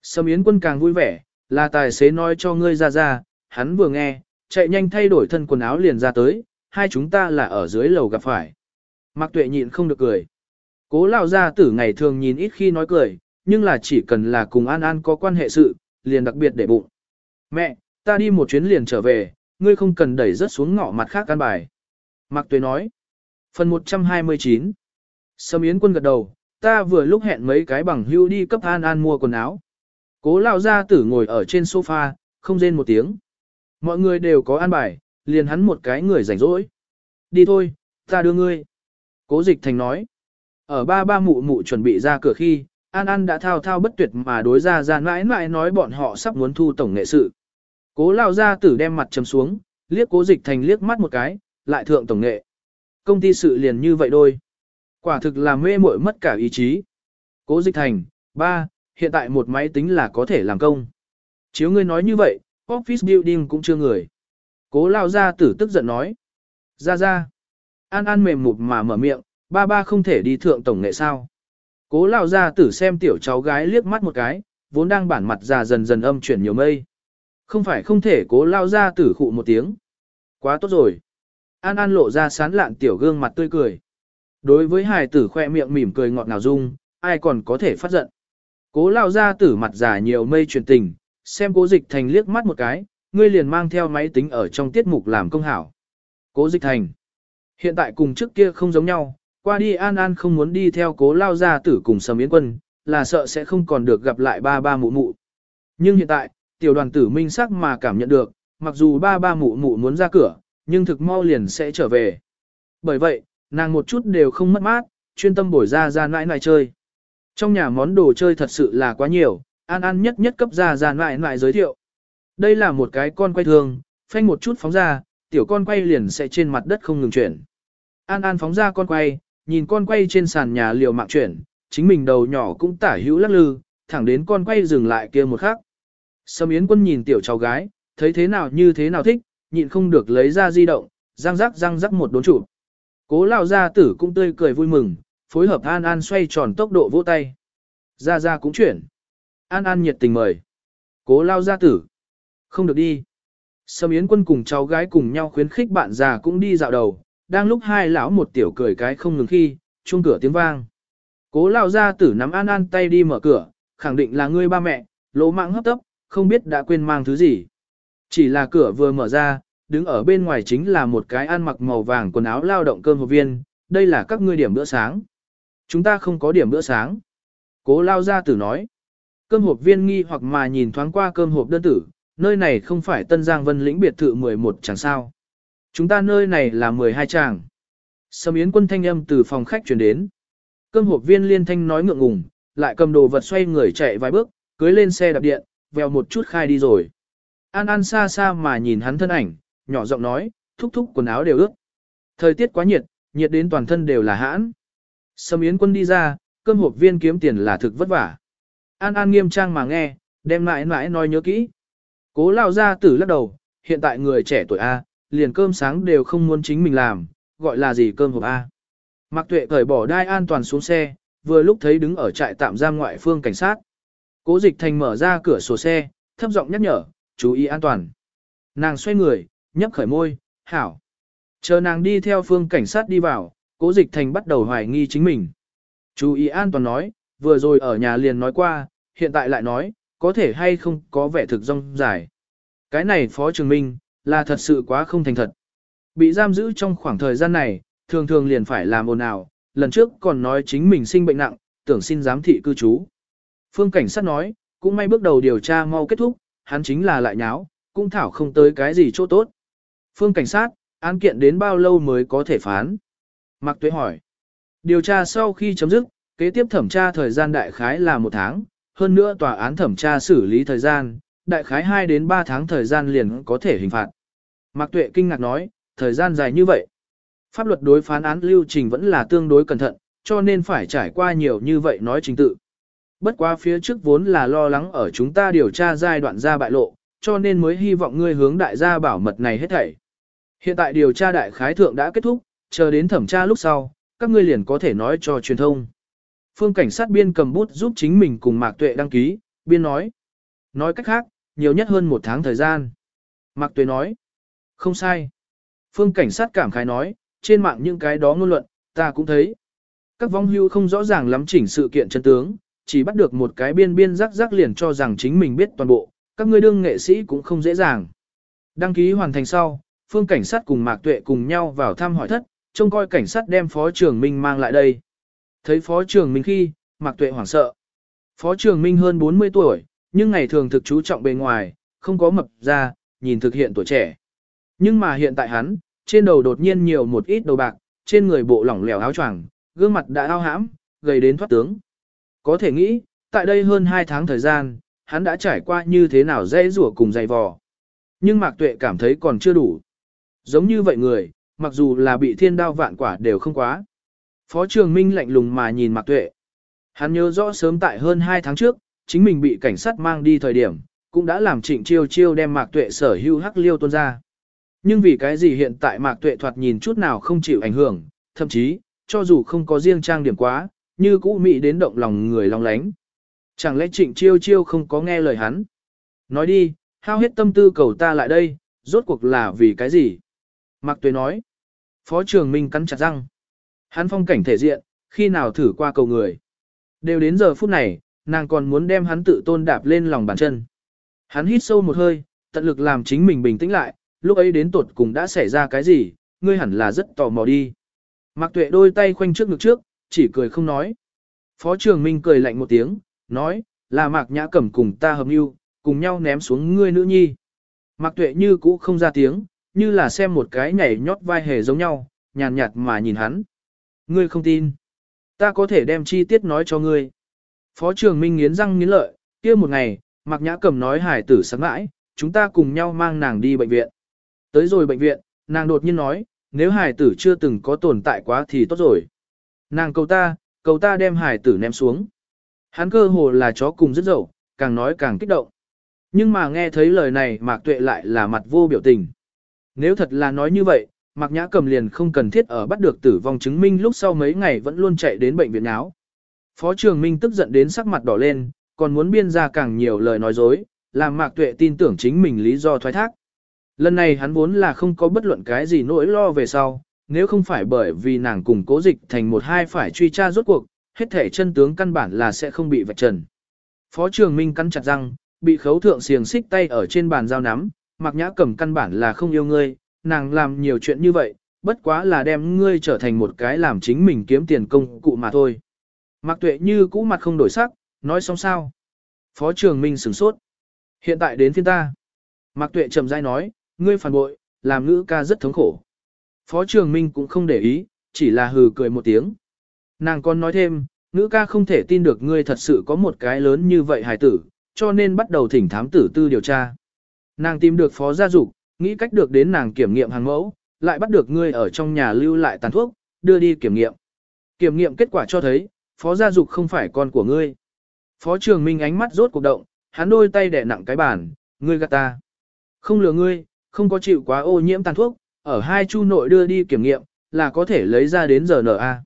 Sâm Yến quân càng vui vẻ, là tài xế nói cho ngươi ra ra, hắn vừa nghe, chạy nhanh thay đổi thân quần áo liền ra tới, hai chúng ta là ở dưới lầu gặp phải. Mạc Tuệ nhịn không được cười. Cố lão gia tử ngày thường nhìn ít khi nói cười, nhưng là chỉ cần là cùng An An có quan hệ sự, liền đặc biệt để bụng. Mẹ, ta đi một chuyến liền trở về, ngươi không cần đẩy rất xuống ngõ mặt khác căn bài. Mạc Tuế nói. Phần 129 Sâm Yến quân gật đầu, ta vừa lúc hẹn mấy cái bằng hưu đi cấp An An mua quần áo. Cố lão gia tử ngồi ở trên sofa, không rên một tiếng. Mọi người đều có an bài, liền hắn một cái người rảnh rỗi. Đi thôi, ta đưa ngươi. Cố dịch thành nói. Ở ba ba mụ mụ chuẩn bị ra cửa khi, An An đã thao thao bất tuyệt mà đối ra ra mãi mãi nói bọn họ sắp muốn thu tổng nghệ sự. Cố lao ra tử đem mặt chầm xuống, liếc cố dịch thành liếc mắt một cái, lại thượng tổng nghệ. Công ty sự liền như vậy đôi. Quả thực là mê muội mất cả ý chí. Cố dịch thành, ba, hiện tại một máy tính là có thể làm công. Chiếu ngươi nói như vậy, office building cũng chưa người. Cố lao ra tử tức giận nói. Ra ra. An An mềm mụt mà mở miệng, ba ba không thể đi thượng tổng nghệ sao. Cố lao ra tử xem tiểu cháu gái liếc mắt một cái, vốn đang bản mặt già dần dần âm chuyển nhiều mây. Không phải không thể cố lao ra tử khụ một tiếng. Quá tốt rồi. An An lộ ra sán lạn tiểu gương mặt tươi cười. Đối với hài tử khoe miệng mỉm cười ngọt ngào dung, ai còn có thể phát giận. Cố lao ra tử mặt già nhiều mây truyền tình, xem cố dịch thành liếc mắt một cái, ngươi liền mang theo máy tính ở trong tiết mục làm công hảo. Cố dịch thành. Hiện tại cùng trước kia không giống nhau, qua đi An An không muốn đi theo cố lao gia tử cùng sầm yến quân, là sợ sẽ không còn được gặp lại ba ba mụ mụ. Nhưng hiện tại, tiểu đoàn tử minh sắc mà cảm nhận được, mặc dù ba ba mụ mụ muốn ra cửa, nhưng thực mau liền sẽ trở về. Bởi vậy, nàng một chút đều không mất mát, chuyên tâm bổi ra ra nãi nãi chơi. Trong nhà món đồ chơi thật sự là quá nhiều, An An nhất nhất cấp ra ra nãi nãi giới thiệu. Đây là một cái con quay thường, phanh một chút phóng ra, tiểu con quay liền sẽ trên mặt đất không ngừng chuyển. An An phóng ra con quay, nhìn con quay trên sàn nhà liều mạng chuyển, chính mình đầu nhỏ cũng tả hữu lắc lư, thẳng đến con quay dừng lại kia một khắc. Sâm Yến Quân nhìn tiểu cháu gái, thấy thế nào như thế nào thích, nhịn không được lấy ra di động, răng rắc răng rắc một đốn trụ. Cố lao gia tử cũng tươi cười vui mừng, phối hợp An An xoay tròn tốc độ vỗ tay. Ra ra cũng chuyển. An An nhiệt tình mời. Cố lao gia tử. Không được đi. Sâm Yến Quân cùng cháu gái cùng nhau khuyến khích bạn già cũng đi dạo đầu, đang lúc hai lão một tiểu cười cái không ngừng khi, chuông cửa tiếng vang. Cố lao gia tử nắm An An tay đi mở cửa, khẳng định là ngươi ba mẹ, lỗ mạng hấp tấp, không biết đã quên mang thứ gì. Chỉ là cửa vừa mở ra, đứng ở bên ngoài chính là một cái ăn mặc màu vàng quần áo lao động cơm hộp viên, đây là các ngươi điểm bữa sáng. Chúng ta không có điểm bữa sáng. Cố lao gia tử nói. Cơm hộp viên nghi hoặc mà nhìn thoáng qua cơm hộp đơn tử, nơi này không phải Tân Giang Vân lĩnh biệt thự 11 chẳng sao. Chúng ta nơi này là 12 chàng. Sâm Yến quân thanh âm từ phòng khách chuyển đến. Cơm hộp viên liên thanh nói ngượng ngùng, lại cầm đồ vật xoay người chạy vài bước, cưới lên xe đạp điện, vèo một chút khai đi rồi. An An xa xa mà nhìn hắn thân ảnh, nhỏ giọng nói, thúc thúc quần áo đều ướt. Thời tiết quá nhiệt, nhiệt đến toàn thân đều là hãn. Sâm Yến quân đi ra, cơm hộp viên kiếm tiền là thực vất vả. An An nghiêm trang mà nghe, đem mãi mãi nói nhớ kỹ. Cố lao ra tử lắc đầu, hiện tại người trẻ tuổi A, liền cơm sáng đều không muốn chính mình làm, gọi là gì cơm hộp A. Mạc Tuệ cởi bỏ đai an toàn xuống xe, vừa lúc thấy đứng ở trại tạm giam ngoại phương cảnh sát. Cố Dịch Thành mở ra cửa sổ xe, thấp giọng nhắc nhở, chú ý an toàn. Nàng xoay người, nhấp khởi môi, hảo. Chờ nàng đi theo phương cảnh sát đi vào, Cố Dịch Thành bắt đầu hoài nghi chính mình. Chú ý an toàn nói, vừa rồi ở nhà liền nói qua, hiện tại lại nói, có thể hay không có vẻ thực rong dài. Cái này Phó Trường Minh, là thật sự quá không thành thật. Bị giam giữ trong khoảng thời gian này, thường thường liền phải làm ồn ào, lần trước còn nói chính mình sinh bệnh nặng, tưởng xin giám thị cư trú. Phương cảnh sát nói, cũng may bước đầu điều tra mau kết thúc, hắn chính là lại nháo, cũng thảo không tới cái gì chỗ tốt. Phương cảnh sát, án kiện đến bao lâu mới có thể phán? Mạc Tuế hỏi. Điều tra sau khi chấm dứt, kế tiếp thẩm tra thời gian đại khái là một tháng, hơn nữa tòa án thẩm tra xử lý thời gian, đại khái 2 đến 3 tháng thời gian liền có thể hình phạt. Mạc Tuệ kinh ngạc nói, thời gian dài như vậy. Pháp luật đối phán án lưu trình vẫn là tương đối cẩn thận, cho nên phải trải qua nhiều như vậy nói trình tự. Bất quá phía trước vốn là lo lắng ở chúng ta điều tra giai đoạn ra bại lộ, cho nên mới hy vọng ngươi hướng đại gia bảo mật này hết thảy. Hiện tại điều tra đại khái thượng đã kết thúc, chờ đến thẩm tra lúc sau, các ngươi liền có thể nói cho truyền thông. Phương cảnh sát biên cầm bút giúp chính mình cùng Mạc Tuệ đăng ký, biên nói. Nói cách khác, nhiều nhất hơn một tháng thời gian. Mạc Tuệ nói. Không sai. Phương cảnh sát cảm khái nói, trên mạng những cái đó ngôn luận, ta cũng thấy. Các vong hưu không rõ ràng lắm chỉnh sự kiện chân tướng, chỉ bắt được một cái biên biên rắc rắc liền cho rằng chính mình biết toàn bộ, các ngươi đương nghệ sĩ cũng không dễ dàng. Đăng ký hoàn thành sau, phương cảnh sát cùng Mạc Tuệ cùng nhau vào thăm hỏi thất, trông coi cảnh sát đem Phó Trường Minh mang lại đây. Thấy Phó Trường Minh khi, Mạc Tuệ hoảng sợ. Phó Trường Minh hơn 40 tuổi, nhưng ngày thường thực chú trọng bề ngoài, không có mập ra, nhìn thực hiện tuổi trẻ. Nhưng mà hiện tại hắn, trên đầu đột nhiên nhiều một ít đầu bạc, trên người bộ lỏng lẻo áo choàng, gương mặt đã ao hãm, gầy đến thoát tướng. Có thể nghĩ, tại đây hơn 2 tháng thời gian, hắn đã trải qua như thế nào dễ rủa cùng dày vò. Nhưng Mạc Tuệ cảm thấy còn chưa đủ. Giống như vậy người, mặc dù là bị thiên đao vạn quả đều không quá. Phó Trường Minh lạnh lùng mà nhìn Mạc Tuệ. Hắn nhớ rõ sớm tại hơn 2 tháng trước, chính mình bị cảnh sát mang đi thời điểm, cũng đã làm Trịnh Chiêu Chiêu đem Mạc Tuệ sở hữu hắc liêu tuôn ra. Nhưng vì cái gì hiện tại Mạc Tuệ thoạt nhìn chút nào không chịu ảnh hưởng, thậm chí, cho dù không có riêng trang điểm quá, như cũ mỹ đến động lòng người long lánh. Chẳng lẽ Trịnh Chiêu Chiêu không có nghe lời hắn? Nói đi, hao hết tâm tư cầu ta lại đây, rốt cuộc là vì cái gì? Mạc Tuệ nói. Phó Trường Minh cắn chặt răng. Hắn phong cảnh thể diện, khi nào thử qua cầu người. Đều đến giờ phút này, nàng còn muốn đem hắn tự tôn đạp lên lòng bàn chân. Hắn hít sâu một hơi, tận lực làm chính mình bình tĩnh lại, lúc ấy đến tuột cùng đã xảy ra cái gì, ngươi hẳn là rất tò mò đi. Mạc Tuệ đôi tay khoanh trước ngực trước, chỉ cười không nói. Phó Trường Minh cười lạnh một tiếng, nói, là Mạc Nhã Cẩm cùng ta hợp mưu, cùng nhau ném xuống ngươi nữ nhi. Mạc Tuệ như cũ không ra tiếng, như là xem một cái nhảy nhót vai hề giống nhau, nhàn nhạt mà nhìn hắn. Ngươi không tin. Ta có thể đem chi tiết nói cho ngươi. Phó Trường Minh nghiến răng nghiến lợi, kia một ngày, Mạc Nhã cầm nói hải tử sáng mãi, chúng ta cùng nhau mang nàng đi bệnh viện. Tới rồi bệnh viện, nàng đột nhiên nói, nếu hải tử chưa từng có tồn tại quá thì tốt rồi. Nàng cầu ta, cầu ta đem hải tử ném xuống. Hắn cơ hồ là chó cùng rất dậu, càng nói càng kích động. Nhưng mà nghe thấy lời này Mạc Tuệ lại là mặt vô biểu tình. Nếu thật là nói như vậy, Mạc Nhã cầm liền không cần thiết ở bắt được tử vong chứng minh lúc sau mấy ngày vẫn luôn chạy đến bệnh viện áo. Phó Trường Minh tức giận đến sắc mặt đỏ lên, còn muốn biên ra càng nhiều lời nói dối, làm Mạc Tuệ tin tưởng chính mình lý do thoái thác. Lần này hắn vốn là không có bất luận cái gì nỗi lo về sau, nếu không phải bởi vì nàng cùng cố dịch thành một hai phải truy tra rốt cuộc, hết thể chân tướng căn bản là sẽ không bị vạch trần. Phó Trường Minh cắn chặt răng, bị khấu thượng xiềng xích tay ở trên bàn dao nắm, Mạc Nhã cẩm căn bản là không yêu ngươi, nàng làm nhiều chuyện như vậy, bất quá là đem ngươi trở thành một cái làm chính mình kiếm tiền công cụ mà thôi. Mạc Tuệ như cũ mặt không đổi sắc, nói xong sao? Phó Trường Minh sửng sốt. Hiện tại đến phiên ta. Mạc Tuệ chậm rãi nói, ngươi phản bội, làm ngữ ca rất thống khổ. Phó Trường Minh cũng không để ý, chỉ là hừ cười một tiếng. Nàng còn nói thêm, ngữ ca không thể tin được ngươi thật sự có một cái lớn như vậy hài tử, cho nên bắt đầu thỉnh thám tử tư điều tra. Nàng tìm được phó gia dục, nghĩ cách được đến nàng kiểm nghiệm hàng mẫu, lại bắt được ngươi ở trong nhà lưu lại tàn thuốc, đưa đi kiểm nghiệm. Kiểm nghiệm kết quả cho thấy, phó gia dục không phải con của ngươi. Phó trường minh ánh mắt rốt cuộc động, hắn đôi tay đè nặng cái bàn, ngươi gạt ta. Không lừa ngươi, không có chịu quá ô nhiễm tàn thuốc, ở hai chu nội đưa đi kiểm nghiệm, là có thể lấy ra đến giờ NA.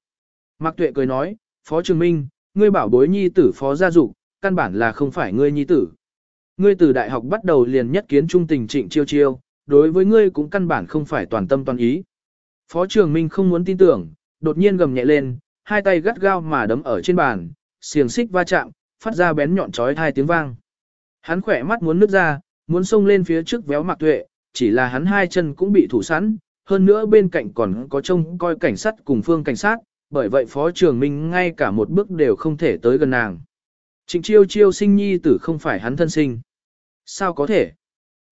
Mạc Tuệ cười nói, Phó Trường Minh, ngươi bảo bối nhi tử Phó gia dục, căn bản là không phải ngươi nhi tử. Ngươi từ đại học bắt đầu liền nhất kiến trung tình trịnh chiêu chiêu, đối với ngươi cũng căn bản không phải toàn tâm toàn ý. Phó Trường Minh không muốn tin tưởng, đột nhiên gầm nhẹ lên, hai tay gắt gao mà đấm ở trên bàn, xiềng xích va chạm, phát ra bén nhọn chói hai tiếng vang. Hắn khỏe mắt muốn nước ra, muốn xông lên phía trước véo Mạc Tuệ, chỉ là hắn hai chân cũng bị thủ sẵn, hơn nữa bên cạnh còn có trông coi cảnh sát cùng phương cảnh sát, bởi vậy Phó Trường Minh ngay cả một bước đều không thể tới gần nàng. Trịnh chiêu chiêu sinh nhi tử không phải hắn thân sinh. Sao có thể?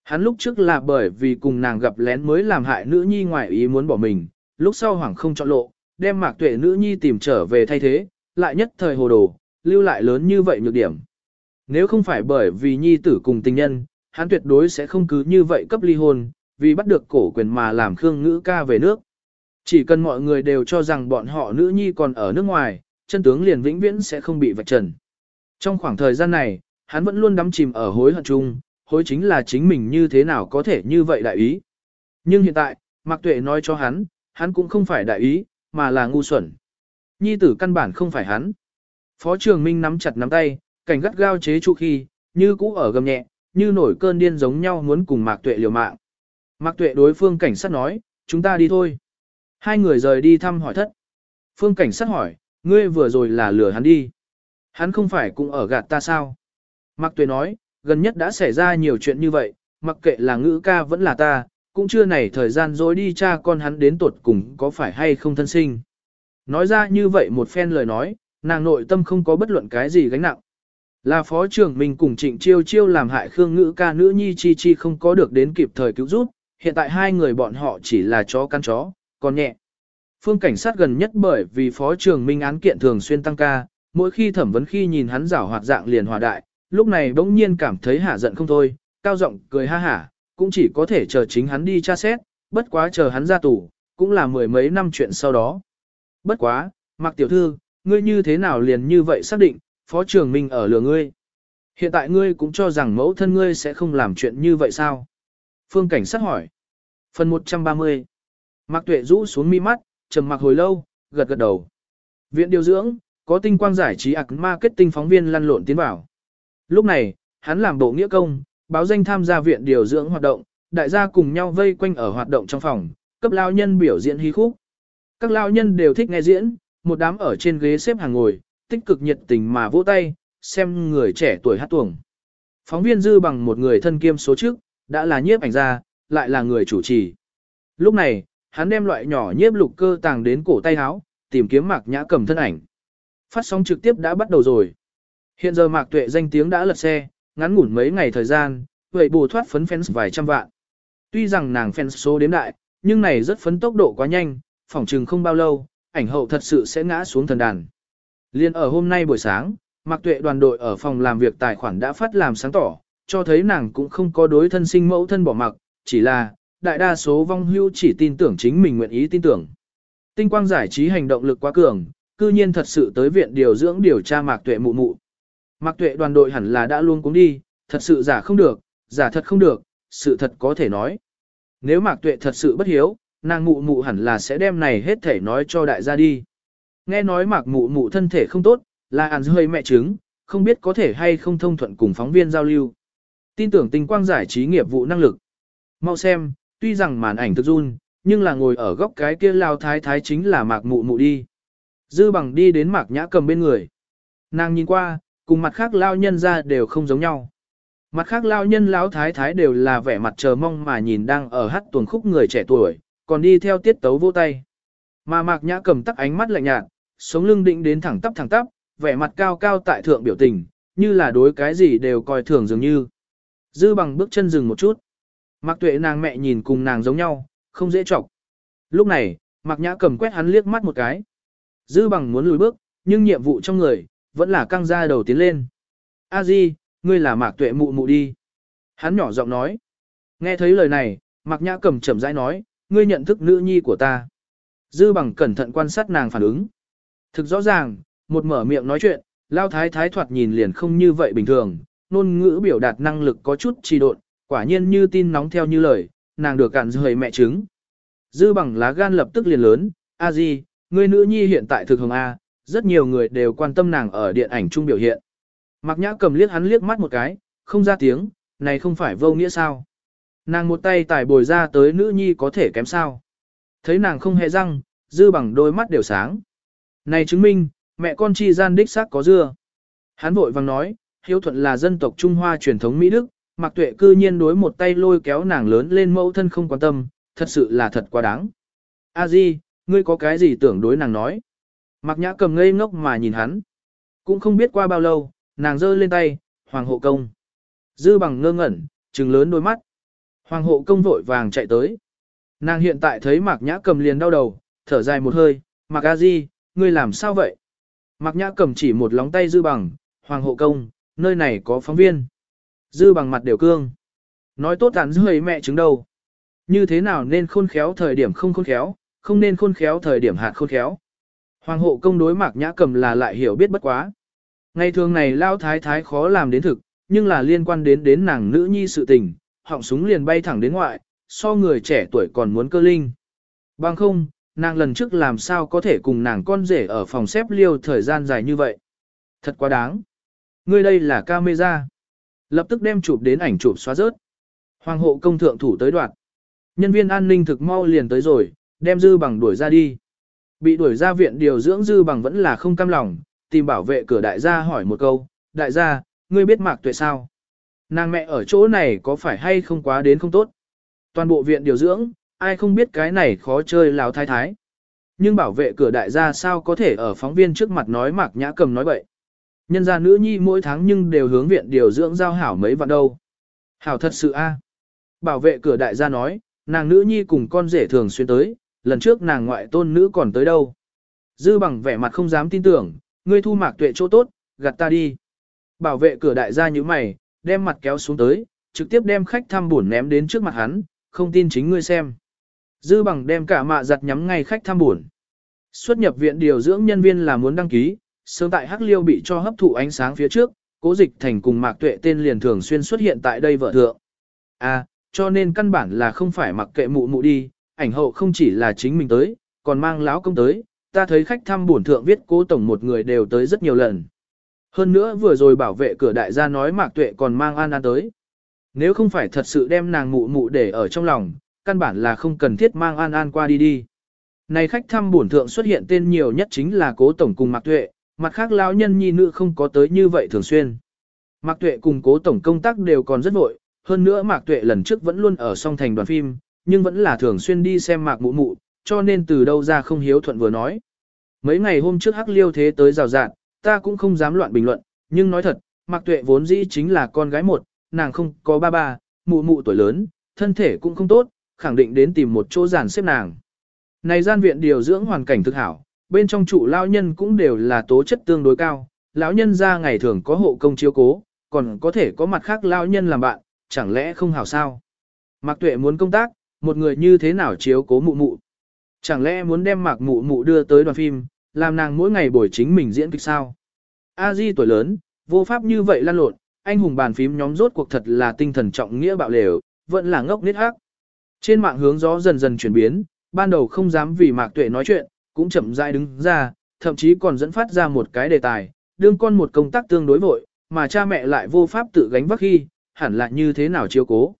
Hắn lúc trước là bởi vì cùng nàng gặp lén mới làm hại nữ nhi ngoại ý muốn bỏ mình, lúc sau hoảng không chọn lộ, đem mạc tuệ nữ nhi tìm trở về thay thế, lại nhất thời hồ đồ, lưu lại lớn như vậy nhược điểm. Nếu không phải bởi vì nhi tử cùng tình nhân, hắn tuyệt đối sẽ không cứ như vậy cấp ly hôn, vì bắt được cổ quyền mà làm Khương Ngữ ca về nước. Chỉ cần mọi người đều cho rằng bọn họ nữ nhi còn ở nước ngoài, chân tướng liền vĩnh viễn sẽ không bị vạch trần. Trong khoảng thời gian này, hắn vẫn luôn đắm chìm ở hối hận chung, hối chính là chính mình như thế nào có thể như vậy đại ý. Nhưng hiện tại, Mạc Tuệ nói cho hắn, hắn cũng không phải đại ý, mà là ngu xuẩn. Nhi tử căn bản không phải hắn. Phó Trường Minh nắm chặt nắm tay, cảnh gắt gao chế trụ khi, như cũ ở gầm nhẹ, như nổi cơn điên giống nhau muốn cùng Mạc Tuệ liều mạng. Mạc Tuệ đối phương cảnh sát nói, chúng ta đi thôi. Hai người rời đi thăm hỏi thất. Phương cảnh sát hỏi, ngươi vừa rồi là lừa hắn đi. Hắn không phải cũng ở gạt ta sao? Mạc Tuệ nói, gần nhất đã xảy ra nhiều chuyện như vậy, mặc kệ là ngữ ca vẫn là ta, cũng chưa nảy thời gian dối đi cha con hắn đến tuột cùng có phải hay không thân sinh. Nói ra như vậy một phen lời nói, nàng nội tâm không có bất luận cái gì gánh nặng. Là phó trưởng mình cùng trịnh chiêu chiêu làm hại Khương Ngữ ca nữ nhi chi chi không có được đến kịp thời cứu giúp, hiện tại hai người bọn họ chỉ là chó căn chó, còn nhẹ. Phương cảnh sát gần nhất bởi vì phó trưởng minh án kiện thường xuyên tăng ca, mỗi khi thẩm vấn khi nhìn hắn rảo hoạt dạng liền hòa đại, lúc này bỗng nhiên cảm thấy hả giận không thôi, cao giọng cười ha hả, cũng chỉ có thể chờ chính hắn đi tra xét, bất quá chờ hắn ra tù, cũng là mười mấy năm chuyện sau đó. Bất quá, Mạc Tiểu Thư, ngươi như thế nào liền như vậy xác định, Phó Trường Minh ở lừa ngươi. Hiện tại ngươi cũng cho rằng mẫu thân ngươi sẽ không làm chuyện như vậy sao? Phương Cảnh sát hỏi. Phần 130. Mạc Tuệ rũ xuống mi mắt, trầm mặc hồi lâu, gật gật đầu. Viện điều dưỡng, có tinh quang giải trí ạc marketing phóng viên lăn lộn tiến vào. Lúc này, hắn làm bộ nghĩa công, báo danh tham gia viện điều dưỡng hoạt động, đại gia cùng nhau vây quanh ở hoạt động trong phòng, cấp lao nhân biểu diễn hí khúc. Các lao nhân đều thích nghe diễn, một đám ở trên ghế xếp hàng ngồi, tích cực nhiệt tình mà vỗ tay, xem người trẻ tuổi hát tuồng. Phóng viên dư bằng một người thân kiêm số trước, đã là nhiếp ảnh gia, lại là người chủ trì. Lúc này, hắn đem loại nhỏ nhiếp lục cơ tàng đến cổ tay áo, tìm kiếm mạc nhã cầm thân ảnh. Phát sóng trực tiếp đã bắt đầu rồi. Hiện giờ mạc tuệ danh tiếng đã lật xe, ngắn ngủn mấy ngày thời gian, vậy bù thoát phấn fans vài trăm vạn. Tuy rằng nàng fans số đếm đại, nhưng này rất phấn tốc độ quá nhanh, phỏng chừng không bao lâu, ảnh hậu thật sự sẽ ngã xuống thần đàn. Liên ở hôm nay buổi sáng, Mạc Tuệ đoàn đội ở phòng làm việc tài khoản đã phát làm sáng tỏ, cho thấy nàng cũng không có đối thân sinh mẫu thân bỏ mặc, chỉ là đại đa số vong hưu chỉ tin tưởng chính mình nguyện ý tin tưởng. Tinh quang giải trí hành động lực quá cường, cư nhiên thật sự tới viện điều dưỡng điều tra Mạc Tuệ mụ mụ. Mạc Tuệ đoàn đội hẳn là đã luôn cũng đi, thật sự giả không được, giả thật không được, sự thật có thể nói. Nếu Mạc Tuệ thật sự bất hiếu, nàng mụ mụ hẳn là sẽ đem này hết thể nói cho đại gia đi. Nghe nói Mạc mụ mụ thân thể không tốt, là ăn hơi mẹ trứng, không biết có thể hay không thông thuận cùng phóng viên giao lưu. Tin tưởng tinh quang giải trí nghiệp vụ năng lực. Mau xem, tuy rằng màn ảnh thực run, nhưng là ngồi ở góc cái kia lao thái thái chính là Mạc mụ mụ đi. Dư bằng đi đến Mạc nhã cầm bên người. Nàng nhìn qua, cùng mặt khác lao nhân ra đều không giống nhau. Mặt khác lao nhân lão thái thái đều là vẻ mặt chờ mong mà nhìn đang ở hát tuần khúc người trẻ tuổi, còn đi theo tiết tấu vô tay. Mà mạc nhã cầm tắc ánh mắt lạnh nhạt, sống lưng định đến thẳng tắp thẳng tắp, vẻ mặt cao cao tại thượng biểu tình, như là đối cái gì đều coi thường dường như. Dư bằng bước chân dừng một chút. Mạc tuệ nàng mẹ nhìn cùng nàng giống nhau, không dễ chọc. Lúc này, mạc nhã cầm quét hắn liếc mắt một cái. Dư bằng muốn lùi bước, nhưng nhiệm vụ trong người, vẫn là căng ra đầu tiến lên. A Di, ngươi là Mạc Tuệ mụ mụ đi. Hắn nhỏ giọng nói. Nghe thấy lời này, Mạc Nhã cầm chậm rãi nói, ngươi nhận thức nữ nhi của ta. Dư bằng cẩn thận quan sát nàng phản ứng. Thực rõ ràng, một mở miệng nói chuyện, lao thái thái thoạt nhìn liền không như vậy bình thường, ngôn ngữ biểu đạt năng lực có chút trì độn, quả nhiên như tin nóng theo như lời, nàng được cản rời mẹ trứng. Dư bằng lá gan lập tức liền lớn, a di, ngươi nữ nhi hiện tại thực hồng A, rất nhiều người đều quan tâm nàng ở điện ảnh chung biểu hiện. Mạc Nhã cầm liếc hắn liếc mắt một cái, không ra tiếng, này không phải vô nghĩa sao. Nàng một tay tải bồi ra tới nữ nhi có thể kém sao. Thấy nàng không hề răng, dư bằng đôi mắt đều sáng. Này chứng minh, mẹ con chi gian đích xác có dưa. Hắn vội vàng nói, hiếu thuận là dân tộc Trung Hoa truyền thống Mỹ Đức, Mạc Tuệ cư nhiên đối một tay lôi kéo nàng lớn lên mẫu thân không quan tâm, thật sự là thật quá đáng. A Di, ngươi có cái gì tưởng đối nàng nói? Mạc Nhã cầm ngây ngốc mà nhìn hắn. Cũng không biết qua bao lâu, nàng giơ lên tay, Hoàng hộ công. Dư bằng ngơ ngẩn, trừng lớn đôi mắt. Hoàng hộ công vội vàng chạy tới. Nàng hiện tại thấy Mạc Nhã cầm liền đau đầu, thở dài một hơi, Mạc A Di, ngươi làm sao vậy? Mạc Nhã cầm chỉ một lóng tay dư bằng, Hoàng hộ công, nơi này có phóng viên. Dư bằng mặt đều cương. Nói tốt tàn dư mẹ chứng đâu. Như thế nào nên khôn khéo thời điểm không khôn khéo, không nên khôn khéo thời điểm hạt khôn khéo. Hoàng hộ công đối Mạc Nhã cầm là lại hiểu biết bất quá. Ngày thường này lao thái thái khó làm đến thực, nhưng là liên quan đến đến nàng nữ nhi sự tình, họng súng liền bay thẳng đến ngoại, so người trẻ tuổi còn muốn cơ linh. Bằng không, nàng lần trước làm sao có thể cùng nàng con rể ở phòng xếp liêu thời gian dài như vậy. Thật quá đáng. Ngươi đây là camera. Lập tức đem chụp đến ảnh chụp xóa rớt. Hoàng hộ công thượng thủ tới đoạn. Nhân viên an ninh thực mau liền tới rồi, đem dư bằng đuổi ra đi. Bị đuổi ra viện điều dưỡng dư bằng vẫn là không cam lòng, tìm bảo vệ cửa đại gia hỏi một câu, đại gia, ngươi biết mạc tuệ sao? Nàng mẹ ở chỗ này có phải hay không quá đến không tốt? Toàn bộ viện điều dưỡng, ai không biết cái này khó chơi lào thái thái. Nhưng bảo vệ cửa đại gia sao có thể ở phóng viên trước mặt nói mạc nhã cầm nói bậy. Nhân gia nữ nhi mỗi tháng nhưng đều hướng viện điều dưỡng giao hảo mấy vạn đâu. Hảo thật sự a. Bảo vệ cửa đại gia nói, nàng nữ nhi cùng con rể thường xuyên tới, lần trước nàng ngoại tôn nữ còn tới đâu. Dư bằng vẻ mặt không dám tin tưởng, ngươi thu mạc tuệ chỗ tốt, gạt ta đi. Bảo vệ cửa đại gia như mày, đem mặt kéo xuống tới, trực tiếp đem khách thăm buồn ném đến trước mặt hắn, không tin chính ngươi xem. Dư bằng đem cả mạ giặt nhắm ngay khách thăm buồn. Xuất nhập viện điều dưỡng nhân viên là muốn đăng ký, sớm tại Hắc Liêu bị cho hấp thụ ánh sáng phía trước, cố dịch thành cùng mạc tuệ tên liền thường xuyên xuất hiện tại đây vợ thượng. À, cho nên căn bản là không phải mặc kệ mụ mụ đi, ảnh hậu không chỉ là chính mình tới, còn mang lão công tới, ta thấy khách thăm bổn thượng viết cố tổng một người đều tới rất nhiều lần. Hơn nữa vừa rồi bảo vệ cửa đại gia nói mạc tuệ còn mang an an tới. Nếu không phải thật sự đem nàng mụ mụ để ở trong lòng, căn bản là không cần thiết mang an an qua đi đi. Này khách thăm bổn thượng xuất hiện tên nhiều nhất chính là cố tổng cùng mạc tuệ, mặt khác lão nhân nhi nữ không có tới như vậy thường xuyên. Mạc tuệ cùng cố tổng công tác đều còn rất vội, hơn nữa mạc tuệ lần trước vẫn luôn ở song thành đoàn phim, nhưng vẫn là thường xuyên đi xem mạc mụ mụ, cho nên từ đâu ra không hiếu thuận vừa nói. Mấy ngày hôm trước hắc liêu thế tới rào rạt, ta cũng không dám loạn bình luận, nhưng nói thật, Mạc Tuệ vốn dĩ chính là con gái một, nàng không có ba ba, mụ mụ tuổi lớn, thân thể cũng không tốt, khẳng định đến tìm một chỗ giàn xếp nàng. Này gian viện điều dưỡng hoàn cảnh thực hảo, bên trong trụ lão nhân cũng đều là tố chất tương đối cao, lão nhân ra ngày thường có hộ công chiếu cố, còn có thể có mặt khác lão nhân làm bạn, chẳng lẽ không hảo sao? Mạc Tuệ muốn công tác, một người như thế nào chiếu cố mụ mụ? Chẳng lẽ muốn đem Mạc mụ mụ đưa tới đoàn phim, làm nàng mỗi ngày buổi chính mình diễn kịch sao. A Di tuổi lớn, vô pháp như vậy lan lộn, anh hùng bàn phím nhóm rốt cuộc thật là tinh thần trọng nghĩa bạo lều, vẫn là ngốc nít hắc. Trên mạng hướng gió dần dần chuyển biến, ban đầu không dám vì Mạc Tuệ nói chuyện, cũng chậm rãi đứng ra, thậm chí còn dẫn phát ra một cái đề tài, đương con một công tác tương đối vội, mà cha mẹ lại vô pháp tự gánh vác khi, hẳn là như thế nào chiếu cố.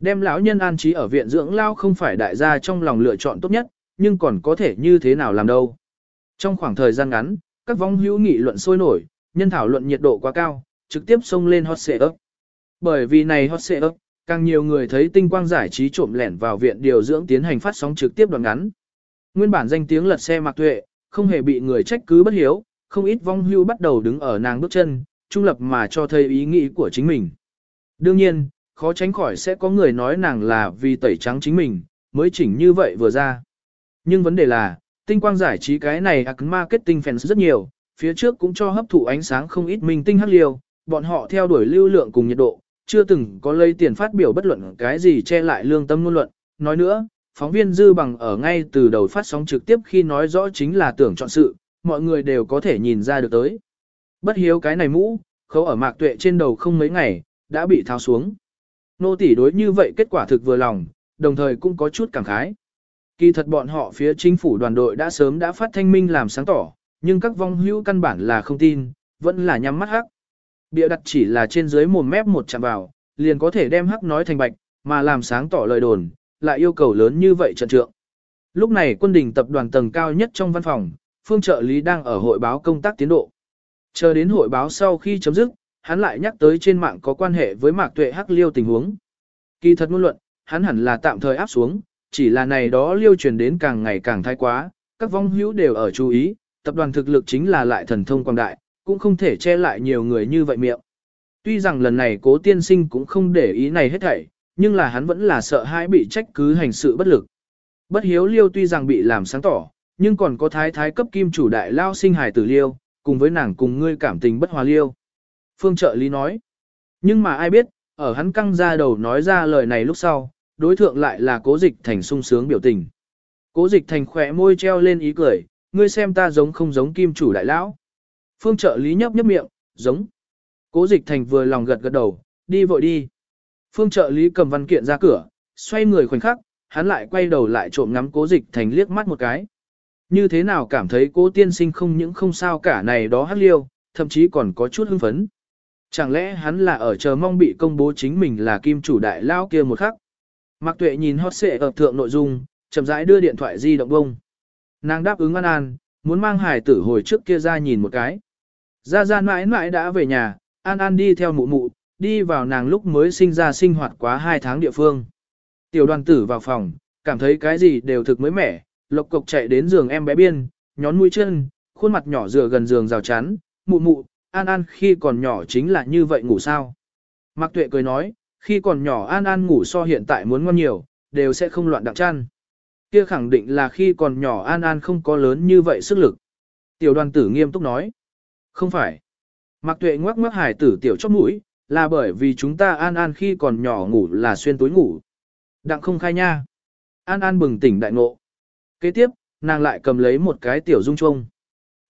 Đem lão nhân an trí ở viện dưỡng lao không phải đại gia trong lòng lựa chọn tốt nhất, nhưng còn có thể như thế nào làm đâu. Trong khoảng thời gian ngắn, các vong hữu nghị luận sôi nổi, nhân thảo luận nhiệt độ quá cao, trực tiếp xông lên hot ấp. Bởi vì này hot ấp, càng nhiều người thấy tinh quang giải trí trộm lẻn vào viện điều dưỡng tiến hành phát sóng trực tiếp đoạn ngắn. Nguyên bản danh tiếng lật xe mặc tuệ, không hề bị người trách cứ bất hiếu, không ít vong hưu bắt đầu đứng ở nàng bước chân, trung lập mà cho thấy ý nghĩ của chính mình. Đương nhiên, khó tránh khỏi sẽ có người nói nàng là vì tẩy trắng chính mình, mới chỉnh như vậy vừa ra. Nhưng vấn đề là, tinh quang giải trí cái này ạc marketing fans rất nhiều, phía trước cũng cho hấp thụ ánh sáng không ít minh tinh hắc liều, bọn họ theo đuổi lưu lượng cùng nhiệt độ, chưa từng có lấy tiền phát biểu bất luận cái gì che lại lương tâm ngôn luận. Nói nữa, phóng viên dư bằng ở ngay từ đầu phát sóng trực tiếp khi nói rõ chính là tưởng chọn sự, mọi người đều có thể nhìn ra được tới. Bất hiếu cái này mũ, khấu ở mạc tuệ trên đầu không mấy ngày, đã bị tháo xuống. Nô tỷ đối như vậy kết quả thực vừa lòng, đồng thời cũng có chút cảm khái. Kỳ thật bọn họ phía chính phủ đoàn đội đã sớm đã phát thanh minh làm sáng tỏ, nhưng các vong hữu căn bản là không tin, vẫn là nhắm mắt hắc. Bịa đặt chỉ là trên dưới một mép một chạm vào, liền có thể đem hắc nói thành bạch, mà làm sáng tỏ lời đồn, lại yêu cầu lớn như vậy trận trượng. Lúc này quân đình tập đoàn tầng cao nhất trong văn phòng, phương trợ lý đang ở hội báo công tác tiến độ. Chờ đến hội báo sau khi chấm dứt, hắn lại nhắc tới trên mạng có quan hệ với mạc tuệ hắc liêu tình huống. Kỳ thật ngôn luận, hắn hẳn là tạm thời áp xuống, chỉ là này đó liêu truyền đến càng ngày càng thái quá, các vong hữu đều ở chú ý, tập đoàn thực lực chính là lại thần thông quang đại, cũng không thể che lại nhiều người như vậy miệng. Tuy rằng lần này cố tiên sinh cũng không để ý này hết thảy, nhưng là hắn vẫn là sợ hãi bị trách cứ hành sự bất lực. Bất hiếu liêu tuy rằng bị làm sáng tỏ, nhưng còn có thái thái cấp kim chủ đại lao sinh hài tử liêu, cùng với nàng cùng ngươi cảm tình bất hòa liêu. Phương trợ lý nói. Nhưng mà ai biết, ở hắn căng ra đầu nói ra lời này lúc sau, đối thượng lại là cố dịch thành sung sướng biểu tình. Cố dịch thành khỏe môi treo lên ý cười, ngươi xem ta giống không giống kim chủ đại lão. Phương trợ lý nhấp nhấp miệng, giống. Cố dịch thành vừa lòng gật gật đầu, đi vội đi. Phương trợ lý cầm văn kiện ra cửa, xoay người khoảnh khắc, hắn lại quay đầu lại trộm ngắm cố dịch thành liếc mắt một cái. Như thế nào cảm thấy cố tiên sinh không những không sao cả này đó hát liêu, thậm chí còn có chút hưng phấn. Chẳng lẽ hắn là ở chờ mong bị công bố chính mình là kim chủ đại lao kia một khắc. Mạc Tuệ nhìn hot xệ ở thượng nội dung, chậm rãi đưa điện thoại di động bông. Nàng đáp ứng an an, muốn mang hải tử hồi trước kia ra nhìn một cái. Ra ra mãi mãi đã về nhà, an an đi theo mụ mụ, đi vào nàng lúc mới sinh ra sinh hoạt quá hai tháng địa phương. Tiểu đoàn tử vào phòng, cảm thấy cái gì đều thực mới mẻ, lộc cộc chạy đến giường em bé biên, nhón mũi chân, khuôn mặt nhỏ dựa gần giường rào chắn, mụ mụ, An An khi còn nhỏ chính là như vậy ngủ sao. Mạc Tuệ cười nói, khi còn nhỏ An An ngủ so hiện tại muốn ngon nhiều, đều sẽ không loạn đặng chăn. Kia khẳng định là khi còn nhỏ An An không có lớn như vậy sức lực. Tiểu đoàn tử nghiêm túc nói. Không phải. Mạc Tuệ ngoắc ngoắc hải tử tiểu chóp mũi, là bởi vì chúng ta An An khi còn nhỏ ngủ là xuyên túi ngủ. Đặng không khai nha. An An bừng tỉnh đại ngộ. Kế tiếp, nàng lại cầm lấy một cái tiểu dung chung.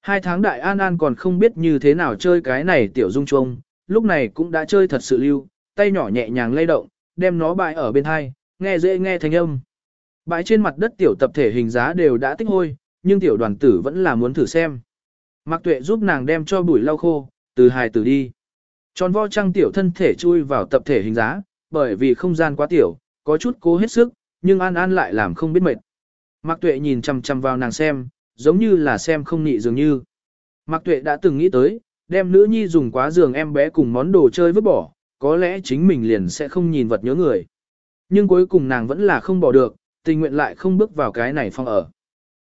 Hai tháng đại An An còn không biết như thế nào chơi cái này tiểu dung chuông, lúc này cũng đã chơi thật sự lưu, tay nhỏ nhẹ nhàng lay động, đem nó bại ở bên hai, nghe dễ nghe thanh âm. Bãi trên mặt đất tiểu tập thể hình giá đều đã tích hôi, nhưng tiểu đoàn tử vẫn là muốn thử xem. Mạc Tuệ giúp nàng đem cho bụi lau khô, từ hài tử đi. Tròn vo trăng tiểu thân thể chui vào tập thể hình giá, bởi vì không gian quá tiểu, có chút cố hết sức, nhưng An An lại làm không biết mệt. Mạc Tuệ nhìn chằm chằm vào nàng xem, giống như là xem không nị dường như. Mạc Tuệ đã từng nghĩ tới, đem nữ nhi dùng quá giường em bé cùng món đồ chơi vứt bỏ, có lẽ chính mình liền sẽ không nhìn vật nhớ người. Nhưng cuối cùng nàng vẫn là không bỏ được, tình nguyện lại không bước vào cái này phòng ở.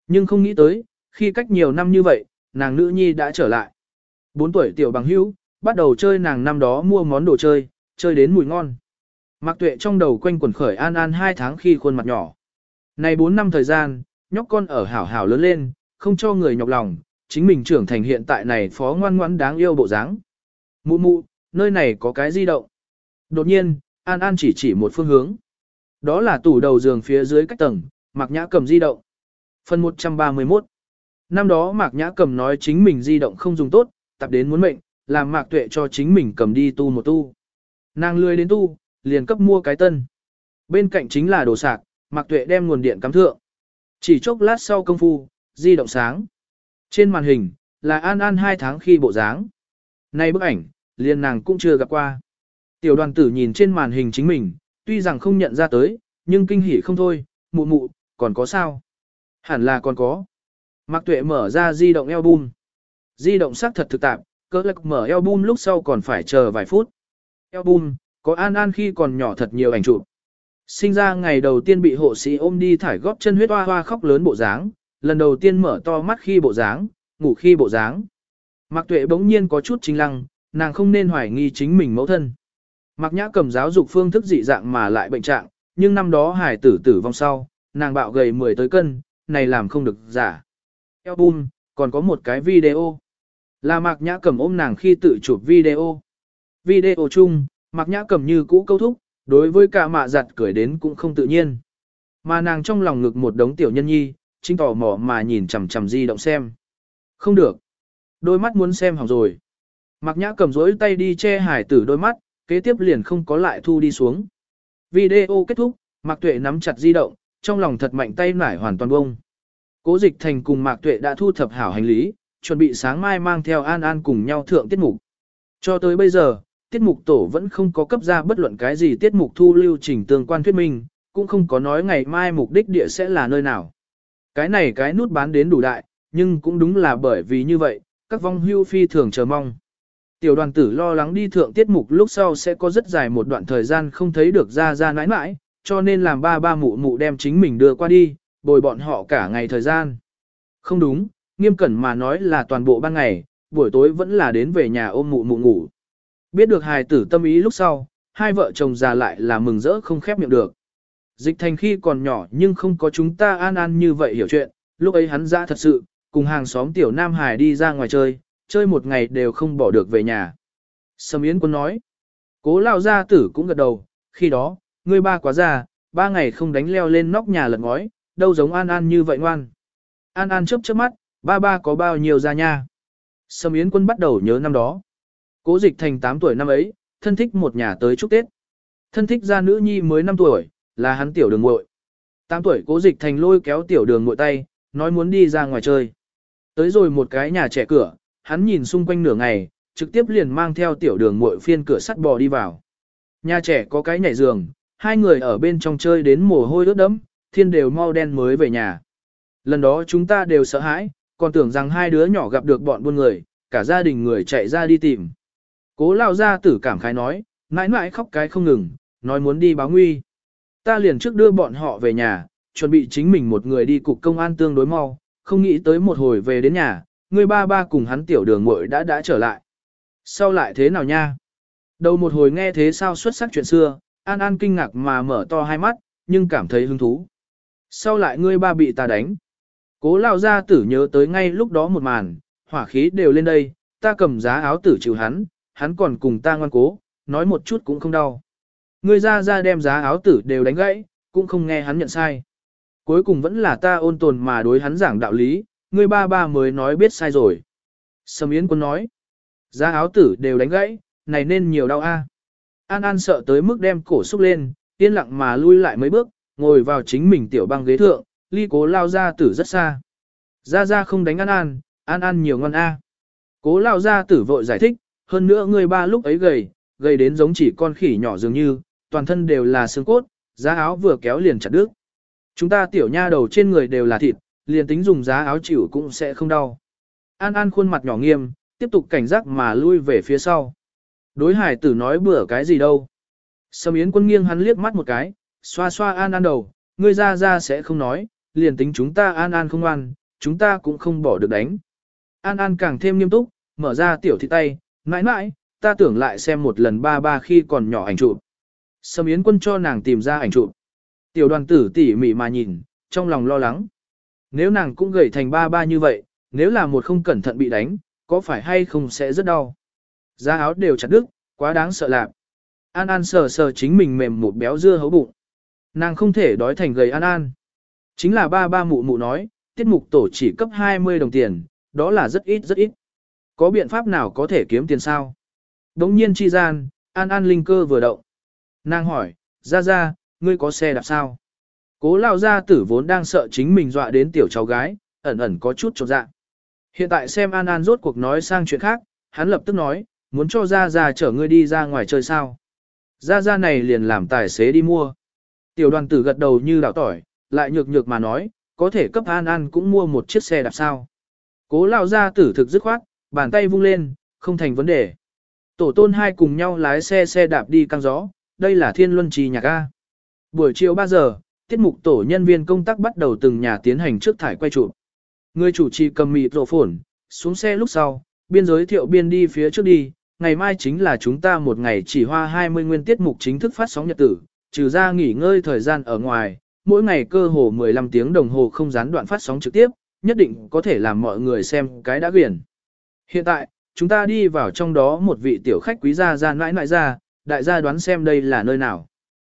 Nhưng không nghĩ tới, khi cách nhiều năm như vậy, nàng nữ nhi đã trở lại. 4 tuổi tiểu bằng hữu, bắt đầu chơi nàng năm đó mua món đồ chơi, chơi đến mùi ngon. Mạc Tuệ trong đầu quanh quẩn khởi an an 2 tháng khi khuôn mặt nhỏ. Này 4 năm thời gian, nhóc con ở hảo hảo lớn lên, không cho người nhọc lòng, chính mình trưởng thành hiện tại này phó ngoan ngoãn đáng yêu bộ dáng. Mụ mụ, nơi này có cái di động. Đột nhiên, An An chỉ chỉ một phương hướng. Đó là tủ đầu giường phía dưới cách tầng, Mạc Nhã cầm di động. Phần 131 Năm đó Mạc Nhã cầm nói chính mình di động không dùng tốt, tập đến muốn mệnh, làm Mạc Tuệ cho chính mình cầm đi tu một tu. Nàng lười đến tu, liền cấp mua cái tân. Bên cạnh chính là đồ sạc, Mạc Tuệ đem nguồn điện cắm thượng. Chỉ chốc lát sau công phu, di động sáng. Trên màn hình, là An An hai tháng khi bộ dáng. Nay bức ảnh, liền nàng cũng chưa gặp qua. Tiểu đoàn tử nhìn trên màn hình chính mình, tuy rằng không nhận ra tới, nhưng kinh hỉ không thôi, mụ mụ, còn có sao? Hẳn là còn có. Mạc Tuệ mở ra di động album. Di động xác thật thực tạp, cỡ lạc mở album lúc sau còn phải chờ vài phút. Album, có An An khi còn nhỏ thật nhiều ảnh chụp. Sinh ra ngày đầu tiên bị hộ sĩ ôm đi thải góp chân huyết hoa hoa khóc lớn bộ dáng, lần đầu tiên mở to mắt khi bộ dáng, ngủ khi bộ dáng. Mạc Tuệ bỗng nhiên có chút chính lăng, nàng không nên hoài nghi chính mình mẫu thân. Mạc Nhã cầm giáo dục phương thức dị dạng mà lại bệnh trạng, nhưng năm đó hải tử tử vong sau, nàng bạo gầy 10 tới cân, này làm không được giả. Album, còn có một cái video. Là Mạc Nhã cầm ôm nàng khi tự chụp video. Video chung, Mạc Nhã cầm như cũ câu thúc, đối với cả mạ giặt cười đến cũng không tự nhiên. Mà nàng trong lòng ngực một đống tiểu nhân nhi, chính tò mò mà nhìn chằm chằm di động xem. Không được. Đôi mắt muốn xem hỏng rồi. Mạc Nhã cầm rối tay đi che hải tử đôi mắt, kế tiếp liền không có lại thu đi xuống. Video kết thúc, Mạc Tuệ nắm chặt di động, trong lòng thật mạnh tay nải hoàn toàn bông. Cố dịch thành cùng Mạc Tuệ đã thu thập hảo hành lý, chuẩn bị sáng mai mang theo An An cùng nhau thượng tiết mục. Cho tới bây giờ, tiết mục tổ vẫn không có cấp ra bất luận cái gì tiết mục thu lưu trình tương quan thuyết minh, cũng không có nói ngày mai mục đích địa sẽ là nơi nào. Cái này cái nút bán đến đủ đại, nhưng cũng đúng là bởi vì như vậy, các vong hưu phi thường chờ mong. Tiểu đoàn tử lo lắng đi thượng tiết mục lúc sau sẽ có rất dài một đoạn thời gian không thấy được ra ra nãi nãi, cho nên làm ba ba mụ mụ đem chính mình đưa qua đi, bồi bọn họ cả ngày thời gian. Không đúng, nghiêm cẩn mà nói là toàn bộ ban ngày, buổi tối vẫn là đến về nhà ôm mụ mụ ngủ. Biết được hài tử tâm ý lúc sau, hai vợ chồng già lại là mừng rỡ không khép miệng được. Dịch thành khi còn nhỏ nhưng không có chúng ta an an như vậy hiểu chuyện, lúc ấy hắn ra thật sự, cùng hàng xóm tiểu Nam Hải đi ra ngoài chơi, chơi một ngày đều không bỏ được về nhà. Sầm Yến Quân nói, cố lao gia tử cũng gật đầu, khi đó, ngươi ba quá già, ba ngày không đánh leo lên nóc nhà lật ngói, đâu giống An An như vậy ngoan. An An chớp chớp mắt, ba ba có bao nhiêu ra nha. Sầm Yến Quân bắt đầu nhớ năm đó. Cố dịch thành 8 tuổi năm ấy, thân thích một nhà tới chúc Tết. Thân thích gia nữ nhi mới 5 tuổi, là hắn tiểu đường muội. Tám tuổi cố dịch thành lôi kéo tiểu đường muội tay, nói muốn đi ra ngoài chơi. Tới rồi một cái nhà trẻ cửa, hắn nhìn xung quanh nửa ngày, trực tiếp liền mang theo tiểu đường muội phiên cửa sắt bò đi vào. Nhà trẻ có cái nhảy giường, hai người ở bên trong chơi đến mồ hôi ướt đẫm, thiên đều mau đen mới về nhà. Lần đó chúng ta đều sợ hãi, còn tưởng rằng hai đứa nhỏ gặp được bọn buôn người, cả gia đình người chạy ra đi tìm. Cố lao ra tử cảm khái nói, mãi mãi khóc cái không ngừng, nói muốn đi báo nguy. Ta liền trước đưa bọn họ về nhà, chuẩn bị chính mình một người đi cục công an tương đối mau, không nghĩ tới một hồi về đến nhà, người ba ba cùng hắn tiểu đường muội đã đã trở lại. Sau lại thế nào nha? Đầu một hồi nghe thế sao xuất sắc chuyện xưa, An An kinh ngạc mà mở to hai mắt, nhưng cảm thấy hứng thú. Sau lại ngươi ba bị ta đánh. Cố lao ra tử nhớ tới ngay lúc đó một màn, hỏa khí đều lên đây, ta cầm giá áo tử chịu hắn, hắn còn cùng ta ngoan cố, nói một chút cũng không đau. Ngươi ra ra đem giá áo tử đều đánh gãy, cũng không nghe hắn nhận sai. Cuối cùng vẫn là ta ôn tồn mà đối hắn giảng đạo lý, ngươi ba ba mới nói biết sai rồi. Sầm Yến Quân nói, giá áo tử đều đánh gãy, này nên nhiều đau a. An An sợ tới mức đem cổ xúc lên, yên lặng mà lui lại mấy bước, ngồi vào chính mình tiểu băng ghế thượng, ly cố lao ra tử rất xa. Ra ra không đánh An An, An An nhiều ngon a. Cố lao ra tử vội giải thích, hơn nữa người ba lúc ấy gầy, gầy đến giống chỉ con khỉ nhỏ dường như, toàn thân đều là xương cốt, giá áo vừa kéo liền chặt đứt. Chúng ta tiểu nha đầu trên người đều là thịt, liền tính dùng giá áo chịu cũng sẽ không đau. An An khuôn mặt nhỏ nghiêm, tiếp tục cảnh giác mà lui về phía sau. Đối hải tử nói bữa cái gì đâu. Sầm Yến quân nghiêng hắn liếc mắt một cái, xoa xoa An An đầu, ngươi ra ra sẽ không nói, liền tính chúng ta An An không ăn, chúng ta cũng không bỏ được đánh. An An càng thêm nghiêm túc, mở ra tiểu thị tay, mãi mãi, ta tưởng lại xem một lần ba ba khi còn nhỏ ảnh chụp. Sầm Yến quân cho nàng tìm ra ảnh chụp. Tiểu đoàn tử tỉ mỉ mà nhìn, trong lòng lo lắng. Nếu nàng cũng gầy thành ba ba như vậy, nếu là một không cẩn thận bị đánh, có phải hay không sẽ rất đau. Giá áo đều chặt đứt, quá đáng sợ lạc. An An sờ sờ chính mình mềm một béo dưa hấu bụng. Nàng không thể đói thành gầy An An. Chính là ba ba mụ mụ nói, tiết mục tổ chỉ cấp 20 đồng tiền, đó là rất ít rất ít. Có biện pháp nào có thể kiếm tiền sao? Đống nhiên chi gian, An An linh cơ vừa động. Nàng hỏi, ra ra, ngươi có xe đạp sao? Cố lao gia tử vốn đang sợ chính mình dọa đến tiểu cháu gái, ẩn ẩn có chút trột dạ. Hiện tại xem An An rốt cuộc nói sang chuyện khác, hắn lập tức nói, muốn cho ra ra chở ngươi đi ra ngoài chơi sao? Ra ra này liền làm tài xế đi mua. Tiểu đoàn tử gật đầu như đảo tỏi, lại nhược nhược mà nói, có thể cấp An An cũng mua một chiếc xe đạp sao. Cố lao gia tử thực dứt khoát, bàn tay vung lên, không thành vấn đề. Tổ tôn hai cùng nhau lái xe xe đạp đi căng gió, đây là thiên luân trì nhạc A. Buổi chiều 3 giờ, tiết mục tổ nhân viên công tác bắt đầu từng nhà tiến hành trước thải quay chụp. Người chủ trì cầm mịt rộ phổn, xuống xe lúc sau, biên giới thiệu biên đi phía trước đi, ngày mai chính là chúng ta một ngày chỉ hoa 20 nguyên tiết mục chính thức phát sóng nhật tử, trừ ra nghỉ ngơi thời gian ở ngoài, mỗi ngày cơ hồ 15 tiếng đồng hồ không gián đoạn phát sóng trực tiếp, nhất định có thể làm mọi người xem cái đã quyển. Hiện tại, chúng ta đi vào trong đó một vị tiểu khách quý gia ra nãi nãi ra, đại gia đoán xem đây là nơi nào.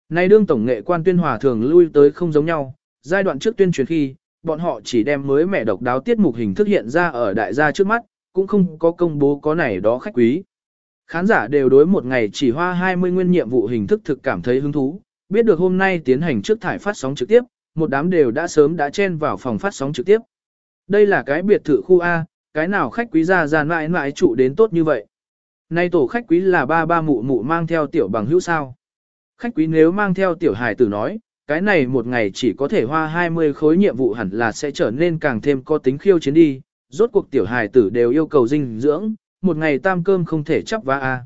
Nay đương tổng nghệ quan tuyên hòa thường lui tới không giống nhau, giai đoạn trước tuyên truyền khi, bọn họ chỉ đem mới mẻ độc đáo tiết mục hình thức hiện ra ở đại gia trước mắt, cũng không có công bố có này đó khách quý. Khán giả đều đối một ngày chỉ hoa 20 nguyên nhiệm vụ hình thức thực cảm thấy hứng thú, biết được hôm nay tiến hành trước thải phát sóng trực tiếp, một đám đều đã sớm đã chen vào phòng phát sóng trực tiếp. Đây là cái biệt thự khu A, cái nào khách quý gia giàn mãi mãi trụ đến tốt như vậy. Nay tổ khách quý là ba ba mụ mụ mang theo tiểu bằng hữu sao. Khách quý nếu mang theo tiểu hải tử nói, cái này một ngày chỉ có thể hoa 20 khối nhiệm vụ hẳn là sẽ trở nên càng thêm có tính khiêu chiến đi. Rốt cuộc tiểu hài tử đều yêu cầu dinh dưỡng, một ngày tam cơm không thể chấp vá a.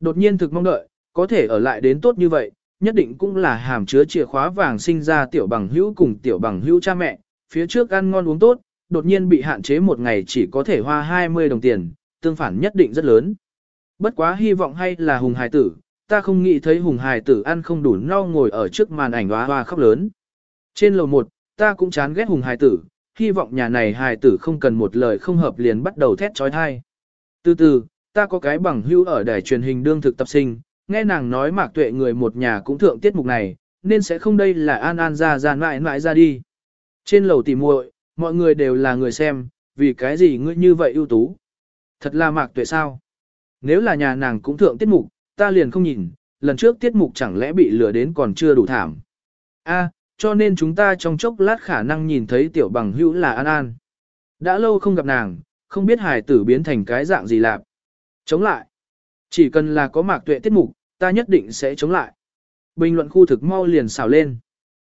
Đột nhiên thực mong đợi, có thể ở lại đến tốt như vậy, nhất định cũng là hàm chứa chìa khóa vàng sinh ra tiểu bằng hữu cùng tiểu bằng hữu cha mẹ, phía trước ăn ngon uống tốt, đột nhiên bị hạn chế một ngày chỉ có thể hoa 20 đồng tiền, tương phản nhất định rất lớn. Bất quá hy vọng hay là hùng hài tử, ta không nghĩ thấy hùng hài tử ăn không đủ no ngồi ở trước màn ảnh hoa hoa khóc lớn. Trên lầu 1, ta cũng chán ghét hùng hài tử, hy vọng nhà này hài tử không cần một lời không hợp liền bắt đầu thét trói thai. Từ từ, ta có cái bằng hữu ở đài truyền hình đương thực tập sinh, nghe nàng nói mạc tuệ người một nhà cũng thượng tiết mục này, nên sẽ không đây là an an ra ra mãi mãi ra đi. Trên lầu tỉ muội, mọi người đều là người xem, vì cái gì ngươi như vậy ưu tú. Thật là mạc tuệ sao? Nếu là nhà nàng cũng thượng tiết mục, ta liền không nhìn, lần trước tiết mục chẳng lẽ bị lừa đến còn chưa đủ thảm. A, cho nên chúng ta trong chốc lát khả năng nhìn thấy tiểu bằng hữu là An An. Đã lâu không gặp nàng, không biết hài tử biến thành cái dạng gì lạp. Chống lại. Chỉ cần là có mạc tuệ tiết mục, ta nhất định sẽ chống lại. Bình luận khu thực mau liền xào lên.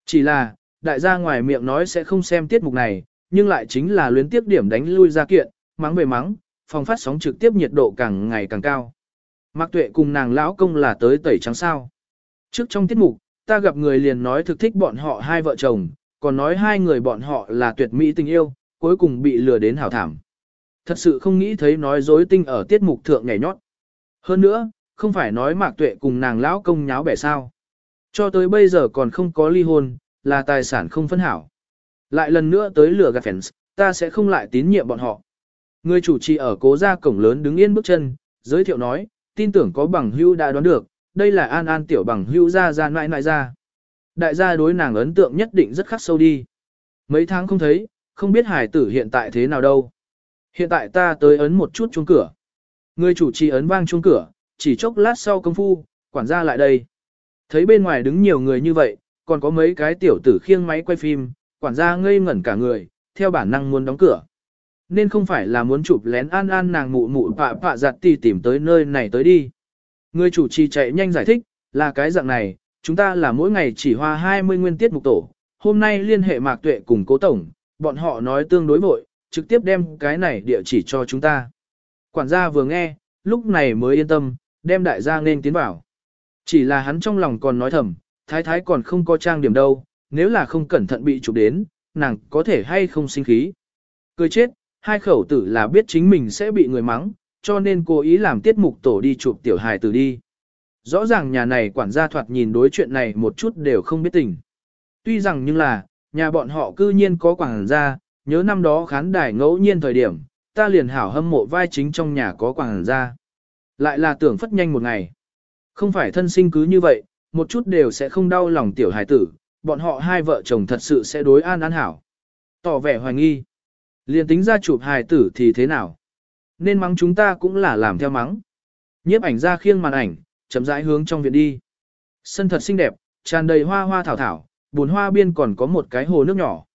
Chỉ là, đại gia ngoài miệng nói sẽ không xem tiết mục này, nhưng lại chính là luyến tiếp điểm đánh lui ra kiện, mắng về mắng, phòng phát sóng trực tiếp nhiệt độ càng ngày càng cao. Mạc Tuệ cùng nàng lão công là tới tẩy trắng sao. Trước trong tiết mục, ta gặp người liền nói thực thích bọn họ hai vợ chồng, còn nói hai người bọn họ là tuyệt mỹ tình yêu, cuối cùng bị lừa đến hảo thảm. Thật sự không nghĩ thấy nói dối tinh ở tiết mục thượng nhảy nhót. Hơn nữa, không phải nói Mạc Tuệ cùng nàng lão công nháo bẻ sao. Cho tới bây giờ còn không có ly hôn, là tài sản không phân hảo. Lại lần nữa tới lừa gạt fans, ta sẽ không lại tín nhiệm bọn họ. Người chủ trì ở cố gia cổng lớn đứng yên bước chân, giới thiệu nói, tin tưởng có bằng hữu đã đoán được, đây là An An tiểu bằng hữu gia gia nãi nãi ra. Đại gia đối nàng ấn tượng nhất định rất khắc sâu đi. Mấy tháng không thấy, không biết hải tử hiện tại thế nào đâu. Hiện tại ta tới ấn một chút chuông cửa. Người chủ trì ấn vang chuông cửa, chỉ chốc lát sau công phu, quản gia lại đây. Thấy bên ngoài đứng nhiều người như vậy, còn có mấy cái tiểu tử khiêng máy quay phim, quản gia ngây ngẩn cả người, theo bản năng muốn đóng cửa. Nên không phải là muốn chụp lén an an nàng mụ mụ pạ pạ giặt tì tìm tới nơi này tới đi. Người chủ trì chạy nhanh giải thích, là cái dạng này, chúng ta là mỗi ngày chỉ hoa 20 nguyên tiết mục tổ, hôm nay liên hệ mạc tuệ cùng cố tổng, bọn họ nói tương đối vội, trực tiếp đem cái này địa chỉ cho chúng ta. Quản gia vừa nghe, lúc này mới yên tâm, đem đại gia nên tiến vào. Chỉ là hắn trong lòng còn nói thầm, thái thái còn không có trang điểm đâu, nếu là không cẩn thận bị chụp đến, nàng có thể hay không sinh khí. Cười chết, hai khẩu tử là biết chính mình sẽ bị người mắng, cho nên cố ý làm tiết mục tổ đi chụp tiểu hài tử đi. Rõ ràng nhà này quản gia thoạt nhìn đối chuyện này một chút đều không biết tình. Tuy rằng nhưng là, nhà bọn họ cư nhiên có quảng gia, nhớ năm đó khán đài ngẫu nhiên thời điểm, ta liền hảo hâm mộ vai chính trong nhà có quảng gia. Lại là tưởng phất nhanh một ngày. Không phải thân sinh cứ như vậy, một chút đều sẽ không đau lòng tiểu hài tử, bọn họ hai vợ chồng thật sự sẽ đối an an hảo. Tỏ vẻ hoài nghi. Liền tính ra chụp hài tử thì thế nào? Nên mắng chúng ta cũng là làm theo mắng. Nhiếp ảnh ra khiêng màn ảnh, chậm rãi hướng trong viện đi. Sân thật xinh đẹp, tràn đầy hoa hoa thảo thảo, bùn hoa biên còn có một cái hồ nước nhỏ.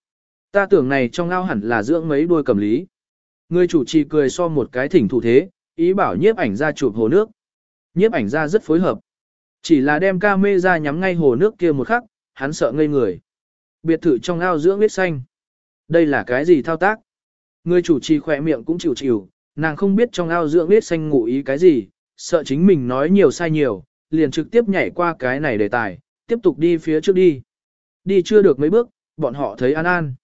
Ta tưởng này trong ao hẳn là dưỡng mấy đuôi cầm lý. Người chủ trì cười so một cái thỉnh thủ thế, ý bảo nhiếp ảnh ra chụp hồ nước. Nhiếp ảnh ra rất phối hợp. Chỉ là đem ca mê ra nhắm ngay hồ nước kia một khắc, hắn sợ ngây người. Biệt thự trong ao dưỡng huyết xanh. Đây là cái gì thao tác? Người chủ trì khỏe miệng cũng chịu chịu, nàng không biết trong ao dưỡng huyết xanh ngụ ý cái gì, sợ chính mình nói nhiều sai nhiều, liền trực tiếp nhảy qua cái này đề tài, tiếp tục đi phía trước đi. Đi chưa được mấy bước, bọn họ thấy An An.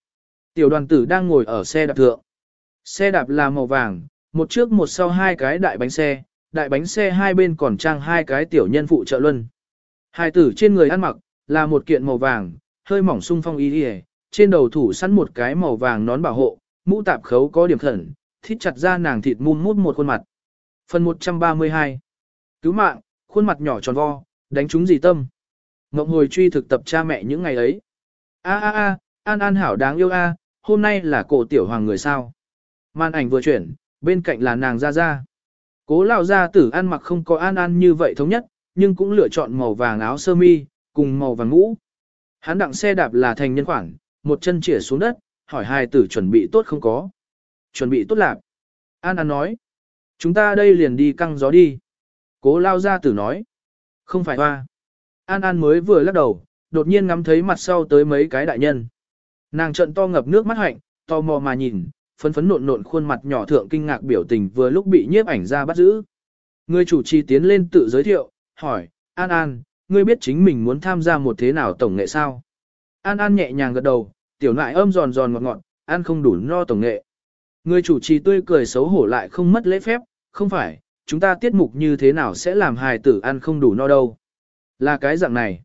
Tiểu đoàn tử đang ngồi ở xe đạp thượng. Xe đạp là màu vàng, một trước một sau hai cái đại bánh xe, đại bánh xe hai bên còn trang hai cái tiểu nhân phụ trợ luân. Hai tử trên người ăn mặc, là một kiện màu vàng, hơi mỏng sung phong y đi trên đầu thủ sẵn một cái màu vàng nón bảo hộ, mũ tạp khấu có điểm khẩn, thít chặt ra nàng thịt mum mút một khuôn mặt. Phần 132 Cứu mạng, khuôn mặt nhỏ tròn vo, đánh chúng gì tâm. Ngộng hồi truy thực tập cha mẹ những ngày ấy. A a a, An An hảo đáng yêu a, hôm nay là cổ tiểu hoàng người sao. Màn ảnh vừa chuyển, bên cạnh là nàng ra ra. Cố lao gia tử ăn mặc không có An An như vậy thống nhất, nhưng cũng lựa chọn màu vàng áo sơ mi, cùng màu vàng mũ. Hắn đặng xe đạp là thành nhân khoản, một chân chỉa xuống đất, hỏi hai tử chuẩn bị tốt không có. Chuẩn bị tốt lạc. An An nói. Chúng ta đây liền đi căng gió đi. Cố lao gia tử nói. Không phải hoa. An An mới vừa lắc đầu, đột nhiên ngắm thấy mặt sau tới mấy cái đại nhân. Nàng trận to ngập nước mắt hạnh, tò mò mà nhìn, phấn phấn nộn nộn khuôn mặt nhỏ thượng kinh ngạc biểu tình vừa lúc bị nhiếp ảnh ra bắt giữ. Người chủ trì tiến lên tự giới thiệu, hỏi, An An, ngươi biết chính mình muốn tham gia một thế nào tổng nghệ sao? An An nhẹ nhàng gật đầu, tiểu nại ôm giòn giòn ngọt ngọt, ăn không đủ no tổng nghệ. Người chủ trì tươi cười xấu hổ lại không mất lễ phép, không phải, chúng ta tiết mục như thế nào sẽ làm hài tử ăn không đủ no đâu. Là cái dạng này.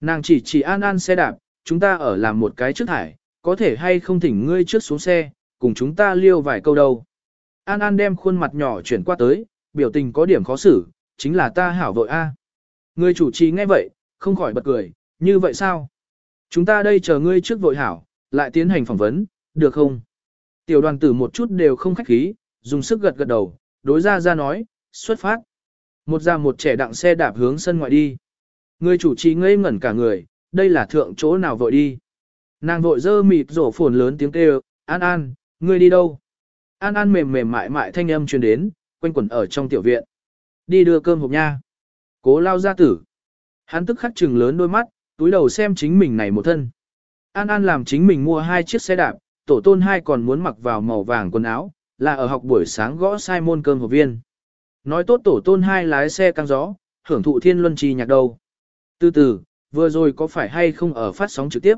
Nàng chỉ chỉ An An xe đạp, chúng ta ở làm một cái trước thải, có thể hay không thỉnh ngươi trước xuống xe, cùng chúng ta liêu vài câu đâu. An An đem khuôn mặt nhỏ chuyển qua tới, biểu tình có điểm khó xử, chính là ta hảo vội a. Người chủ trì nghe vậy, không khỏi bật cười, như vậy sao? Chúng ta đây chờ ngươi trước vội hảo, lại tiến hành phỏng vấn, được không? Tiểu đoàn tử một chút đều không khách khí, dùng sức gật gật đầu, đối ra ra nói, xuất phát. Một già một trẻ đặng xe đạp hướng sân ngoại đi. Người chủ trì ngây ngẩn cả người, đây là thượng chỗ nào vội đi. Nàng vội dơ mịt rổ phồn lớn tiếng kêu, An An, ngươi đi đâu? An An mềm mềm mại mại thanh âm truyền đến, quanh quẩn ở trong tiểu viện. Đi đưa cơm hộp nha. Cố lao ra tử. Hắn tức khắc trừng lớn đôi mắt, túi đầu xem chính mình này một thân. An An làm chính mình mua hai chiếc xe đạp, tổ tôn hai còn muốn mặc vào màu vàng quần áo, là ở học buổi sáng gõ sai môn cơm hộp viên. Nói tốt tổ tôn hai lái xe căng gió, hưởng thụ thiên luân trì nhạc đầu. Từ từ, vừa rồi có phải hay không ở phát sóng trực tiếp?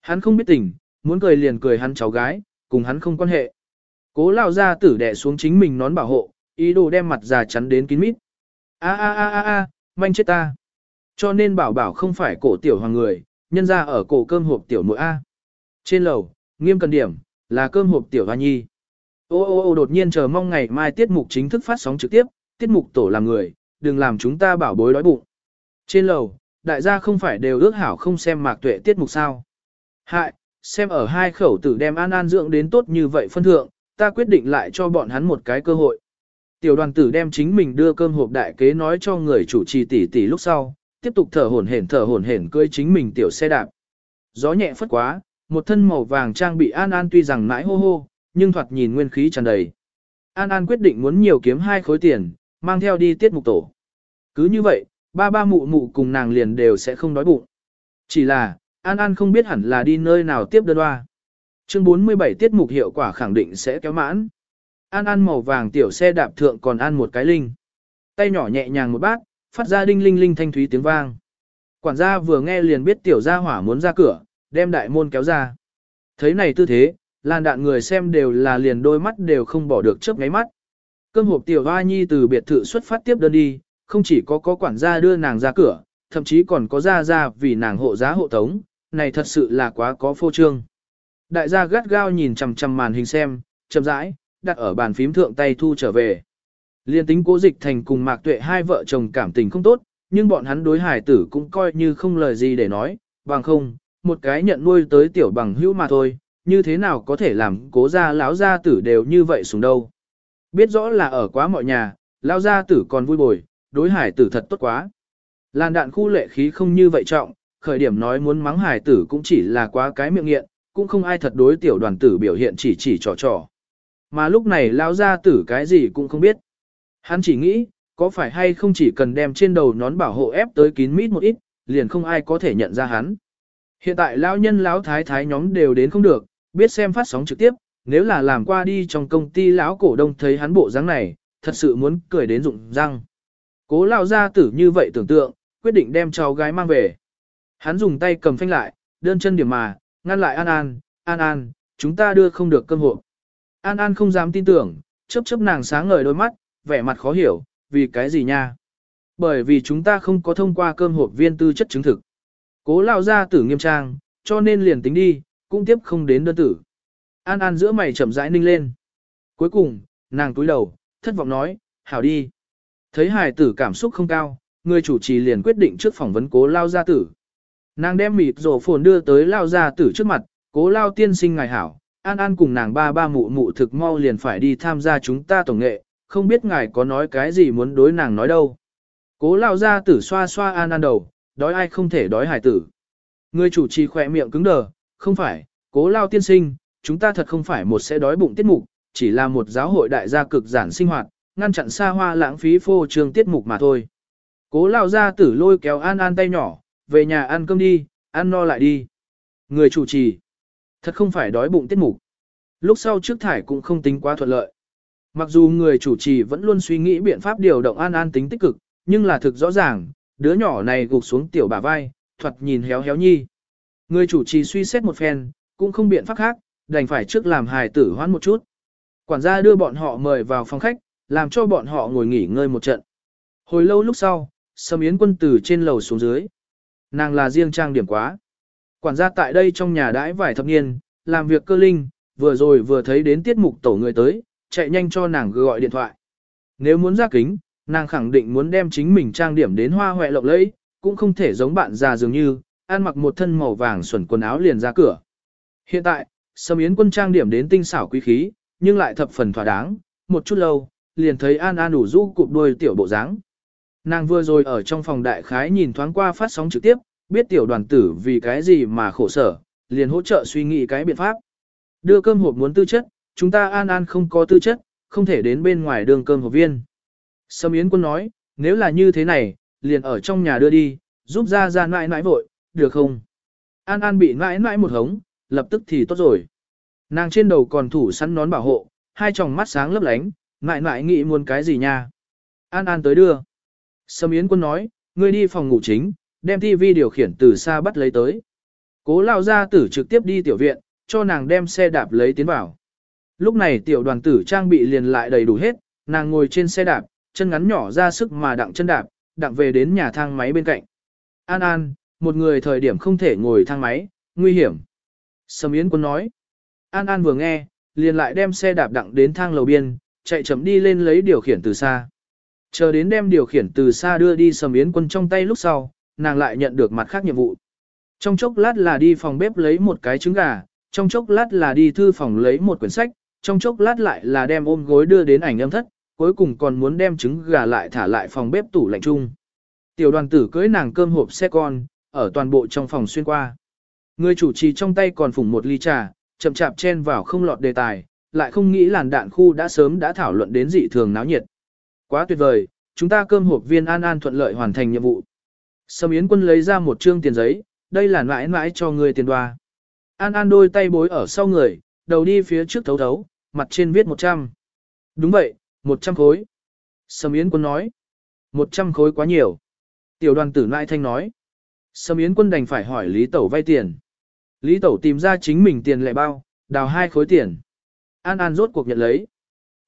Hắn không biết tình, muốn cười liền cười hắn cháu gái, cùng hắn không quan hệ. Cố lao ra tử đẻ xuống chính mình nón bảo hộ, ý đồ đem mặt già chắn đến kín mít. A a a a a, manh chết ta. Cho nên bảo bảo không phải cổ tiểu hoàng người, nhân ra ở cổ cơm hộp tiểu mũi A. Trên lầu, nghiêm cần điểm, là cơm hộp tiểu hoa nhi. Ô ô ô đột nhiên chờ mong ngày mai tiết mục chính thức phát sóng trực tiếp, tiết mục tổ làm người, đừng làm chúng ta bảo bối đói bụng. Trên lầu, đại gia không phải đều ước hảo không xem mạc tuệ tiết mục sao. Hại, xem ở hai khẩu tử đem an an dưỡng đến tốt như vậy phân thượng, ta quyết định lại cho bọn hắn một cái cơ hội. Tiểu đoàn tử đem chính mình đưa cơm hộp đại kế nói cho người chủ trì tỷ tỷ lúc sau, tiếp tục thở hổn hển thở hổn hển cưỡi chính mình tiểu xe đạp. Gió nhẹ phất quá, một thân màu vàng trang bị An An tuy rằng mãi hô hô, nhưng thoạt nhìn nguyên khí tràn đầy. An An quyết định muốn nhiều kiếm hai khối tiền, mang theo đi tiết mục tổ. Cứ như vậy, ba ba mụ mụ cùng nàng liền đều sẽ không đói bụng. Chỉ là, An An không biết hẳn là đi nơi nào tiếp đơn hoa. Chương 47 tiết mục hiệu quả khẳng định sẽ kéo mãn. An An màu vàng tiểu xe đạp thượng còn ăn một cái linh. Tay nhỏ nhẹ nhàng một bát, phát ra đinh linh linh thanh thúy tiếng vang. Quản gia vừa nghe liền biết tiểu gia hỏa muốn ra cửa, đem đại môn kéo ra. Thấy này tư thế, làn đạn người xem đều là liền đôi mắt đều không bỏ được chớp ngáy mắt. Cơm hộp tiểu hoa nhi từ biệt thự xuất phát tiếp đơn đi, không chỉ có có quản gia đưa nàng ra cửa, thậm chí còn có ra ra vì nàng hộ giá hộ tống, này thật sự là quá có phô trương. Đại gia gắt gao nhìn chằm chằm màn hình xem, chậm rãi, đặt ở bàn phím thượng tay thu trở về. Liên tính cố dịch thành cùng mạc tuệ hai vợ chồng cảm tình không tốt, nhưng bọn hắn đối hải tử cũng coi như không lời gì để nói, bằng không, một cái nhận nuôi tới tiểu bằng hữu mà thôi, như thế nào có thể làm cố gia lão gia tử đều như vậy xuống đâu. Biết rõ là ở quá mọi nhà, lão gia tử còn vui bồi, đối hải tử thật tốt quá. Làn đạn khu lệ khí không như vậy trọng, khởi điểm nói muốn mắng hải tử cũng chỉ là quá cái miệng nghiện, cũng không ai thật đối tiểu đoàn tử biểu hiện chỉ chỉ trò trò. Mà lúc này lão gia tử cái gì cũng không biết. Hắn chỉ nghĩ, có phải hay không chỉ cần đem trên đầu nón bảo hộ ép tới kín mít một ít, liền không ai có thể nhận ra hắn. Hiện tại lão nhân lão thái thái nhóm đều đến không được, biết xem phát sóng trực tiếp, nếu là làm qua đi trong công ty lão cổ đông thấy hắn bộ dáng này, thật sự muốn cười đến rụng răng. Cố lão gia tử như vậy tưởng tượng, quyết định đem cháu gái mang về. Hắn dùng tay cầm phanh lại, đơn chân điểm mà, ngăn lại An An, An An, chúng ta đưa không được cơm hộp. An An không dám tin tưởng, chớp chớp nàng sáng ngời đôi mắt, vẻ mặt khó hiểu, vì cái gì nha? Bởi vì chúng ta không có thông qua cơm hộp viên tư chất chứng thực. Cố lao ra tử nghiêm trang, cho nên liền tính đi, cũng tiếp không đến đơn tử. An An giữa mày chậm rãi ninh lên. Cuối cùng, nàng túi đầu, thất vọng nói, hảo đi. Thấy hài tử cảm xúc không cao, người chủ trì liền quyết định trước phỏng vấn cố lao gia tử. Nàng đem mịt rổ phồn đưa tới lao gia tử trước mặt, cố lao tiên sinh ngài hảo. An An cùng nàng ba ba mụ mụ thực mau liền phải đi tham gia chúng ta tổng nghệ, không biết ngài có nói cái gì muốn đối nàng nói đâu. Cố lao gia tử xoa xoa An An đầu, đói ai không thể đói hải tử. Người chủ trì khỏe miệng cứng đờ, không phải, cố lao tiên sinh, chúng ta thật không phải một sẽ đói bụng tiết mục, chỉ là một giáo hội đại gia cực giản sinh hoạt, ngăn chặn xa hoa lãng phí phô trương tiết mục mà thôi. Cố lao gia tử lôi kéo An An tay nhỏ, về nhà ăn cơm đi, ăn no lại đi. Người chủ trì, thật không phải đói bụng tiết mục. Lúc sau trước thải cũng không tính quá thuận lợi. Mặc dù người chủ trì vẫn luôn suy nghĩ biện pháp điều động An An tính tích cực, nhưng là thực rõ ràng, đứa nhỏ này gục xuống tiểu bà vai, thuật nhìn héo héo nhi. Người chủ trì suy xét một phen, cũng không biện pháp khác, đành phải trước làm hài tử hoãn một chút. Quản gia đưa bọn họ mời vào phòng khách, làm cho bọn họ ngồi nghỉ ngơi một trận. Hồi lâu lúc sau, Sâm Yến quân từ trên lầu xuống dưới. Nàng là riêng trang điểm quá. Quản gia tại đây trong nhà đãi vài thập niên, làm việc cơ linh, vừa rồi vừa thấy đến tiết mục tổ người tới, chạy nhanh cho nàng gọi điện thoại. Nếu muốn ra kính, nàng khẳng định muốn đem chính mình trang điểm đến hoa hoẹ lộng lẫy, cũng không thể giống bạn già dường như, ăn mặc một thân màu vàng xuẩn quần áo liền ra cửa. Hiện tại, Sâm Yến quân trang điểm đến tinh xảo quý khí, nhưng lại thập phần thỏa đáng, một chút lâu, liền thấy An An đủ rũ cụp đuôi tiểu bộ dáng. Nàng vừa rồi ở trong phòng đại khái nhìn thoáng qua phát sóng trực tiếp, biết tiểu đoàn tử vì cái gì mà khổ sở, liền hỗ trợ suy nghĩ cái biện pháp. Đưa cơm hộp muốn tư chất, chúng ta An An không có tư chất, không thể đến bên ngoài đường cơm hộp viên. Sâm Yến quân nói, nếu là như thế này, liền ở trong nhà đưa đi, giúp ra ra nãi nãi vội, được không? An An bị nãi nãi một hống, lập tức thì tốt rồi. Nàng trên đầu còn thủ sẵn nón bảo hộ, hai tròng mắt sáng lấp lánh, nãi nãi nghĩ muốn cái gì nha. An An tới đưa. Sâm Yến quân nói, ngươi đi phòng ngủ chính, đem TV điều khiển từ xa bắt lấy tới. Cố lao ra tử trực tiếp đi tiểu viện, cho nàng đem xe đạp lấy tiến vào. Lúc này tiểu đoàn tử trang bị liền lại đầy đủ hết, nàng ngồi trên xe đạp, chân ngắn nhỏ ra sức mà đặng chân đạp, đặng về đến nhà thang máy bên cạnh. An An, một người thời điểm không thể ngồi thang máy, nguy hiểm. Sầm Yến Quân nói. An An vừa nghe, liền lại đem xe đạp đặng đến thang lầu biên, chạy chậm đi lên lấy điều khiển từ xa. Chờ đến đem điều khiển từ xa đưa đi Sầm Yến Quân trong tay lúc sau, nàng lại nhận được mặt khác nhiệm vụ. Trong chốc lát là đi phòng bếp lấy một cái trứng gà, trong chốc lát là đi thư phòng lấy một quyển sách, trong chốc lát lại là đem ôm gối đưa đến ảnh âm thất, cuối cùng còn muốn đem trứng gà lại thả lại phòng bếp tủ lạnh chung. Tiểu đoàn tử cưới nàng cơm hộp xe con, ở toàn bộ trong phòng xuyên qua. Người chủ trì trong tay còn phủng một ly trà, chậm chạp chen vào không lọt đề tài, lại không nghĩ làn đạn khu đã sớm đã thảo luận đến dị thường náo nhiệt. Quá tuyệt vời, chúng ta cơm hộp viên an an thuận lợi hoàn thành nhiệm vụ. Sâm Yến quân lấy ra một trương tiền giấy, đây là mãi mãi cho người tiền đoa. An an đôi tay bối ở sau người, đầu đi phía trước thấu thấu, mặt trên viết 100. Đúng vậy, 100 khối. Sâm Yến quân nói. 100 khối quá nhiều. Tiểu đoàn tử nại thanh nói. Sâm Yến quân đành phải hỏi Lý Tẩu vay tiền. Lý Tẩu tìm ra chính mình tiền lẻ bao, đào hai khối tiền. An An rốt cuộc nhận lấy.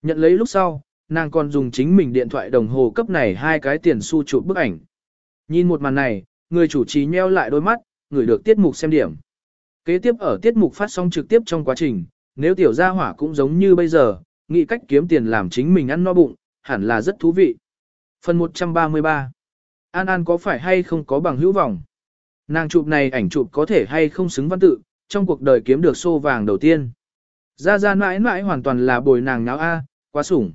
Nhận lấy lúc sau, nàng còn dùng chính mình điện thoại đồng hồ cấp này hai cái tiền xu chụp bức ảnh. Nhìn một màn này, người chủ trì nheo lại đôi mắt, người được tiết mục xem điểm. Kế tiếp ở tiết mục phát sóng trực tiếp trong quá trình, nếu tiểu gia hỏa cũng giống như bây giờ, nghĩ cách kiếm tiền làm chính mình ăn no bụng, hẳn là rất thú vị. Phần 133 An An có phải hay không có bằng hữu vọng? Nàng chụp này ảnh chụp có thể hay không xứng văn tự, trong cuộc đời kiếm được xô vàng đầu tiên. Gia Gia mãi mãi hoàn toàn là bồi nàng náo a, quá sủng.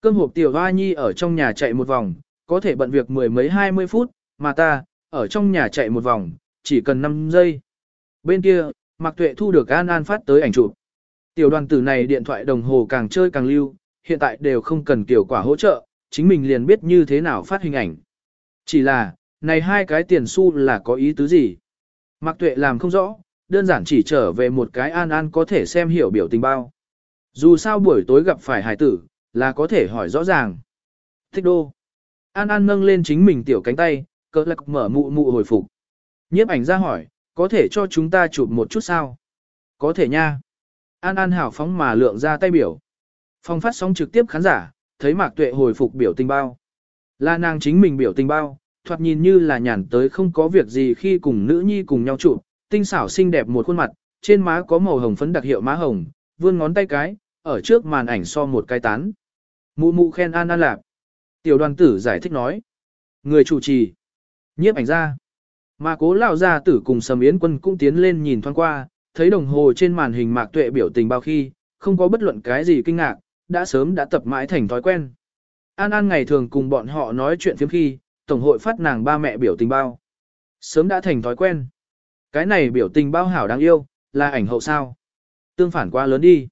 Cơm hộp tiểu hoa nhi ở trong nhà chạy một vòng, có thể bận việc mười mấy hai mươi phút, mà ta, ở trong nhà chạy một vòng, chỉ cần 5 giây. Bên kia, Mạc Tuệ thu được An An phát tới ảnh chụp. Tiểu đoàn tử này điện thoại đồng hồ càng chơi càng lưu, hiện tại đều không cần kiểu quả hỗ trợ, chính mình liền biết như thế nào phát hình ảnh. Chỉ là, này hai cái tiền xu là có ý tứ gì? Mạc Tuệ làm không rõ, đơn giản chỉ trở về một cái An An có thể xem hiểu biểu tình bao. Dù sao buổi tối gặp phải hải tử, là có thể hỏi rõ ràng. Thích đô. An An nâng lên chính mình tiểu cánh tay, cỡ lạc mở mụ mụ hồi phục. Nhiếp ảnh ra hỏi, có thể cho chúng ta chụp một chút sao? Có thể nha. An An hảo phóng mà lượng ra tay biểu. Phong phát sóng trực tiếp khán giả, thấy Mạc Tuệ hồi phục biểu tình bao. Là nàng chính mình biểu tình bao, thoạt nhìn như là nhàn tới không có việc gì khi cùng nữ nhi cùng nhau chụp, tinh xảo xinh đẹp một khuôn mặt, trên má có màu hồng phấn đặc hiệu má hồng, vươn ngón tay cái, ở trước màn ảnh so một cái tán. Mụ mụ khen An An lạc. Tiểu đoàn tử giải thích nói. Người chủ trì. Nhiếp ảnh ra. Mà cố lão gia tử cùng sầm yến quân cũng tiến lên nhìn thoáng qua, thấy đồng hồ trên màn hình mạc tuệ biểu tình bao khi, không có bất luận cái gì kinh ngạc, đã sớm đã tập mãi thành thói quen. An An ngày thường cùng bọn họ nói chuyện phiếm khi, Tổng hội phát nàng ba mẹ biểu tình bao. Sớm đã thành thói quen. Cái này biểu tình bao hảo đáng yêu, là ảnh hậu sao. Tương phản quá lớn đi.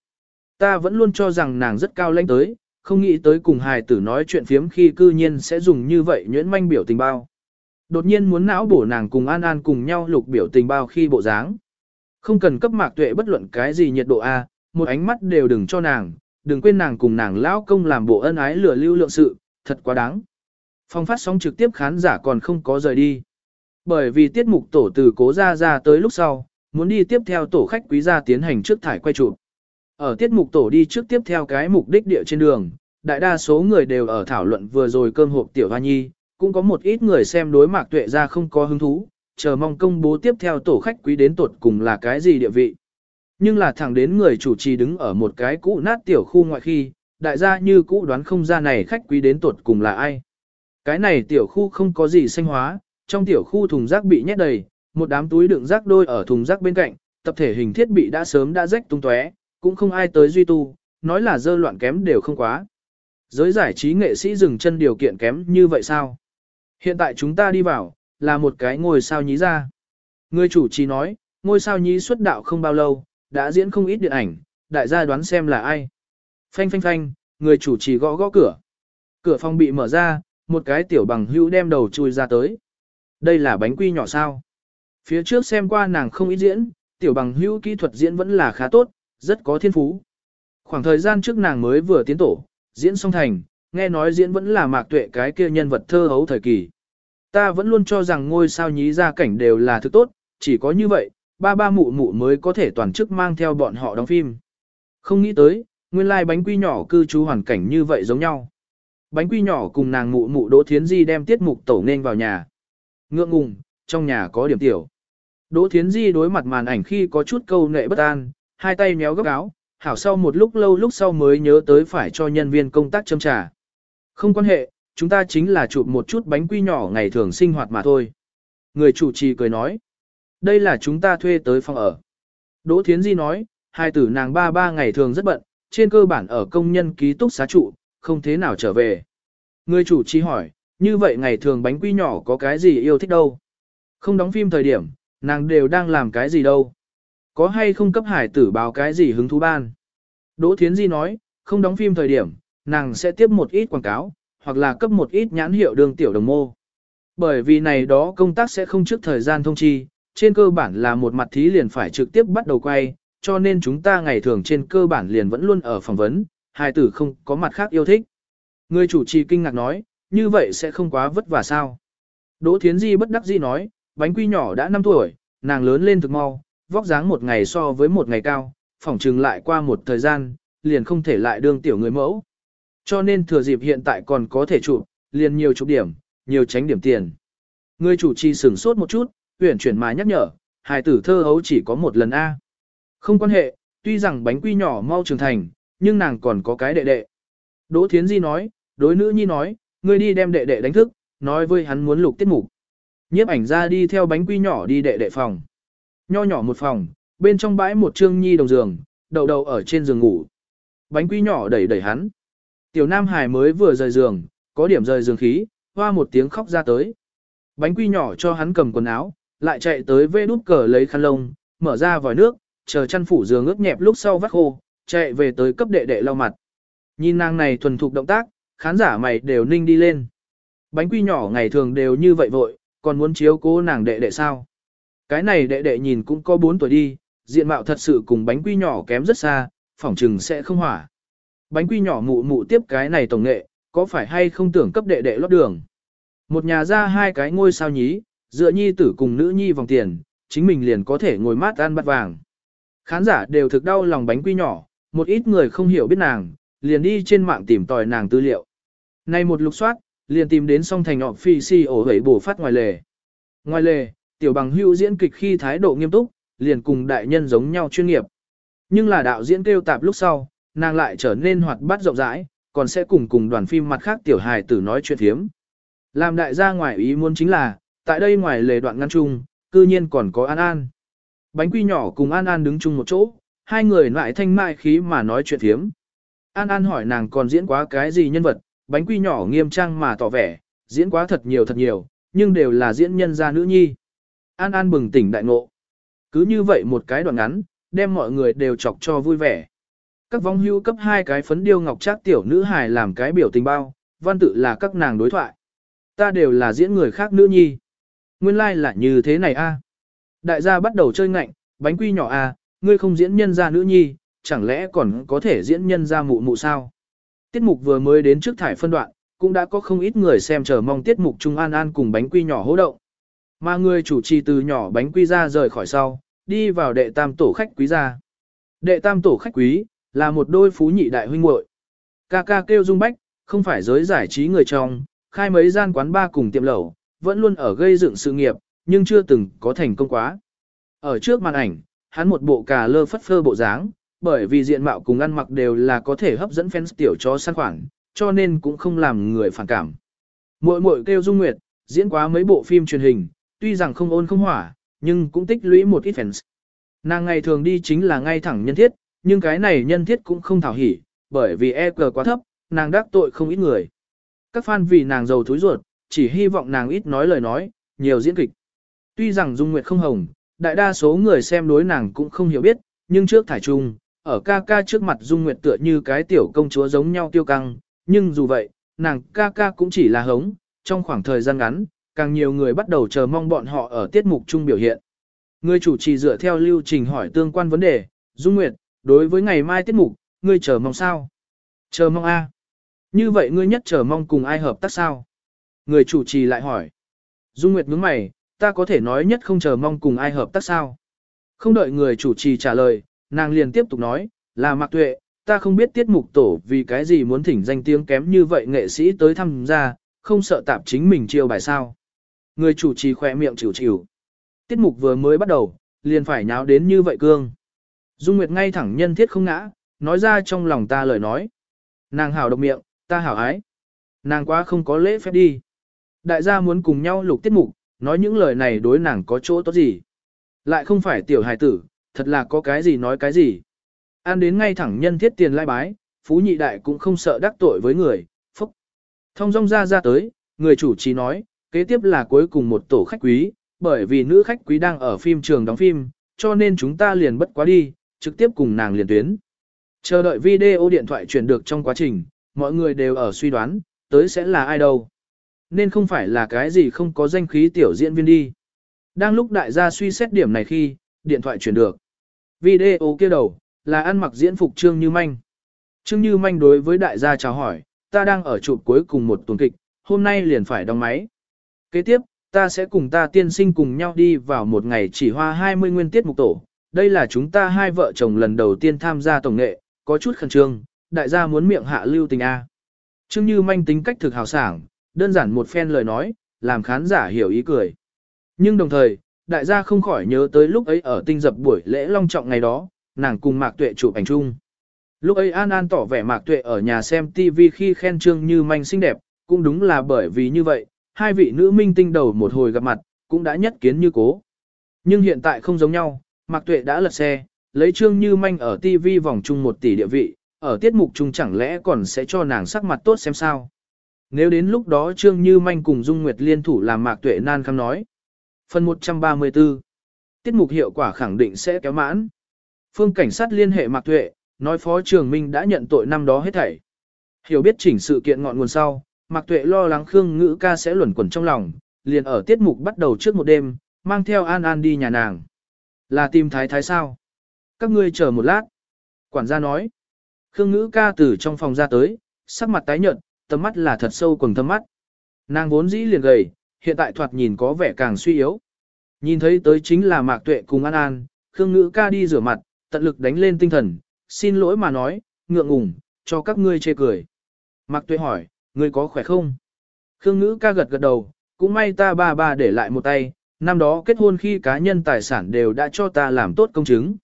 Ta vẫn luôn cho rằng nàng rất cao lãnh tới, không nghĩ tới cùng hài tử nói chuyện phiếm khi cư nhiên sẽ dùng như vậy nhuyễn manh biểu tình bao. Đột nhiên muốn não bổ nàng cùng An An cùng nhau lục biểu tình bao khi bộ dáng. Không cần cấp mạc tuệ bất luận cái gì nhiệt độ A, một ánh mắt đều đừng cho nàng, đừng quên nàng cùng nàng lão công làm bộ ân ái lừa lưu lượng sự, thật quá đáng. Phong phát sóng trực tiếp khán giả còn không có rời đi. Bởi vì tiết mục tổ từ cố ra ra tới lúc sau, muốn đi tiếp theo tổ khách quý gia tiến hành trước thải quay chụp. Ở tiết mục tổ đi trước tiếp theo cái mục đích địa trên đường, đại đa số người đều ở thảo luận vừa rồi cơm hộp tiểu hoa nhi, cũng có một ít người xem đối mạc tuệ ra không có hứng thú, chờ mong công bố tiếp theo tổ khách quý đến tuột cùng là cái gì địa vị. Nhưng là thẳng đến người chủ trì đứng ở một cái cũ nát tiểu khu ngoại khi, đại gia như cũ đoán không ra này khách quý đến tuột cùng là ai. Cái này tiểu khu không có gì xanh hóa, trong tiểu khu thùng rác bị nhét đầy, một đám túi đựng rác đôi ở thùng rác bên cạnh, tập thể hình thiết bị đã sớm đã rách tung tóe, cũng không ai tới duy tu, nói là dơ loạn kém đều không quá. Giới giải trí nghệ sĩ dừng chân điều kiện kém như vậy sao? Hiện tại chúng ta đi vào, là một cái ngôi sao nhí ra. Người chủ trì nói, ngôi sao nhí xuất đạo không bao lâu, đã diễn không ít điện ảnh, đại gia đoán xem là ai. Phanh phanh phanh, người chủ trì gõ gõ cửa. Cửa phòng bị mở ra, một cái tiểu bằng hữu đem đầu chui ra tới. Đây là bánh quy nhỏ sao? Phía trước xem qua nàng không ít diễn, tiểu bằng hữu kỹ thuật diễn vẫn là khá tốt, rất có thiên phú. Khoảng thời gian trước nàng mới vừa tiến tổ, diễn xong thành, nghe nói diễn vẫn là mạc tuệ cái kia nhân vật thơ hấu thời kỳ. Ta vẫn luôn cho rằng ngôi sao nhí ra cảnh đều là thứ tốt, chỉ có như vậy, ba ba mụ mụ mới có thể toàn chức mang theo bọn họ đóng phim. Không nghĩ tới, nguyên lai like bánh quy nhỏ cư trú hoàn cảnh như vậy giống nhau. Bánh quy nhỏ cùng nàng mụ mụ Đỗ Thiến Di đem tiết mục tổ nên vào nhà. Ngượng ngùng, trong nhà có điểm tiểu. Đỗ Thiến Di đối mặt màn ảnh khi có chút câu nệ bất an, hai tay méo gấp áo, hảo sau một lúc lâu lúc sau mới nhớ tới phải cho nhân viên công tác châm trà. Không quan hệ, chúng ta chính là chụp một chút bánh quy nhỏ ngày thường sinh hoạt mà thôi. Người chủ trì cười nói, đây là chúng ta thuê tới phòng ở. Đỗ Thiến Di nói, hai tử nàng ba ba ngày thường rất bận, trên cơ bản ở công nhân ký túc xá trụ, không thế nào trở về. Người chủ trì hỏi, như vậy ngày thường bánh quy nhỏ có cái gì yêu thích đâu? Không đóng phim thời điểm, nàng đều đang làm cái gì đâu? Có hay không cấp hải tử báo cái gì hứng thú ban? Đỗ Thiến Di nói, không đóng phim thời điểm, nàng sẽ tiếp một ít quảng cáo, hoặc là cấp một ít nhãn hiệu đường tiểu đồng mô. Bởi vì này đó công tác sẽ không trước thời gian thông chi, trên cơ bản là một mặt thí liền phải trực tiếp bắt đầu quay, cho nên chúng ta ngày thường trên cơ bản liền vẫn luôn ở phỏng vấn, hai tử không có mặt khác yêu thích. Người chủ trì kinh ngạc nói, như vậy sẽ không quá vất vả sao. Đỗ Thiến Di bất đắc dĩ nói, bánh quy nhỏ đã 5 tuổi, nàng lớn lên thực mau, vóc dáng một ngày so với một ngày cao, phỏng trừng lại qua một thời gian, liền không thể lại đương tiểu người mẫu. Cho nên thừa dịp hiện tại còn có thể chụp, liền nhiều chụp điểm, nhiều tránh điểm tiền. Người chủ trì sửng sốt một chút, huyển chuyển mà nhắc nhở, hài tử thơ hấu chỉ có một lần A. Không quan hệ, tuy rằng bánh quy nhỏ mau trưởng thành, nhưng nàng còn có cái đệ đệ. Đỗ Thiến Di nói, đối nữ nhi nói, ngươi đi đem đệ đệ đánh thức, nói với hắn muốn lục tiết mục. Nhiếp ảnh ra đi theo bánh quy nhỏ đi đệ đệ phòng. Nho nhỏ một phòng, bên trong bãi một trương nhi đồng giường, đầu đầu ở trên giường ngủ. Bánh quy nhỏ đẩy đẩy hắn. Tiểu Nam Hải mới vừa rời giường, có điểm rời giường khí, hoa một tiếng khóc ra tới. Bánh quy nhỏ cho hắn cầm quần áo, lại chạy tới vê đút cờ lấy khăn lông, mở ra vòi nước, chờ chăn phủ giường ướt nhẹp lúc sau vắt khô, chạy về tới cấp đệ đệ lau mặt. Nhìn nàng này thuần thục động tác, khán giả mày đều ninh đi lên. Bánh quy nhỏ ngày thường đều như vậy vội, còn muốn chiếu cố nàng đệ đệ sao. Cái này đệ đệ nhìn cũng có 4 tuổi đi, diện mạo thật sự cùng bánh quy nhỏ kém rất xa, phỏng chừng sẽ không hỏa. Bánh quy nhỏ mụ mụ tiếp cái này tổng nghệ, có phải hay không tưởng cấp đệ đệ lót đường. Một nhà ra hai cái ngôi sao nhí, dựa nhi tử cùng nữ nhi vòng tiền, chính mình liền có thể ngồi mát ăn bát vàng. Khán giả đều thực đau lòng bánh quy nhỏ, một ít người không hiểu biết nàng, liền đi trên mạng tìm tòi nàng tư liệu. Nay một lục soát, liền tìm đến song thành họ phi si ổ hẩy bổ phát ngoài lề. Ngoài lề, tiểu bằng hưu diễn kịch khi thái độ nghiêm túc, liền cùng đại nhân giống nhau chuyên nghiệp. Nhưng là đạo diễn kêu tạp lúc sau, nàng lại trở nên hoạt bát rộng rãi, còn sẽ cùng cùng đoàn phim mặt khác tiểu hài tử nói chuyện thiếm. Làm đại gia ngoài ý muốn chính là, tại đây ngoài lề đoạn ngăn chung, cư nhiên còn có An An. Bánh quy nhỏ cùng An An đứng chung một chỗ, hai người lại thanh mại khí mà nói chuyện thiếm. An An hỏi nàng còn diễn quá cái gì nhân vật, bánh quy nhỏ nghiêm trang mà tỏ vẻ, diễn quá thật nhiều thật nhiều, nhưng đều là diễn nhân gia nữ nhi. An An bừng tỉnh đại ngộ. Cứ như vậy một cái đoạn ngắn, đem mọi người đều chọc cho vui vẻ. Các vong hưu cấp hai cái phấn điêu ngọc trác tiểu nữ hài làm cái biểu tình bao, văn tự là các nàng đối thoại. Ta đều là diễn người khác nữ nhi. Nguyên lai like là như thế này a. Đại gia bắt đầu chơi ngạnh, bánh quy nhỏ a, ngươi không diễn nhân gia nữ nhi, chẳng lẽ còn có thể diễn nhân ra mụ mụ sao? Tiết mục vừa mới đến trước thải phân đoạn, cũng đã có không ít người xem chờ mong tiết mục Trung An An cùng bánh quy nhỏ hỗ động. Mà người chủ trì từ nhỏ bánh quy ra rời khỏi sau, đi vào đệ tam tổ khách quý ra. Đệ tam tổ khách quý, là một đôi phú nhị đại huynh muội. Ca ca kêu Dung Bách, không phải giới giải trí người trong, khai mấy gian quán ba cùng tiệm lẩu, vẫn luôn ở gây dựng sự nghiệp, nhưng chưa từng có thành công quá. Ở trước màn ảnh, hắn một bộ cà lơ phất phơ bộ dáng, bởi vì diện mạo cùng ăn mặc đều là có thể hấp dẫn fans tiểu cho săn khoản, cho nên cũng không làm người phản cảm. Muội muội kêu Dung Nguyệt, diễn quá mấy bộ phim truyền hình, tuy rằng không ôn không hỏa, nhưng cũng tích lũy một ít fans. Nàng ngày thường đi chính là ngay thẳng nhân thiết, nhưng cái này nhân thiết cũng không thảo hỉ, bởi vì e cờ quá thấp, nàng đắc tội không ít người. Các fan vì nàng giàu thúi ruột, chỉ hy vọng nàng ít nói lời nói, nhiều diễn kịch. Tuy rằng Dung Nguyệt không hồng, đại đa số người xem đối nàng cũng không hiểu biết, nhưng trước thải trung, ở ca ca trước mặt Dung Nguyệt tựa như cái tiểu công chúa giống nhau tiêu căng, nhưng dù vậy, nàng ca ca cũng chỉ là hống, trong khoảng thời gian ngắn, càng nhiều người bắt đầu chờ mong bọn họ ở tiết mục chung biểu hiện. Người chủ trì dựa theo lưu trình hỏi tương quan vấn đề, Dung Nguyệt, đối với ngày mai tiết mục, ngươi chờ mong sao? Chờ mong A. Như vậy ngươi nhất chờ mong cùng ai hợp tác sao? Người chủ trì lại hỏi. Dung Nguyệt nhướng mày, ta có thể nói nhất không chờ mong cùng ai hợp tác sao? Không đợi người chủ trì trả lời, nàng liền tiếp tục nói, là Mạc Tuệ, ta không biết tiết mục tổ vì cái gì muốn thỉnh danh tiếng kém như vậy nghệ sĩ tới tham gia, không sợ tạp chính mình chiêu bài sao. Người chủ trì khỏe miệng chịu chịu. Tiết mục vừa mới bắt đầu, liền phải nháo đến như vậy cương. Dung Nguyệt ngay thẳng nhân thiết không ngã, nói ra trong lòng ta lời nói. Nàng hảo độc miệng, ta hảo ái. Nàng quá không có lễ phép đi. Đại gia muốn cùng nhau lục tiết mục, nói những lời này đối nàng có chỗ tốt gì. Lại không phải tiểu hài tử, thật là có cái gì nói cái gì. An đến ngay thẳng nhân thiết tiền lai bái, phú nhị đại cũng không sợ đắc tội với người, phúc. Thông rong ra ra tới, người chủ trì nói, kế tiếp là cuối cùng một tổ khách quý, bởi vì nữ khách quý đang ở phim trường đóng phim, cho nên chúng ta liền bất quá đi, trực tiếp cùng nàng liền tuyến. Chờ đợi video điện thoại chuyển được trong quá trình, mọi người đều ở suy đoán, tới sẽ là ai đâu. Nên không phải là cái gì không có danh khí tiểu diễn viên đi. Đang lúc đại gia suy xét điểm này khi, điện thoại chuyển được. Video kia đầu, là ăn mặc diễn phục Trương Như Manh. Trương Như Manh đối với đại gia chào hỏi, ta đang ở chụp cuối cùng một tuần kịch, hôm nay liền phải đóng máy. Kế tiếp, ta sẽ cùng ta tiên sinh cùng nhau đi vào một ngày chỉ hoa 20 nguyên tiết mục tổ. Đây là chúng ta hai vợ chồng lần đầu tiên tham gia tổng nghệ, có chút khẩn trương, đại gia muốn miệng hạ lưu tình A. Trương Như Manh tính cách thực hào sảng, đơn giản một phen lời nói, làm khán giả hiểu ý cười. Nhưng đồng thời, đại gia không khỏi nhớ tới lúc ấy ở tinh dập buổi lễ long trọng ngày đó, nàng cùng Mạc Tuệ chụp ảnh chung. Lúc ấy An An tỏ vẻ Mạc Tuệ ở nhà xem TV khi khen Trương Như Manh xinh đẹp, cũng đúng là bởi vì như vậy, hai vị nữ minh tinh đầu một hồi gặp mặt, cũng đã nhất kiến như cố. Nhưng hiện tại không giống nhau, Mạc Tuệ đã lật xe, lấy Trương Như Manh ở TV vòng chung một tỷ địa vị, ở tiết mục chung chẳng lẽ còn sẽ cho nàng sắc mặt tốt xem sao. Nếu đến lúc đó Trương Như Manh cùng Dung Nguyệt liên thủ làm Mạc Tuệ nan khăm nói. Phần 134 Tiết mục hiệu quả khẳng định sẽ kéo mãn. Phương cảnh sát liên hệ Mạc Tuệ, nói Phó Trường Minh đã nhận tội năm đó hết thảy. Hiểu biết chỉnh sự kiện ngọn nguồn sau, Mạc Tuệ lo lắng Khương Ngữ ca sẽ luẩn quẩn trong lòng, liền ở tiết mục bắt đầu trước một đêm, mang theo An An đi nhà nàng. Là tìm thái thái sao? Các ngươi chờ một lát. Quản gia nói. Khương Ngữ ca từ trong phòng ra tới, sắc mặt tái nhợt, tầm mắt là thật sâu quầng thâm mắt. Nàng vốn dĩ liền gầy, hiện tại thoạt nhìn có vẻ càng suy yếu. Nhìn thấy tới chính là Mạc Tuệ cùng An An, Khương Ngữ ca đi rửa mặt, tận lực đánh lên tinh thần, xin lỗi mà nói, ngượng ngùng, cho các ngươi chê cười. Mạc Tuệ hỏi, ngươi có khỏe không? Khương Ngữ ca gật gật đầu, cũng may ta ba ba để lại một tay, năm đó kết hôn khi cá nhân tài sản đều đã cho ta làm tốt công chứng.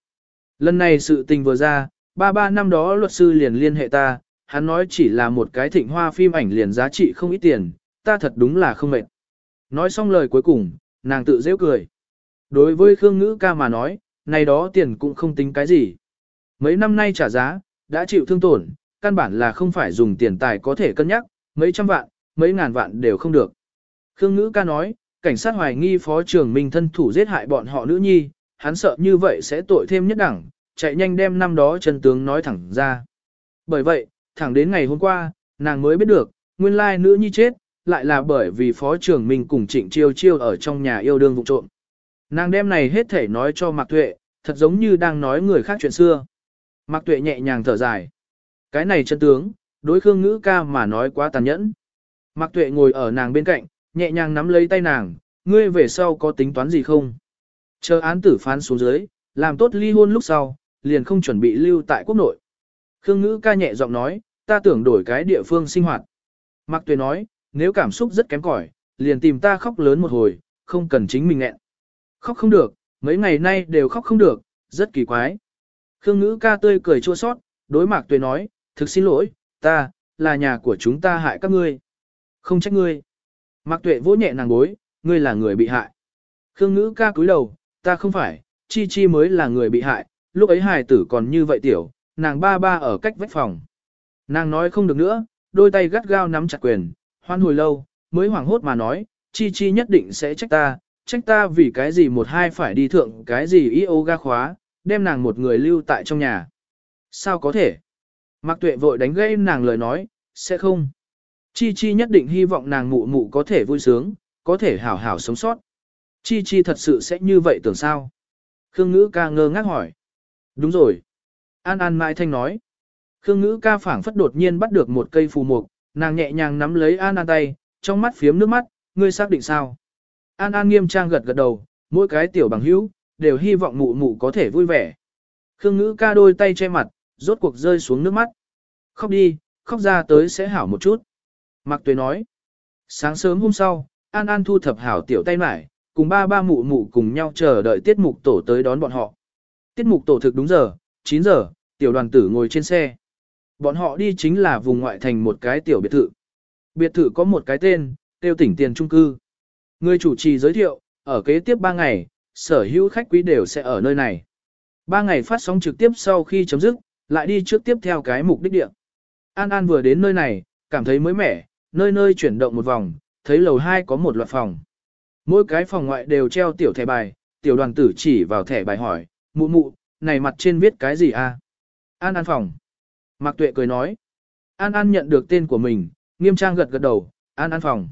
Lần này sự tình vừa ra, ba ba năm đó luật sư liền liên hệ ta, hắn nói chỉ là một cái thịnh hoa phim ảnh liền giá trị không ít tiền, ta thật đúng là không mệt. Nói xong lời cuối cùng, nàng tự dễ cười. Đối với Khương Ngữ ca mà nói, này đó tiền cũng không tính cái gì. Mấy năm nay trả giá, đã chịu thương tổn, căn bản là không phải dùng tiền tài có thể cân nhắc, mấy trăm vạn, mấy ngàn vạn đều không được. Khương Ngữ ca nói, cảnh sát hoài nghi phó trưởng minh thân thủ giết hại bọn họ nữ nhi, hắn sợ như vậy sẽ tội thêm nhất đẳng, chạy nhanh đem năm đó chân tướng nói thẳng ra. Bởi vậy, thẳng đến ngày hôm qua, nàng mới biết được, nguyên lai nữ nhi chết, lại là bởi vì phó trưởng minh cùng trịnh chiêu chiêu ở trong nhà yêu đương vụ trộm. Nàng đem này hết thể nói cho Mạc Tuệ, thật giống như đang nói người khác chuyện xưa. Mạc Tuệ nhẹ nhàng thở dài. Cái này chân tướng, đối Khương Ngữ ca mà nói quá tàn nhẫn. Mạc Tuệ ngồi ở nàng bên cạnh, nhẹ nhàng nắm lấy tay nàng, ngươi về sau có tính toán gì không? Chờ án tử phán xuống dưới, làm tốt ly hôn lúc sau, liền không chuẩn bị lưu tại quốc nội. Khương Ngữ ca nhẹ giọng nói, ta tưởng đổi cái địa phương sinh hoạt. Mạc Tuyền nói, nếu cảm xúc rất kém cỏi, liền tìm ta khóc lớn một hồi, không cần chính mình nghẹn. Khóc không được, mấy ngày nay đều khóc không được, rất kỳ quái. Khương Ngữ ca tươi cười chua xót, đối Mạc Tuyền nói, thực xin lỗi, ta, là nhà của chúng ta hại các ngươi. Không trách ngươi. Mạc Tuệ vỗ nhẹ nàng gối, ngươi là người bị hại. Khương Ngữ ca cúi đầu, ta không phải, Chi Chi mới là người bị hại, lúc ấy hài tử còn như vậy tiểu, nàng ba ba ở cách vách phòng. Nàng nói không được nữa, đôi tay gắt gao nắm chặt quyền, hoan hồi lâu, mới hoảng hốt mà nói, Chi Chi nhất định sẽ trách ta, trách ta vì cái gì một hai phải đi thượng cái gì yoga khóa, đem nàng một người lưu tại trong nhà. Sao có thể? Mạc Tuệ vội đánh gãy nàng lời nói, sẽ không. Chi Chi nhất định hy vọng nàng mụ mụ có thể vui sướng, có thể hảo hảo sống sót. Chi Chi thật sự sẽ như vậy tưởng sao? Khương Ngữ ca ngơ ngác hỏi. Đúng rồi. An An mãi thanh nói. Khương Ngữ ca phảng phất đột nhiên bắt được một cây phù mục, nàng nhẹ nhàng nắm lấy An An tay, trong mắt phiếm nước mắt, ngươi xác định sao? An An nghiêm trang gật gật đầu, mỗi cái tiểu bằng hữu, đều hy vọng mụ mụ có thể vui vẻ. Khương Ngữ ca đôi tay che mặt, rốt cuộc rơi xuống nước mắt. Khóc đi, khóc ra tới sẽ hảo một chút. Mạc Tuế nói. Sáng sớm hôm sau, An An thu thập hảo tiểu tay mải, cùng ba ba mụ mụ cùng nhau chờ đợi tiết mục tổ tới đón bọn họ. Tiết mục tổ thực đúng giờ, 9 giờ, tiểu đoàn tử ngồi trên xe. Bọn họ đi chính là vùng ngoại thành một cái tiểu biệt thự. Biệt thự có một cái tên, tiêu tỉnh tiền trung cư. Người chủ trì giới thiệu, ở kế tiếp 3 ngày, sở hữu khách quý đều sẽ ở nơi này. 3 ngày phát sóng trực tiếp sau khi chấm dứt, lại đi trước tiếp theo cái mục đích địa. An An vừa đến nơi này, cảm thấy mới mẻ, nơi nơi chuyển động một vòng, thấy lầu 2 có một loạt phòng. Mỗi cái phòng ngoại đều treo tiểu thẻ bài, tiểu đoàn tử chỉ vào thẻ bài hỏi, mụ mụ, này mặt trên viết cái gì a? An An phòng. Mạc Tuệ cười nói. An An nhận được tên của mình, nghiêm trang gật gật đầu, An An phòng.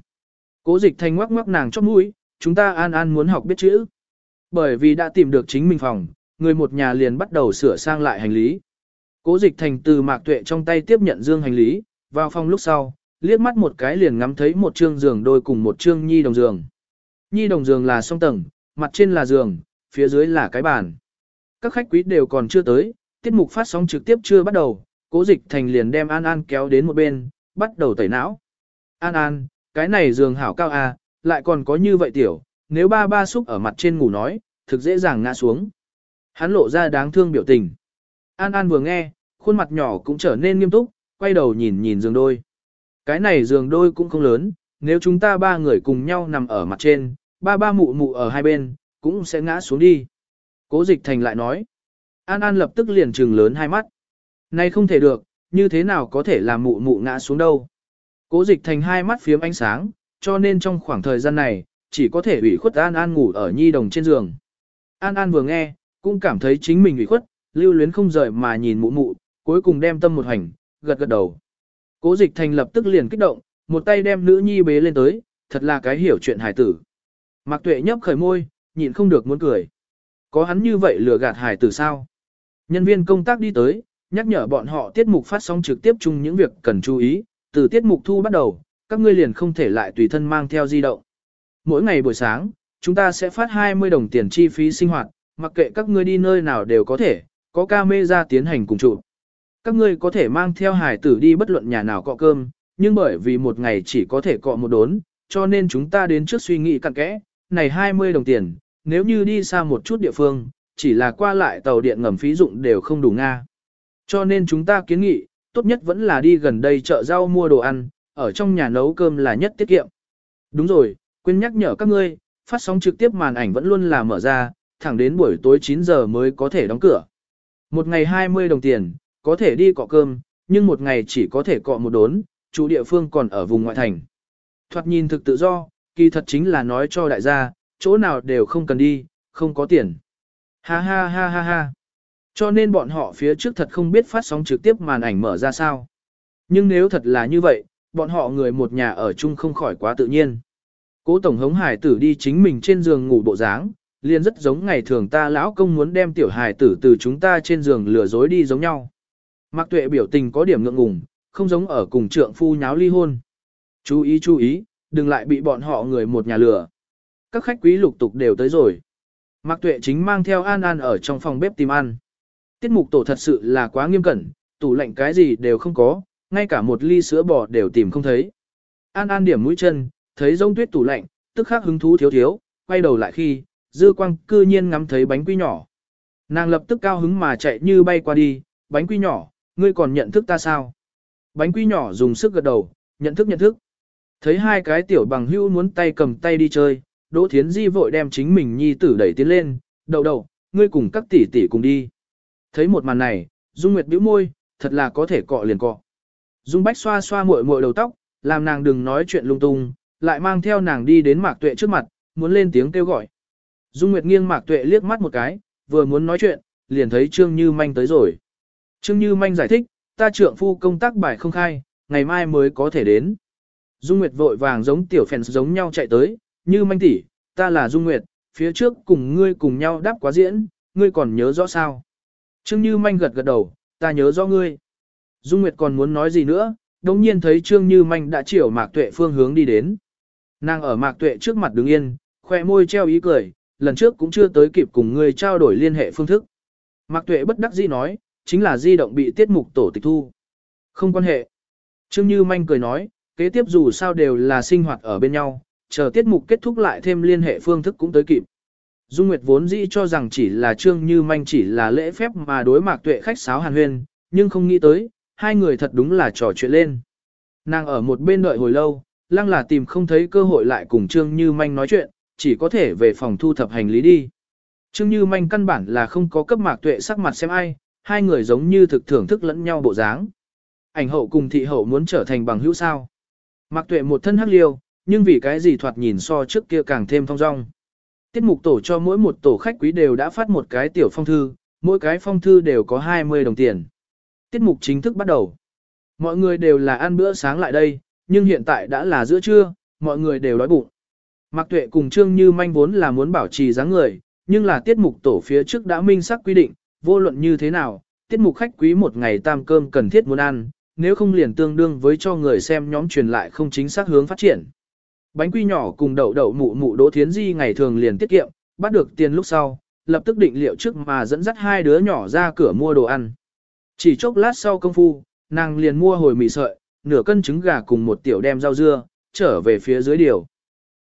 Cố dịch thanh ngoắc ngoắc nàng chóp mũi, chúng ta An An muốn học biết chữ. Bởi vì đã tìm được chính mình phòng, người một nhà liền bắt đầu sửa sang lại hành lý. Cố dịch thành từ Mạc Tuệ trong tay tiếp nhận dương hành lý, vào phòng lúc sau, liếc mắt một cái liền ngắm thấy một trương giường đôi cùng một trương nhi đồng giường. Nhi đồng giường là song tầng, mặt trên là giường, phía dưới là cái bàn. Các khách quý đều còn chưa tới, tiết mục phát sóng trực tiếp chưa bắt đầu, cố dịch thành liền đem An An kéo đến một bên, bắt đầu tẩy não. An An, cái này giường hảo cao à, lại còn có như vậy tiểu, nếu ba ba xúc ở mặt trên ngủ nói, thực dễ dàng ngã xuống. Hắn lộ ra đáng thương biểu tình. An An vừa nghe, khuôn mặt nhỏ cũng trở nên nghiêm túc, quay đầu nhìn nhìn giường đôi. Cái này giường đôi cũng không lớn, nếu chúng ta ba người cùng nhau nằm ở mặt trên, ba ba mụ mụ ở hai bên, cũng sẽ ngã xuống đi. Cố dịch thành lại nói. An An lập tức liền trừng lớn hai mắt. Này không thể được, như thế nào có thể làm mụ mụ ngã xuống đâu. Cố dịch thành hai mắt phiếm ánh sáng, cho nên trong khoảng thời gian này, chỉ có thể ủy khuất An An ngủ ở nhi đồng trên giường. An An vừa nghe, cũng cảm thấy chính mình ủy khuất, lưu luyến không rời mà nhìn mụ mụ, cuối cùng đem tâm một hành, gật gật đầu. Cố dịch thành lập tức liền kích động, một tay đem nữ nhi bế lên tới, thật là cái hiểu chuyện hài tử. Mạc tuệ nhấp khởi môi, nhịn không được muốn cười. Có hắn như vậy lừa gạt hài tử sao? Nhân viên công tác đi tới, nhắc nhở bọn họ tiết mục phát sóng trực tiếp chung những việc cần chú ý, từ tiết mục thu bắt đầu, các ngươi liền không thể lại tùy thân mang theo di động. Mỗi ngày buổi sáng, chúng ta sẽ phát 20 đồng tiền chi phí sinh hoạt, mặc kệ các ngươi đi nơi nào đều có thể, có camera tiến hành cùng chụp. Các ngươi có thể mang theo hải tử đi bất luận nhà nào cọ cơm, nhưng bởi vì một ngày chỉ có thể cọ một đốn, cho nên chúng ta đến trước suy nghĩ cặn kẽ, này 20 đồng tiền, nếu như đi xa một chút địa phương, chỉ là qua lại tàu điện ngầm phí dụng đều không đủ Nga. Cho nên chúng ta kiến nghị, tốt nhất vẫn là đi gần đây chợ rau mua đồ ăn, ở trong nhà nấu cơm là nhất tiết kiệm. Đúng rồi, quên nhắc nhở các ngươi, phát sóng trực tiếp màn ảnh vẫn luôn là mở ra, thẳng đến buổi tối 9 giờ mới có thể đóng cửa. Một ngày 20 đồng tiền, có thể đi cọ cơm, nhưng một ngày chỉ có thể cọ một đốn, chủ địa phương còn ở vùng ngoại thành. Thoạt nhìn thực tự do, kỳ thật chính là nói cho đại gia, chỗ nào đều không cần đi, không có tiền. Ha ha ha ha ha. Cho nên bọn họ phía trước thật không biết phát sóng trực tiếp màn ảnh mở ra sao. Nhưng nếu thật là như vậy, bọn họ người một nhà ở chung không khỏi quá tự nhiên. Cố Tổng hống hải tử đi chính mình trên giường ngủ bộ dáng, liền rất giống ngày thường ta lão công muốn đem tiểu hải tử từ chúng ta trên giường lừa dối đi giống nhau. Mạc Tuệ biểu tình có điểm ngượng ngùng, không giống ở cùng trượng phu nháo ly hôn. Chú ý chú ý, đừng lại bị bọn họ người một nhà lừa. Các khách quý lục tục đều tới rồi. Mạc Tuệ chính mang theo An An ở trong phòng bếp tìm ăn. Tiết mục tổ thật sự là quá nghiêm cẩn, tủ lạnh cái gì đều không có, ngay cả một ly sữa bò đều tìm không thấy. An An điểm mũi chân, thấy rông tuyết tủ lạnh, tức khắc hứng thú thiếu thiếu, quay đầu lại khi, dư quang cư nhiên ngắm thấy bánh quy nhỏ. Nàng lập tức cao hứng mà chạy như bay qua đi, bánh quy nhỏ, ngươi còn nhận thức ta sao? Bánh quy nhỏ dùng sức gật đầu, nhận thức nhận thức. Thấy hai cái tiểu bằng hưu muốn tay cầm tay đi chơi, Đỗ Thiến Di vội đem chính mình nhi tử đẩy tiến lên, đầu đầu, ngươi cùng các tỷ tỷ cùng đi. Thấy một màn này, Dung Nguyệt bĩu môi, thật là có thể cọ liền cọ. Dung Bách xoa xoa muội muội đầu tóc, làm nàng đừng nói chuyện lung tung, lại mang theo nàng đi đến Mạc Tuệ trước mặt, muốn lên tiếng kêu gọi. Dung Nguyệt nghiêng Mạc Tuệ liếc mắt một cái, vừa muốn nói chuyện, liền thấy Trương Như Manh tới rồi. Trương Như Manh giải thích, ta trượng phu công tác bài không khai, ngày mai mới có thể đến. Dung Nguyệt vội vàng giống tiểu phèn giống nhau chạy tới, Như Manh tỷ, ta là Dung Nguyệt, phía trước cùng ngươi cùng nhau đáp quá diễn, ngươi còn nhớ rõ sao? Trương Như Manh gật gật đầu, ta nhớ rõ ngươi. Dung Nguyệt còn muốn nói gì nữa, đồng nhiên thấy Trương Như Manh đã chiều Mạc Tuệ phương hướng đi đến. Nàng ở Mạc Tuệ trước mặt đứng yên, khoe môi treo ý cười, lần trước cũng chưa tới kịp cùng ngươi trao đổi liên hệ phương thức. Mạc Tuệ bất đắc dĩ nói, chính là di động bị tiết mục tổ tịch thu. Không quan hệ. Trương Như Manh cười nói, kế tiếp dù sao đều là sinh hoạt ở bên nhau, chờ tiết mục kết thúc lại thêm liên hệ phương thức cũng tới kịp. Dung Nguyệt vốn dĩ cho rằng chỉ là Trương Như Manh chỉ là lễ phép mà đối mạc tuệ khách sáo hàn huyên, nhưng không nghĩ tới, hai người thật đúng là trò chuyện lên. Nàng ở một bên đợi hồi lâu, lăng là tìm không thấy cơ hội lại cùng Trương Như Manh nói chuyện, chỉ có thể về phòng thu thập hành lý đi. Trương Như Manh căn bản là không có cấp mạc tuệ sắc mặt xem ai, hai người giống như thực thưởng thức lẫn nhau bộ dáng. Ảnh hậu cùng thị hậu muốn trở thành bằng hữu sao. Mạc tuệ một thân hắc liêu, nhưng vì cái gì thoạt nhìn so trước kia càng thêm phong dong. Tiết mục tổ cho mỗi một tổ khách quý đều đã phát một cái tiểu phong thư, mỗi cái phong thư đều có 20 đồng tiền. Tiết mục chính thức bắt đầu. Mọi người đều là ăn bữa sáng lại đây, nhưng hiện tại đã là giữa trưa, mọi người đều đói bụng. Mạc Tuệ cùng Trương Như manh vốn là muốn bảo trì dáng người, nhưng là tiết mục tổ phía trước đã minh xác quy định, vô luận như thế nào, tiết mục khách quý một ngày tam cơm cần thiết muốn ăn, nếu không liền tương đương với cho người xem nhóm truyền lại không chính xác hướng phát triển. Bánh quy nhỏ cùng đậu đậu mụ mụ Đỗ Thiến Di ngày thường liền tiết kiệm, bắt được tiền lúc sau, lập tức định liệu trước mà dẫn dắt hai đứa nhỏ ra cửa mua đồ ăn. Chỉ chốc lát sau công phu, nàng liền mua hồi mì sợi, nửa cân trứng gà cùng một tiểu đem rau dưa, trở về phía dưới điều.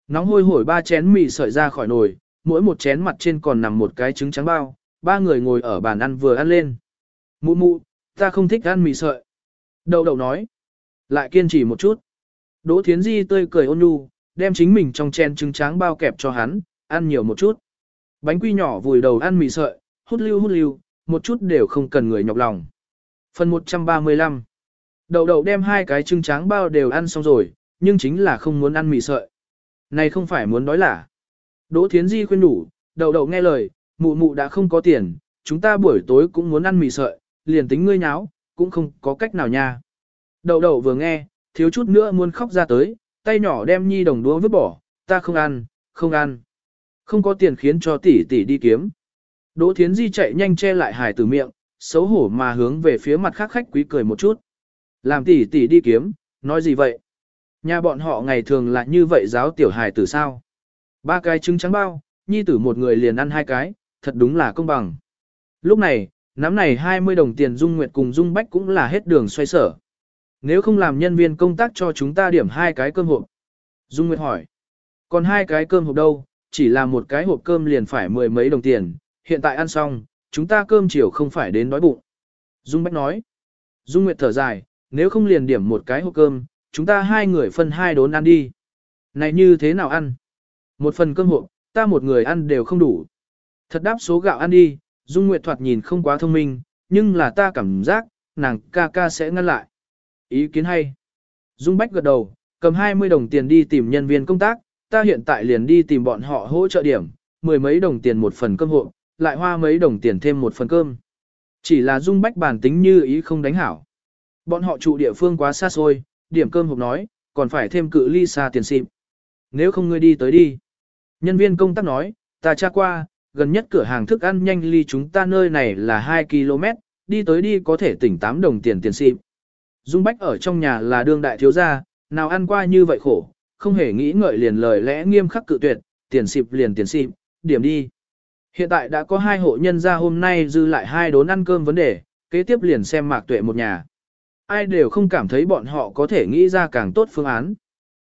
Nóng hôi hổi ba chén mì sợi ra khỏi nồi, mỗi một chén mặt trên còn nằm một cái trứng trắng bao, ba người ngồi ở bàn ăn vừa ăn lên. Mụ mụ, ta không thích ăn mì sợi. Đầu đầu nói. Lại kiên trì một chút. Đỗ Thiến Di tươi cười ôn nhu, đem chính mình trong chén trứng tráng bao kẹp cho hắn, ăn nhiều một chút. Bánh quy nhỏ vùi đầu ăn mì sợi, hút lưu hút lưu, một chút đều không cần người nhọc lòng. Phần 135 Đầu đầu đem hai cái trứng tráng bao đều ăn xong rồi, nhưng chính là không muốn ăn mì sợi. Này không phải muốn đói lả. Đỗ Thiến Di khuyên đủ, đầu đầu nghe lời, mụ mụ đã không có tiền, chúng ta buổi tối cũng muốn ăn mì sợi, liền tính ngươi nháo, cũng không có cách nào nha. Đậu đậu vừa nghe, thiếu chút nữa muốn khóc ra tới, tay nhỏ đem nhi đồng đũa vứt bỏ, ta không ăn, không ăn. Không có tiền khiến cho tỷ tỷ đi kiếm. Đỗ Thiến Di chạy nhanh che lại hài tử miệng, xấu hổ mà hướng về phía mặt khác khách quý cười một chút. Làm tỷ tỷ đi kiếm, nói gì vậy? Nhà bọn họ ngày thường là như vậy giáo tiểu hài tử sao? Ba cái trứng trắng bao, nhi tử một người liền ăn hai cái, thật đúng là công bằng. Lúc này, nắm này 20 đồng tiền Dung Nguyệt cùng Dung Bách cũng là hết đường xoay sở. Nếu không làm nhân viên công tác cho chúng ta điểm hai cái cơm hộp. Dung Nguyệt hỏi. Còn hai cái cơm hộp đâu, chỉ là một cái hộp cơm liền phải mười mấy đồng tiền, hiện tại ăn xong, chúng ta cơm chiều không phải đến đói bụng. Dung Bách nói. Dung Nguyệt thở dài, nếu không liền điểm một cái hộp cơm, chúng ta hai người phân hai đốn ăn đi. Này như thế nào ăn? Một phần cơm hộp, ta một người ăn đều không đủ. Thật đáp số gạo ăn đi, Dung Nguyệt thoạt nhìn không quá thông minh, nhưng là ta cảm giác, nàng ca ca sẽ ngăn lại. Ý kiến hay. Dung Bách gật đầu, cầm 20 đồng tiền đi tìm nhân viên công tác, ta hiện tại liền đi tìm bọn họ hỗ trợ điểm, mười mấy đồng tiền một phần cơm hộ, lại hoa mấy đồng tiền thêm một phần cơm. Chỉ là Dung Bách bản tính như ý không đánh hảo. Bọn họ trụ địa phương quá xa xôi, điểm cơm hộp nói, còn phải thêm cự ly xa tiền xịp. Nếu không ngươi đi tới đi. Nhân viên công tác nói, Ta tra qua, gần nhất cửa hàng thức ăn nhanh ly chúng ta nơi này là 2 km, đi tới đi có thể tỉnh 8 đồng tiền tiền xịp. Dung Bách ở trong nhà là đương đại thiếu gia, nào ăn qua như vậy khổ, không hề nghĩ ngợi liền lời lẽ nghiêm khắc cự tuyệt, tiền xịp liền tiền xịp, điểm đi. Hiện tại đã có hai hộ nhân gia hôm nay dư lại hai đốn ăn cơm vấn đề, kế tiếp liền xem mạc tuệ một nhà. Ai đều không cảm thấy bọn họ có thể nghĩ ra càng tốt phương án.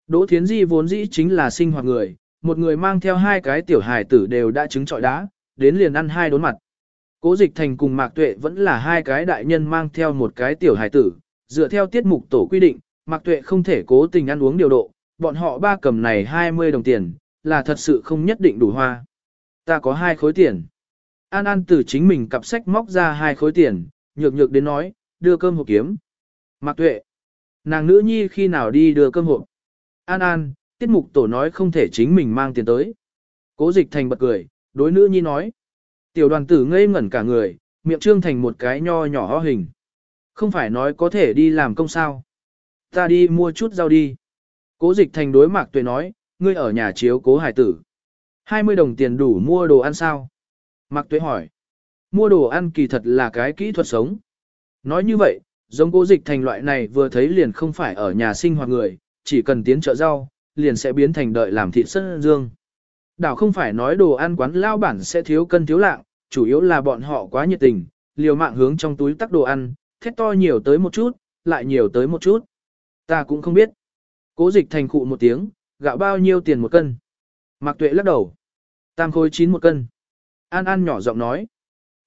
Đỗ Thiến Di vốn dĩ chính là sinh hoạt người, một người mang theo hai cái tiểu hài tử đều đã trứng trọi đá, đến liền ăn hai đốn mặt. Cố dịch thành cùng Mạc Tuệ vẫn là hai cái đại nhân mang theo một cái tiểu hài tử, dựa theo tiết mục tổ quy định, Mạc Tuệ không thể cố tình ăn uống điều độ, bọn họ ba cầm này 20 đồng tiền, là thật sự không nhất định đủ hoa. Ta có hai khối tiền. An An từ chính mình cặp sách móc ra hai khối tiền, nhược nhược đến nói, đưa cơm hộp kiếm. Mạc Tuệ, nàng nữ nhi khi nào đi đưa cơm hộp? An An, tiết mục tổ nói không thể chính mình mang tiền tới. Cố dịch thành bật cười, đối nữ nhi nói. Tiểu đoàn tử ngây ngẩn cả người, miệng trương thành một cái nho nhỏ ho hình. Không phải nói có thể đi làm công sao. Ta đi mua chút rau đi. Cố dịch thành đối mạc tuệ nói, ngươi ở nhà chiếu cố hải tử. 20 đồng tiền đủ mua đồ ăn sao? Mạc tuệ hỏi. Mua đồ ăn kỳ thật là cái kỹ thuật sống. Nói như vậy, giống cố dịch thành loại này vừa thấy liền không phải ở nhà sinh hoạt người, chỉ cần tiến chợ rau, liền sẽ biến thành đợi làm thịt sân dương. Đảo không phải nói đồ ăn quán lao bản sẽ thiếu cân thiếu lạng, chủ yếu là bọn họ quá nhiệt tình, liều mạng hướng trong túi tắc đồ ăn, thét to nhiều tới một chút, lại nhiều tới một chút. Ta cũng không biết. Cố dịch thành cụ một tiếng, gạo bao nhiêu tiền một cân. Mạc tuệ lắc đầu. Tam khối chín một cân. An An nhỏ giọng nói.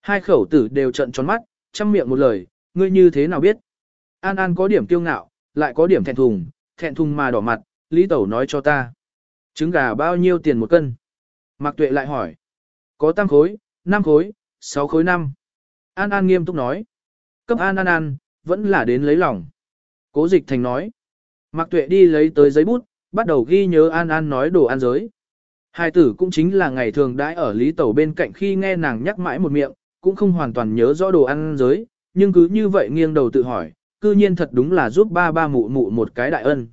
Hai khẩu tử đều trận tròn mắt, chăm miệng một lời, ngươi như thế nào biết. An An có điểm kiêu ngạo, lại có điểm thẹn thùng, thẹn thùng mà đỏ mặt, Lý Tẩu nói cho ta. Trứng gà bao nhiêu tiền một cân? Mạc Tuệ lại hỏi. Có tam khối, năm khối, sáu khối năm. An An nghiêm túc nói. Cấp An An An, vẫn là đến lấy lòng. Cố dịch thành nói. Mạc Tuệ đi lấy tới giấy bút, bắt đầu ghi nhớ An An nói đồ ăn giới. Hai tử cũng chính là ngày thường đãi ở Lý Tẩu bên cạnh khi nghe nàng nhắc mãi một miệng, cũng không hoàn toàn nhớ rõ đồ ăn giới, nhưng cứ như vậy nghiêng đầu tự hỏi, cư nhiên thật đúng là giúp ba ba mụ mụ một cái đại ân.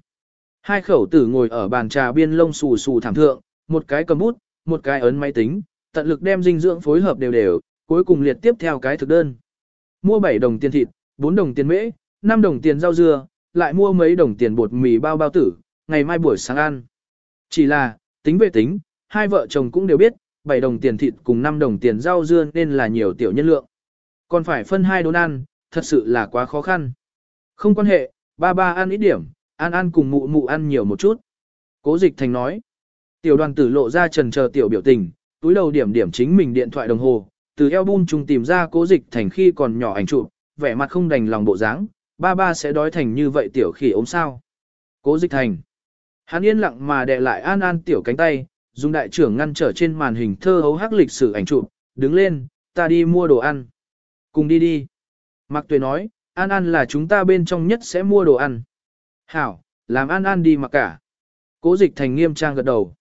Hai khẩu tử ngồi ở bàn trà biên lông xù xù thảm thượng, một cái cầm bút, một cái ấn máy tính, tận lực đem dinh dưỡng phối hợp đều đều, cuối cùng liệt tiếp theo cái thực đơn. Mua 7 đồng tiền thịt, 4 đồng tiền mễ, 5 đồng tiền rau dưa, lại mua mấy đồng tiền bột mì bao bao tử, ngày mai buổi sáng ăn. Chỉ là, tính về tính, hai vợ chồng cũng đều biết, 7 đồng tiền thịt cùng 5 đồng tiền rau dưa nên là nhiều tiểu nhân lượng. Còn phải phân hai đốn ăn, thật sự là quá khó khăn. Không quan hệ, ba ba ăn ít điểm, An An cùng mụ mụ ăn nhiều một chút. Cố dịch thành nói. Tiểu đoàn tử lộ ra trần chờ tiểu biểu tình, túi đầu điểm điểm chính mình điện thoại đồng hồ, từ album chung tìm ra cố dịch thành khi còn nhỏ ảnh chụp, vẻ mặt không đành lòng bộ dáng, ba ba sẽ đói thành như vậy tiểu khỉ ốm sao. Cố dịch thành. Hắn yên lặng mà đè lại An An tiểu cánh tay, dùng đại trưởng ngăn trở trên màn hình thơ hấu hắc lịch sử ảnh chụp, đứng lên, ta đi mua đồ ăn. Cùng đi đi. Mạc Tuệ nói, An An là chúng ta bên trong nhất sẽ mua đồ ăn. Hảo, làm An An đi mặc cả. Cố dịch thành nghiêm trang gật đầu.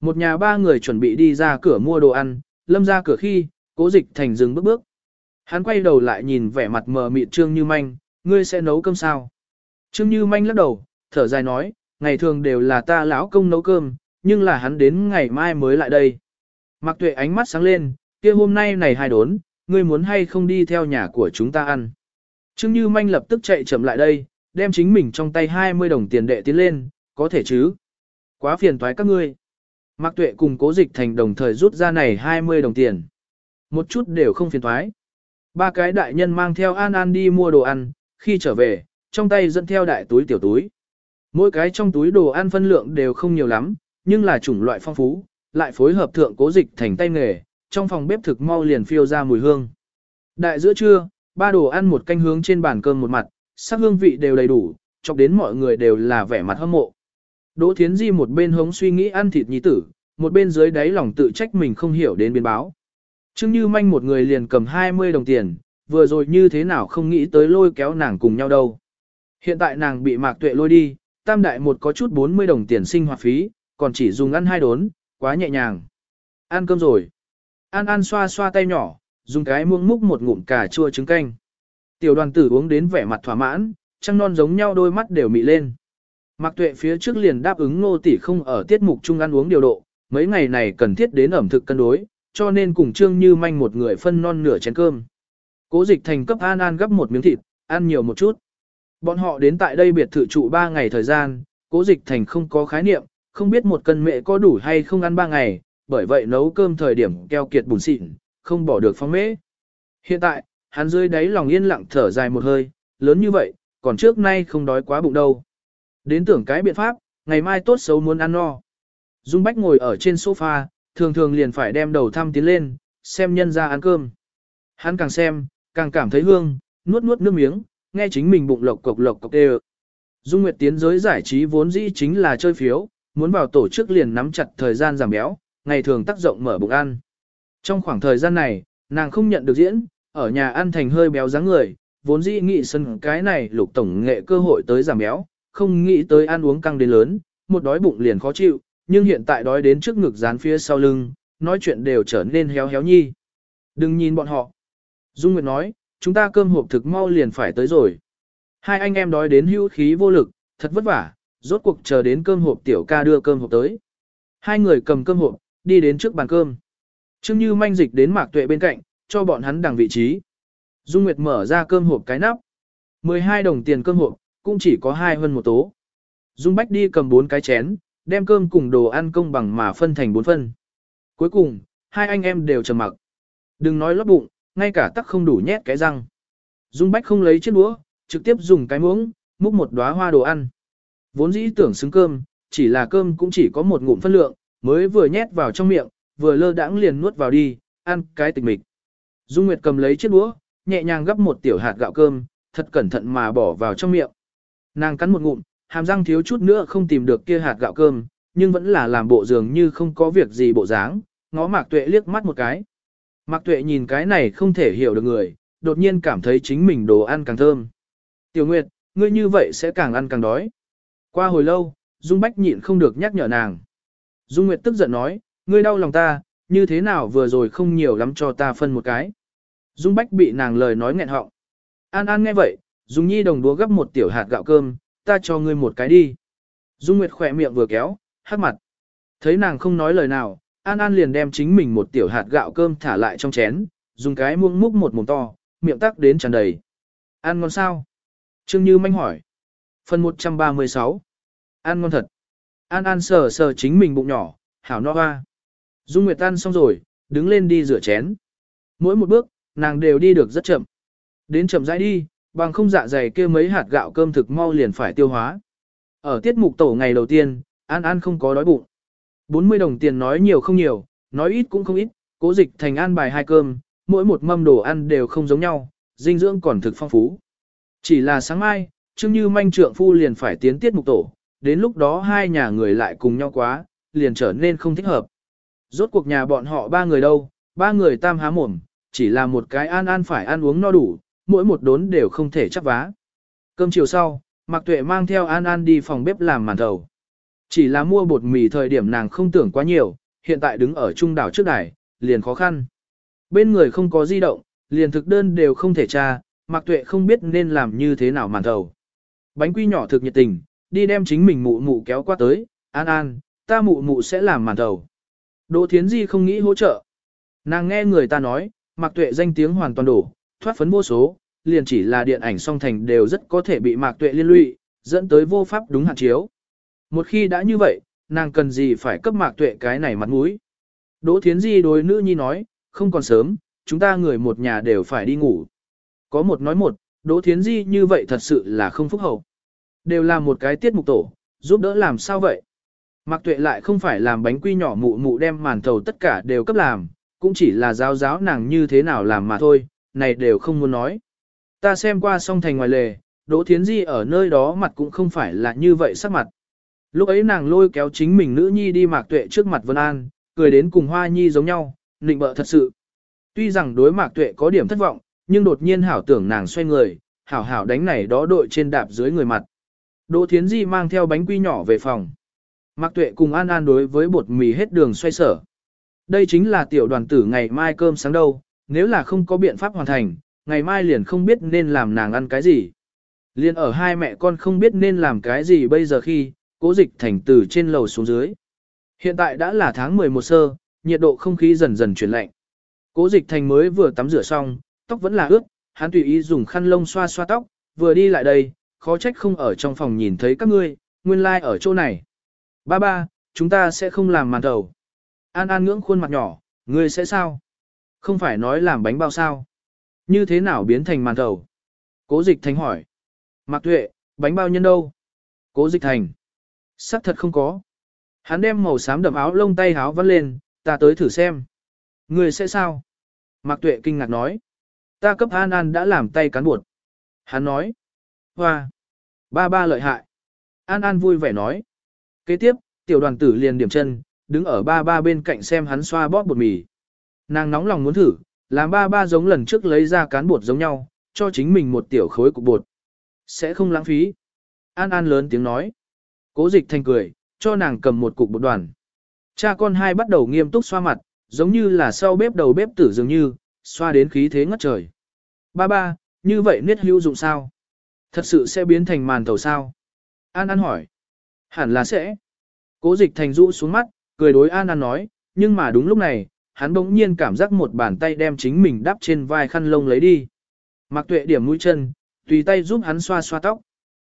Một nhà ba người chuẩn bị đi ra cửa mua đồ ăn, lâm ra cửa khi, cố dịch thành dừng bước bước. Hắn quay đầu lại nhìn vẻ mặt mờ mịt Trương Như Manh, ngươi sẽ nấu cơm sao? Trương Như Manh lắc đầu, thở dài nói, ngày thường đều là ta lão công nấu cơm, nhưng là hắn đến ngày mai mới lại đây. Mặc tuệ ánh mắt sáng lên, kia hôm nay này hai đốn, ngươi muốn hay không đi theo nhà của chúng ta ăn. Trương Như Manh lập tức chạy chậm lại đây, đem chính mình trong tay 20 đồng tiền đệ tiến lên, có thể chứ? Quá phiền toái các ngươi. Mạc Tuệ cùng Cố Dịch Thành đồng thời rút ra này 20 đồng tiền. Một chút đều không phiền toái. Ba cái đại nhân mang theo An An đi mua đồ ăn, khi trở về, trong tay dẫn theo đại túi tiểu túi. Mỗi cái trong túi đồ ăn phân lượng đều không nhiều lắm, nhưng là chủng loại phong phú, lại phối hợp thượng Cố Dịch Thành tay nghề, trong phòng bếp thực mau liền phiêu ra mùi hương. Đại giữa trưa, ba đồ ăn một canh hướng trên bàn cơm một mặt, sắc hương vị đều đầy đủ, chọc đến mọi người đều là vẻ mặt hâm mộ. Đỗ Thiến Di một bên hống suy nghĩ ăn thịt nhi tử, một bên dưới đáy lòng tự trách mình không hiểu đến biến báo. Trương Như Manh một người liền cầm 20 đồng tiền, vừa rồi như thế nào không nghĩ tới lôi kéo nàng cùng nhau đâu. Hiện tại nàng bị mạc tuệ lôi đi, tam đại một có chút 40 đồng tiền sinh hoạt phí, còn chỉ dùng ăn hai đốn, quá nhẹ nhàng. Ăn cơm rồi. An An xoa xoa tay nhỏ, dùng cái muỗng múc một ngụm cà chua trứng canh. Tiểu đoàn tử uống đến vẻ mặt thỏa mãn, trăng non giống nhau đôi mắt đều mị lên. Mạc tuệ phía trước liền đáp ứng Ngô tỷ không ở tiết mục chung ăn uống điều độ, mấy ngày này cần thiết đến ẩm thực cân đối, cho nên cùng Trương Như manh một người phân non nửa chén cơm. Cố dịch thành cấp An An gấp một miếng thịt, ăn nhiều một chút. Bọn họ đến tại đây biệt thự trụ 3 ngày thời gian, cố dịch thành không có khái niệm, không biết một cân mẹ có đủ hay không ăn 3 ngày, bởi vậy nấu cơm thời điểm keo kiệt bùn xịn, không bỏ được phong mễ. Hiện tại, hắn dưới đáy lòng yên lặng thở dài một hơi, lớn như vậy, còn trước nay không đói quá bụng đâu. Đến tưởng cái biện pháp, ngày mai tốt xấu muốn ăn no. Dung Bách ngồi ở trên sofa, thường thường liền phải đem đầu thăm tiến lên, xem nhân ra ăn cơm. Hắn càng xem, càng cảm thấy hương, nuốt nuốt nước miếng, nghe chính mình bụng lộc cộc lộc cộc đều. Dung Nguyệt tiến giới giải trí vốn dĩ chính là chơi phiếu, muốn vào tổ chức liền nắm chặt thời gian giảm béo, ngày thường tác rộng mở bụng ăn. Trong khoảng thời gian này, nàng không nhận được diễn, ở nhà ăn thành hơi béo dáng người, vốn dĩ nghĩ sân cái này lục tổng nghệ cơ hội tới giảm béo, không nghĩ tới ăn uống căng đến lớn, một đói bụng liền khó chịu, nhưng hiện tại đói đến trước ngực dán phía sau lưng, nói chuyện đều trở nên héo héo nhi. Đừng nhìn bọn họ. Dung Nguyệt nói, chúng ta cơm hộp thực mau liền phải tới rồi. Hai anh em đói đến hữu khí vô lực, thật vất vả, rốt cuộc chờ đến cơm hộp tiểu ca đưa cơm hộp tới. Hai người cầm cơm hộp, đi đến trước bàn cơm. Trương Như manh dịch đến Mạc Tuệ bên cạnh, cho bọn hắn đằng vị trí. Dung Nguyệt mở ra cơm hộp cái nắp. 12 đồng tiền cơm hộp, cũng chỉ có hai hơn một tố. Dung Bách đi cầm bốn cái chén, đem cơm cùng đồ ăn công bằng mà phân thành bốn phân. Cuối cùng, hai anh em đều trầm mặc. Đừng nói lót bụng, ngay cả tắc không đủ nhét cái răng. Dung Bách không lấy chiếc đũa, trực tiếp dùng cái muỗng, múc một đóa hoa đồ ăn. Vốn dĩ tưởng xứng cơm, chỉ là cơm cũng chỉ có một ngụm phân lượng, mới vừa nhét vào trong miệng, vừa lơ đãng liền nuốt vào đi, ăn cái tịch mịch. Dung Nguyệt cầm lấy chiếc đũa, nhẹ nhàng gấp một tiểu hạt gạo cơm, thật cẩn thận mà bỏ vào trong miệng. Nàng cắn một ngụm, hàm răng thiếu chút nữa không tìm được kia hạt gạo cơm, nhưng vẫn là làm bộ dường như không có việc gì bộ dáng, ngó Mạc Tuệ liếc mắt một cái. Mạc Tuệ nhìn cái này không thể hiểu được người, đột nhiên cảm thấy chính mình đồ ăn càng thơm. Tiểu Nguyệt, ngươi như vậy sẽ càng ăn càng đói. Qua hồi lâu, Dung Bách nhịn không được nhắc nhở nàng. Dung Nguyệt tức giận nói, ngươi đau lòng ta, như thế nào vừa rồi không nhiều lắm cho ta phân một cái. Dung Bách bị nàng lời nói nghẹn họng. An An nghe vậy, Dung Nhi đồng đúa gấp một tiểu hạt gạo cơm, ta cho ngươi một cái đi. Dung Nguyệt khỏe miệng vừa kéo, hát mặt. Thấy nàng không nói lời nào, An An liền đem chính mình một tiểu hạt gạo cơm thả lại trong chén, dùng cái muỗng múc một mồm to, miệng tắc đến tràn đầy. Ăn ngon sao? Trương Như manh hỏi. Phần 136. Ăn ngon thật. An An sờ sờ chính mình bụng nhỏ, hảo no hoa. Dung Nguyệt ăn xong rồi, đứng lên đi rửa chén. Mỗi một bước, nàng đều đi được rất chậm. Đến chậm rãi đi, bằng không dạ dày kia mấy hạt gạo cơm thực mau liền phải tiêu hóa. Ở tiết mục tổ ngày đầu tiên, An An không có đói bụng. 40 đồng tiền nói nhiều không nhiều, nói ít cũng không ít, cố dịch thành an bài hai cơm, mỗi một mâm đồ ăn đều không giống nhau, dinh dưỡng còn thực phong phú. Chỉ là sáng mai, Trương Như manh trượng phu liền phải tiến tiết mục tổ, đến lúc đó hai nhà người lại cùng nhau quá, liền trở nên không thích hợp. Rốt cuộc nhà bọn họ ba người đâu, ba người tam há mồm, chỉ là một cái an an phải ăn uống no đủ, mỗi một đốn đều không thể chắc vá. Cơm chiều sau, Mạc Tuệ mang theo An An đi phòng bếp làm màn thầu. Chỉ là mua bột mì thời điểm nàng không tưởng quá nhiều, hiện tại đứng ở trung đảo trước đài, liền khó khăn. Bên người không có di động, liền thực đơn đều không thể tra, Mạc Tuệ không biết nên làm như thế nào màn thầu. Bánh quy nhỏ thực nhiệt tình, đi đem chính mình mụ mụ kéo qua tới, An An, ta mụ mụ sẽ làm màn thầu. Đỗ Thiến Di không nghĩ hỗ trợ. Nàng nghe người ta nói, Mạc Tuệ danh tiếng hoàn toàn đổ, thoát phấn vô số, liền chỉ là điện ảnh song thành đều rất có thể bị Mạc Tuệ liên lụy, dẫn tới vô pháp đúng hạn chiếu. Một khi đã như vậy, nàng cần gì phải cấp Mạc Tuệ cái này mặt mũi. Đỗ Thiến Di đối nữ nhi nói, không còn sớm, chúng ta người một nhà đều phải đi ngủ. Có một nói một, Đỗ Thiến Di như vậy thật sự là không phúc hậu. Đều là một cái tiết mục tổ, giúp đỡ làm sao vậy? Mạc Tuệ lại không phải làm bánh quy nhỏ mụ mụ đem màn thầu tất cả đều cấp làm, cũng chỉ là giáo giáo nàng như thế nào làm mà thôi, này đều không muốn nói. Ta xem qua song thành ngoài lề, Đỗ Thiến Di ở nơi đó mặt cũng không phải là như vậy sắc mặt. Lúc ấy nàng lôi kéo chính mình nữ nhi đi Mạc Tuệ trước mặt Vân An, cười đến cùng Hoa Nhi giống nhau, nịnh bợ thật sự. Tuy rằng đối Mạc Tuệ có điểm thất vọng, nhưng đột nhiên hảo tưởng nàng xoay người, hảo hảo đánh này đó đội trên đạp dưới người mặt. Đỗ Thiến Di mang theo bánh quy nhỏ về phòng. Mạc Tuệ cùng An An đối với bột mì hết đường xoay sở. Đây chính là tiểu đoàn tử ngày mai cơm sáng đâu, nếu là không có biện pháp hoàn thành, ngày mai liền không biết nên làm nàng ăn cái gì. Liên ở hai mẹ con không biết nên làm cái gì bây giờ khi, cố dịch thành từ trên lầu xuống dưới. Hiện tại đã là tháng 11 sơ, nhiệt độ không khí dần dần chuyển lạnh. Cố dịch thành mới vừa tắm rửa xong, tóc vẫn là ướt, hắn tùy ý dùng khăn lông xoa xoa tóc, vừa đi lại đây, khó trách không ở trong phòng nhìn thấy các ngươi, nguyên lai like ở chỗ này. Ba ba, chúng ta sẽ không làm màn thầu. An An ngưỡng khuôn mặt nhỏ, ngươi sẽ sao? Không phải nói làm bánh bao sao? Như thế nào biến thành màn thầu? Cố dịch thành hỏi. Mạc tuệ, bánh bao nhân đâu? Cố dịch thành. Sắc thật không có. Hắn đem màu xám đậm áo lông tay áo vắt lên, ta tới thử xem. Ngươi sẽ sao? Mạc tuệ kinh ngạc nói. Ta cấp An An đã làm tay cán buộc. Hắn nói. Hoa. Ba ba lợi hại. An An vui vẻ nói. Kế tiếp, tiểu đoàn tử liền điểm chân, đứng ở ba ba bên cạnh xem hắn xoa bóp bột mì. Nàng nóng lòng muốn thử, làm ba ba giống lần trước lấy ra cán bột giống nhau, cho chính mình một tiểu khối cục bột. Sẽ không lãng phí. An An lớn tiếng nói. Cố dịch thành cười, cho nàng cầm một cục bột đoàn. Cha con hai bắt đầu nghiêm túc xoa mặt, giống như là sau bếp đầu bếp tử dường như, xoa đến khí thế ngất trời. Ba ba, như vậy niết hữu dụng sao? Thật sự sẽ biến thành màn thầu sao? An An hỏi. Hẳn là sẽ. Cố dịch thành rũ xuống mắt, cười đối An An nói, nhưng mà đúng lúc này, hắn bỗng nhiên cảm giác một bàn tay đem chính mình đắp trên vai khăn lông lấy đi. Mặc tuệ điểm mũi chân, tùy tay giúp hắn xoa xoa tóc.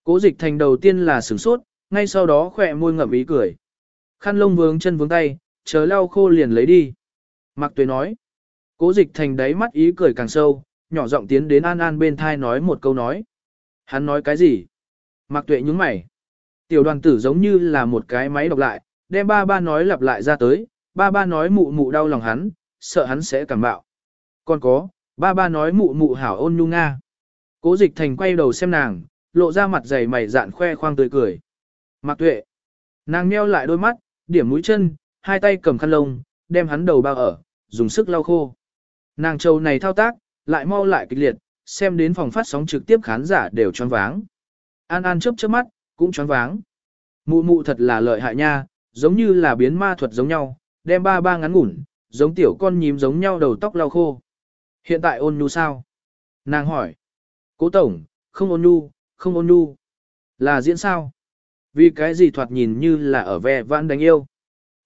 Cố dịch thành đầu tiên là sửng sốt, ngay sau đó khỏe môi ngậm ý cười. Khăn lông vướng chân vướng tay, chớ lau khô liền lấy đi. Mặc tuệ nói. Cố dịch thành đáy mắt ý cười càng sâu, nhỏ giọng tiến đến An An bên thai nói một câu nói. Hắn nói cái gì? Mặc tuệ nhúng mày. Tiểu đoàn tử giống như là một cái máy đọc lại, đem ba ba nói lặp lại ra tới, ba ba nói mụ mụ đau lòng hắn, sợ hắn sẽ cảm bạo. Còn có, ba ba nói mụ mụ hảo ôn nhu nga. Cố dịch thành quay đầu xem nàng, lộ ra mặt dày mày dạn khoe khoang tươi cười. Mặc tuệ. Nàng nheo lại đôi mắt, điểm mũi chân, hai tay cầm khăn lông, đem hắn đầu bao ở, dùng sức lau khô. Nàng trâu này thao tác, lại mau lại kịch liệt, xem đến phòng phát sóng trực tiếp khán giả đều choáng váng. An An chớp chớp mắt, cũng choáng váng. Mụ mụ thật là lợi hại nha, giống như là biến ma thuật giống nhau, đem ba ba ngắn ngủn, giống tiểu con nhím giống nhau đầu tóc lau khô. Hiện tại ôn nhu sao? Nàng hỏi. Cố tổng, không ôn nhu, không ôn nhu. Là diễn sao? Vì cái gì thoạt nhìn như là ở ve vãn đánh yêu.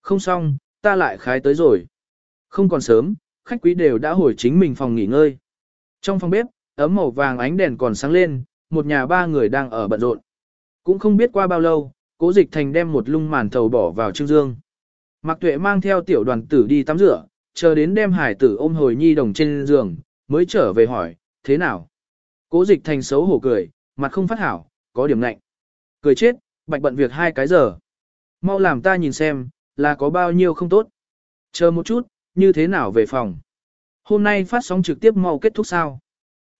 Không xong, ta lại khái tới rồi. Không còn sớm, khách quý đều đã hồi chính mình phòng nghỉ ngơi. Trong phòng bếp, ấm màu vàng ánh đèn còn sáng lên, một nhà ba người đang ở bận rộn. Cũng không biết qua bao lâu, cố dịch thành đem một lung màn thầu bỏ vào trương dương. Mạc tuệ mang theo tiểu đoàn tử đi tắm rửa, chờ đến đem hải tử ôm hồi nhi đồng trên giường, mới trở về hỏi, thế nào? Cố dịch thành xấu hổ cười, mặt không phát hảo, có điểm lạnh. Cười chết, bạch bận việc hai cái giờ. Mau làm ta nhìn xem, là có bao nhiêu không tốt. Chờ một chút, như thế nào về phòng? Hôm nay phát sóng trực tiếp mau kết thúc sao?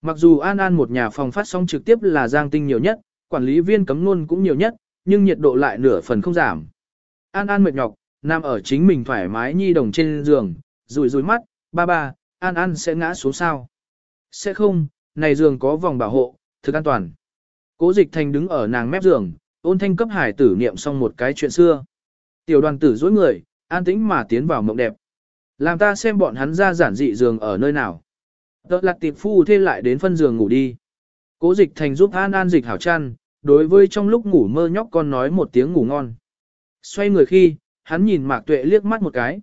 Mặc dù An An một nhà phòng phát sóng trực tiếp là giang tinh nhiều nhất, quản lý viên cấm luôn cũng nhiều nhất, nhưng nhiệt độ lại nửa phần không giảm. An An mệt nhọc, nằm ở chính mình thoải mái nhi đồng trên giường, rủi rủi mắt, ba ba, An An sẽ ngã xuống sao? Sẽ không, này giường có vòng bảo hộ, thực an toàn. Cố dịch thành đứng ở nàng mép giường, ôn thanh cấp hải tử niệm xong một cái chuyện xưa. Tiểu đoàn tử dối người, an tĩnh mà tiến vào mộng đẹp. Làm ta xem bọn hắn ra giản dị giường ở nơi nào. Đợt lạc tiệp phu thêm lại đến phân giường ngủ đi. Cố dịch thành giúp an an dịch hảo chăn, đối với trong lúc ngủ mơ nhóc con nói một tiếng ngủ ngon. Xoay người khi, hắn nhìn Mạc Tuệ liếc mắt một cái.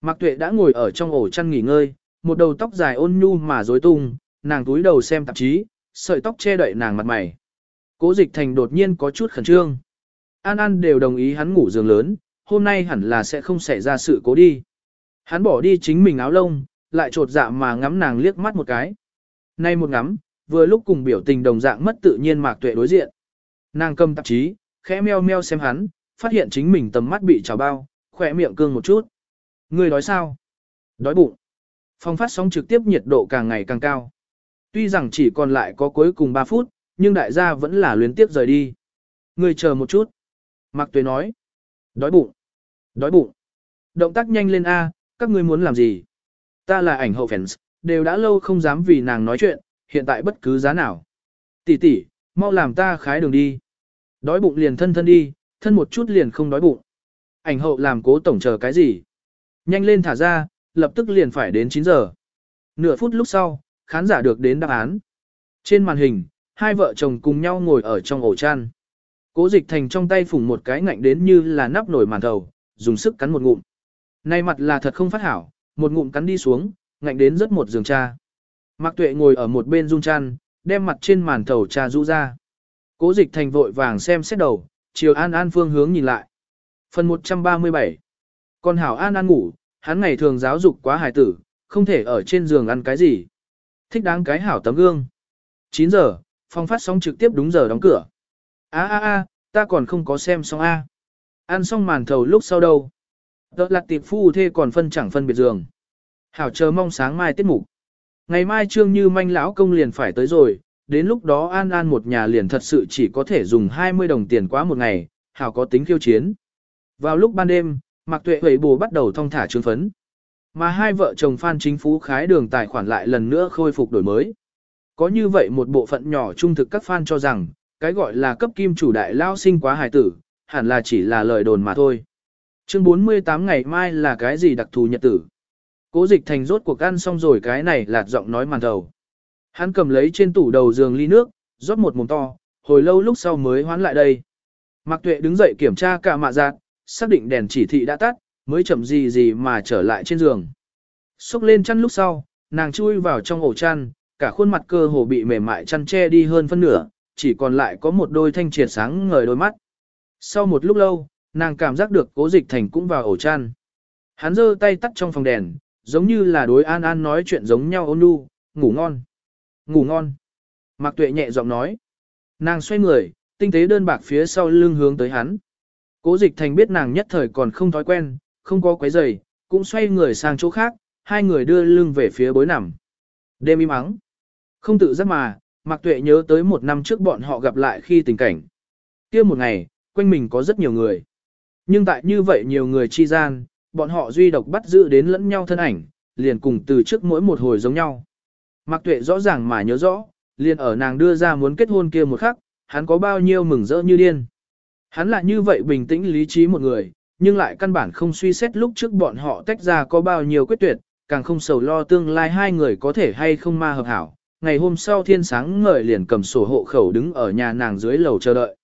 Mạc Tuệ đã ngồi ở trong ổ chăn nghỉ ngơi, một đầu tóc dài ôn nhu mà rối tung, nàng túi đầu xem tạp chí, sợi tóc che đậy nàng mặt mày. Cố Dịch Thành đột nhiên có chút khẩn trương. An An đều đồng ý hắn ngủ giường lớn, hôm nay hẳn là sẽ không xảy ra sự cố đi. Hắn bỏ đi chính mình áo lông, lại trột dạ mà ngắm nàng liếc mắt một cái. Nay một ngắm, vừa lúc cùng biểu tình đồng dạng mất tự nhiên Mạc Tuệ đối diện. Nàng cầm tạp chí, khẽ meo meo xem hắn, phát hiện chính mình tầm mắt bị trào bao, khỏe miệng cương một chút. Người đói sao? Đói bụng. Phòng phát sóng trực tiếp nhiệt độ càng ngày càng cao. Tuy rằng chỉ còn lại có cuối cùng 3 phút, nhưng đại gia vẫn là luyến tiếp rời đi. Người chờ một chút. Mạc Tuế nói. Đói bụng. Đói bụng. Động tác nhanh lên A, các ngươi muốn làm gì? Ta là ảnh hậu fans, đều đã lâu không dám vì nàng nói chuyện, hiện tại bất cứ giá nào. Tỷ tỷ, mau làm ta khái đường đi. Đói bụng liền thân thân đi, thân một chút liền không đói bụng. Ảnh hậu làm cố tổng chờ cái gì? Nhanh lên thả ra, lập tức liền phải đến 9 giờ. Nửa phút lúc sau, khán giả được đến đáp án. Trên màn hình, hai vợ chồng cùng nhau ngồi ở trong ổ chăn. Cố dịch thành trong tay phủng một cái ngạnh đến như là nắp nổi màn thầu, dùng sức cắn một ngụm. Nay mặt là thật không phát hảo, một ngụm cắn đi xuống, ngạnh đến rất một giường cha. Mạc Tuệ ngồi ở một bên run chăn, đem mặt trên màn thầu trà rũ ra. Cố dịch thành vội vàng xem xét đầu, chiều An An phương hướng nhìn lại. Phần 137 con Hảo An An ngủ, hắn ngày thường giáo dục quá hài tử, không thể ở trên giường ăn cái gì. Thích đáng cái hảo tấm gương. 9 giờ, phòng phát sóng trực tiếp đúng giờ đóng cửa. A a a, ta còn không có xem xong a. Ăn xong màn thầu lúc sau đâu. Đợt lạc tiệp phu thê còn phân chẳng phân biệt giường. Hảo chờ mong sáng mai tiết mục. Ngày mai trương như manh lão công liền phải tới rồi, đến lúc đó An An một nhà liền thật sự chỉ có thể dùng 20 đồng tiền quá một ngày, Hảo có tính khiêu chiến. Vào lúc ban đêm, Mạc Tuệ Huệ bù bắt đầu thong thả trương phấn. Mà hai vợ chồng Phan Chính Phú khái đường tài khoản lại lần nữa khôi phục đổi mới. Có như vậy một bộ phận nhỏ trung thực các fan cho rằng, cái gọi là cấp kim chủ đại lao sinh quá hài tử, hẳn là chỉ là lời đồn mà thôi. Chương 48 ngày mai là cái gì đặc thù nhật tử? Cố dịch thành rốt cuộc ăn xong rồi cái này lạt giọng nói màn đầu. Hắn cầm lấy trên tủ đầu giường ly nước, rót một mồm to, hồi lâu lúc sau mới hoán lại đây. Mạc Tuệ đứng dậy kiểm tra cả mạ giạt, xác định đèn chỉ thị đã tắt, mới chậm gì gì mà trở lại trên giường. Xúc lên chăn lúc sau, nàng chui vào trong ổ chăn, cả khuôn mặt cơ hồ bị mềm mại chăn che đi hơn phân nửa, chỉ còn lại có một đôi thanh triệt sáng ngời đôi mắt. Sau một lúc lâu, nàng cảm giác được cố dịch thành cũng vào ổ chăn. Hắn giơ tay tắt trong phòng đèn, giống như là đối an an nói chuyện giống nhau ôn nhu, ngủ ngon. Ngủ ngon. Mạc tuệ nhẹ giọng nói. Nàng xoay người, tinh tế đơn bạc phía sau lưng hướng tới hắn. Cố dịch thành biết nàng nhất thời còn không thói quen, không có quấy giày, cũng xoay người sang chỗ khác, hai người đưa lưng về phía bối nằm. Đêm im ắng. Không tự giác mà, Mạc Tuệ nhớ tới một năm trước bọn họ gặp lại khi tình cảnh. kia một ngày, quanh mình có rất nhiều người. Nhưng tại như vậy nhiều người chi gian, bọn họ duy độc bắt giữ đến lẫn nhau thân ảnh, liền cùng từ trước mỗi một hồi giống nhau. Mạc Tuệ rõ ràng mà nhớ rõ, liền ở nàng đưa ra muốn kết hôn kia một khắc, hắn có bao nhiêu mừng rỡ như điên. Hắn lại như vậy bình tĩnh lý trí một người, nhưng lại căn bản không suy xét lúc trước bọn họ tách ra có bao nhiêu quyết tuyệt, càng không sầu lo tương lai hai người có thể hay không ma hợp hảo. Ngày hôm sau thiên sáng ngời liền cầm sổ hộ khẩu đứng ở nhà nàng dưới lầu chờ đợi.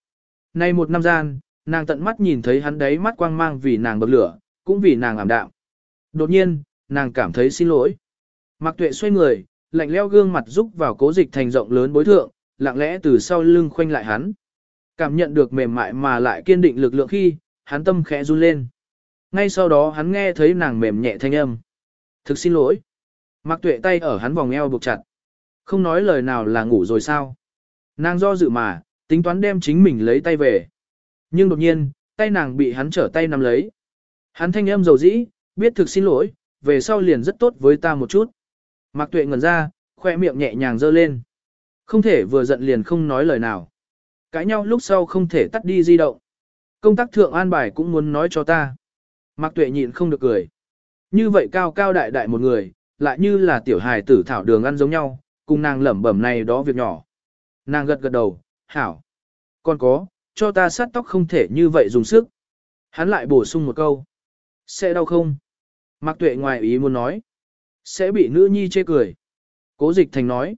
Nay một năm gian, nàng tận mắt nhìn thấy hắn đấy mắt quang mang vì nàng bậc lửa, cũng vì nàng ảm đạm. Đột nhiên, nàng cảm thấy xin lỗi. Mạc tuệ xoay người, lạnh lẽo gương mặt rúc vào cố dịch thành rộng lớn bối thượng, lặng lẽ từ sau lưng khoanh lại hắn. Cảm nhận được mềm mại mà lại kiên định lực lượng khi, hắn tâm khẽ run lên. Ngay sau đó hắn nghe thấy nàng mềm nhẹ thanh âm. Thực xin lỗi. Mạc tuệ tay ở hắn vòng eo buộc chặt. Không nói lời nào là ngủ rồi sao. Nàng do dự mà, tính toán đem chính mình lấy tay về. Nhưng đột nhiên, tay nàng bị hắn trở tay nắm lấy. Hắn thanh âm dầu dĩ, biết thực xin lỗi, về sau liền rất tốt với ta một chút. Mạc tuệ ngẩn ra, khoe miệng nhẹ nhàng dơ lên. Không thể vừa giận liền không nói lời nào. Cãi nhau lúc sau không thể tắt đi di động. Công tác thượng an bài cũng muốn nói cho ta. Mạc tuệ nhịn không được cười. Như vậy cao cao đại đại một người, lại như là tiểu hài tử thảo đường ăn giống nhau, cùng nàng lẩm bẩm này đó việc nhỏ. Nàng gật gật đầu, hảo. Còn có, cho ta sát tóc không thể như vậy dùng sức. Hắn lại bổ sung một câu. Sẽ đau không? Mạc tuệ ngoài ý muốn nói. Sẽ bị nữ nhi chê cười. Cố dịch thành nói.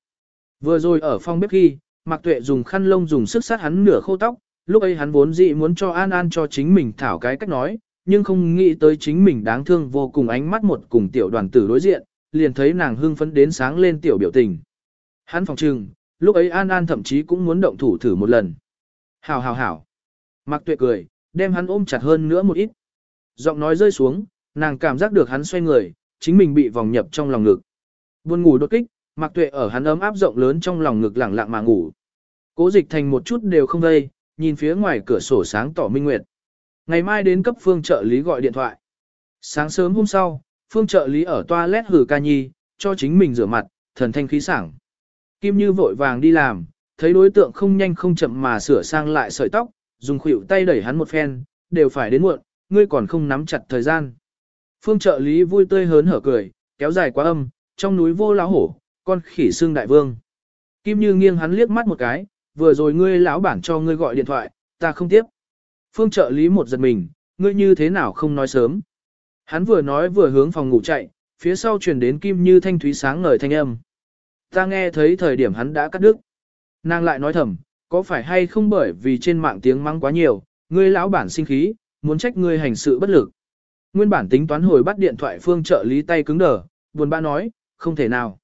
Vừa rồi ở phòng bếp khi, Mạc tuệ dùng khăn lông dùng sức sát hắn nửa khô tóc, lúc ấy hắn vốn dị muốn cho An An cho chính mình thảo cái cách nói, nhưng không nghĩ tới chính mình đáng thương vô cùng ánh mắt một cùng tiểu đoàn tử đối diện, liền thấy nàng hưng phấn đến sáng lên tiểu biểu tình. Hắn phòng trừng, lúc ấy An An thậm chí cũng muốn động thủ thử một lần. Hảo hảo hảo. Mạc tuệ cười, đem hắn ôm chặt hơn nữa một ít. Giọng nói rơi xuống, nàng cảm giác được hắn xoay người, chính mình bị vòng nhập trong lòng ngực. Buồn ngủ đột kích, Mạc Tuệ ở hắn ấm áp rộng lớn trong lòng ngực lẳng lặng mà ngủ. Cố Dịch Thành một chút đều không vây, nhìn phía ngoài cửa sổ sáng tỏ minh nguyệt. Ngày mai đến cấp phương trợ lý gọi điện thoại. Sáng sớm hôm sau, phương trợ lý ở toilet hử ca nhi, cho chính mình rửa mặt, thần thanh khí sảng. Kim Như vội vàng đi làm, thấy đối tượng không nhanh không chậm mà sửa sang lại sợi tóc, dùng khuỷu tay đẩy hắn một phen, đều phải đến muộn, ngươi còn không nắm chặt thời gian. Phương trợ lý vui tươi hớn hở cười, kéo dài quá âm, trong núi vô lão hổ, con khỉ xương đại vương. Kim Như nghiêng hắn liếc mắt một cái, vừa rồi ngươi lão bản cho ngươi gọi điện thoại, ta không tiếp. Phương trợ lý một giật mình, ngươi như thế nào không nói sớm. Hắn vừa nói vừa hướng phòng ngủ chạy, phía sau truyền đến Kim Như thanh thúy sáng ngời thanh âm. Ta nghe thấy thời điểm hắn đã cắt đứt. Nàng lại nói thầm, có phải hay không bởi vì trên mạng tiếng mắng quá nhiều, ngươi lão bản sinh khí, muốn trách ngươi hành sự bất lực. Nguyên bản tính toán hồi bắt điện thoại phương trợ lý tay cứng đờ, buồn bã nói, không thể nào.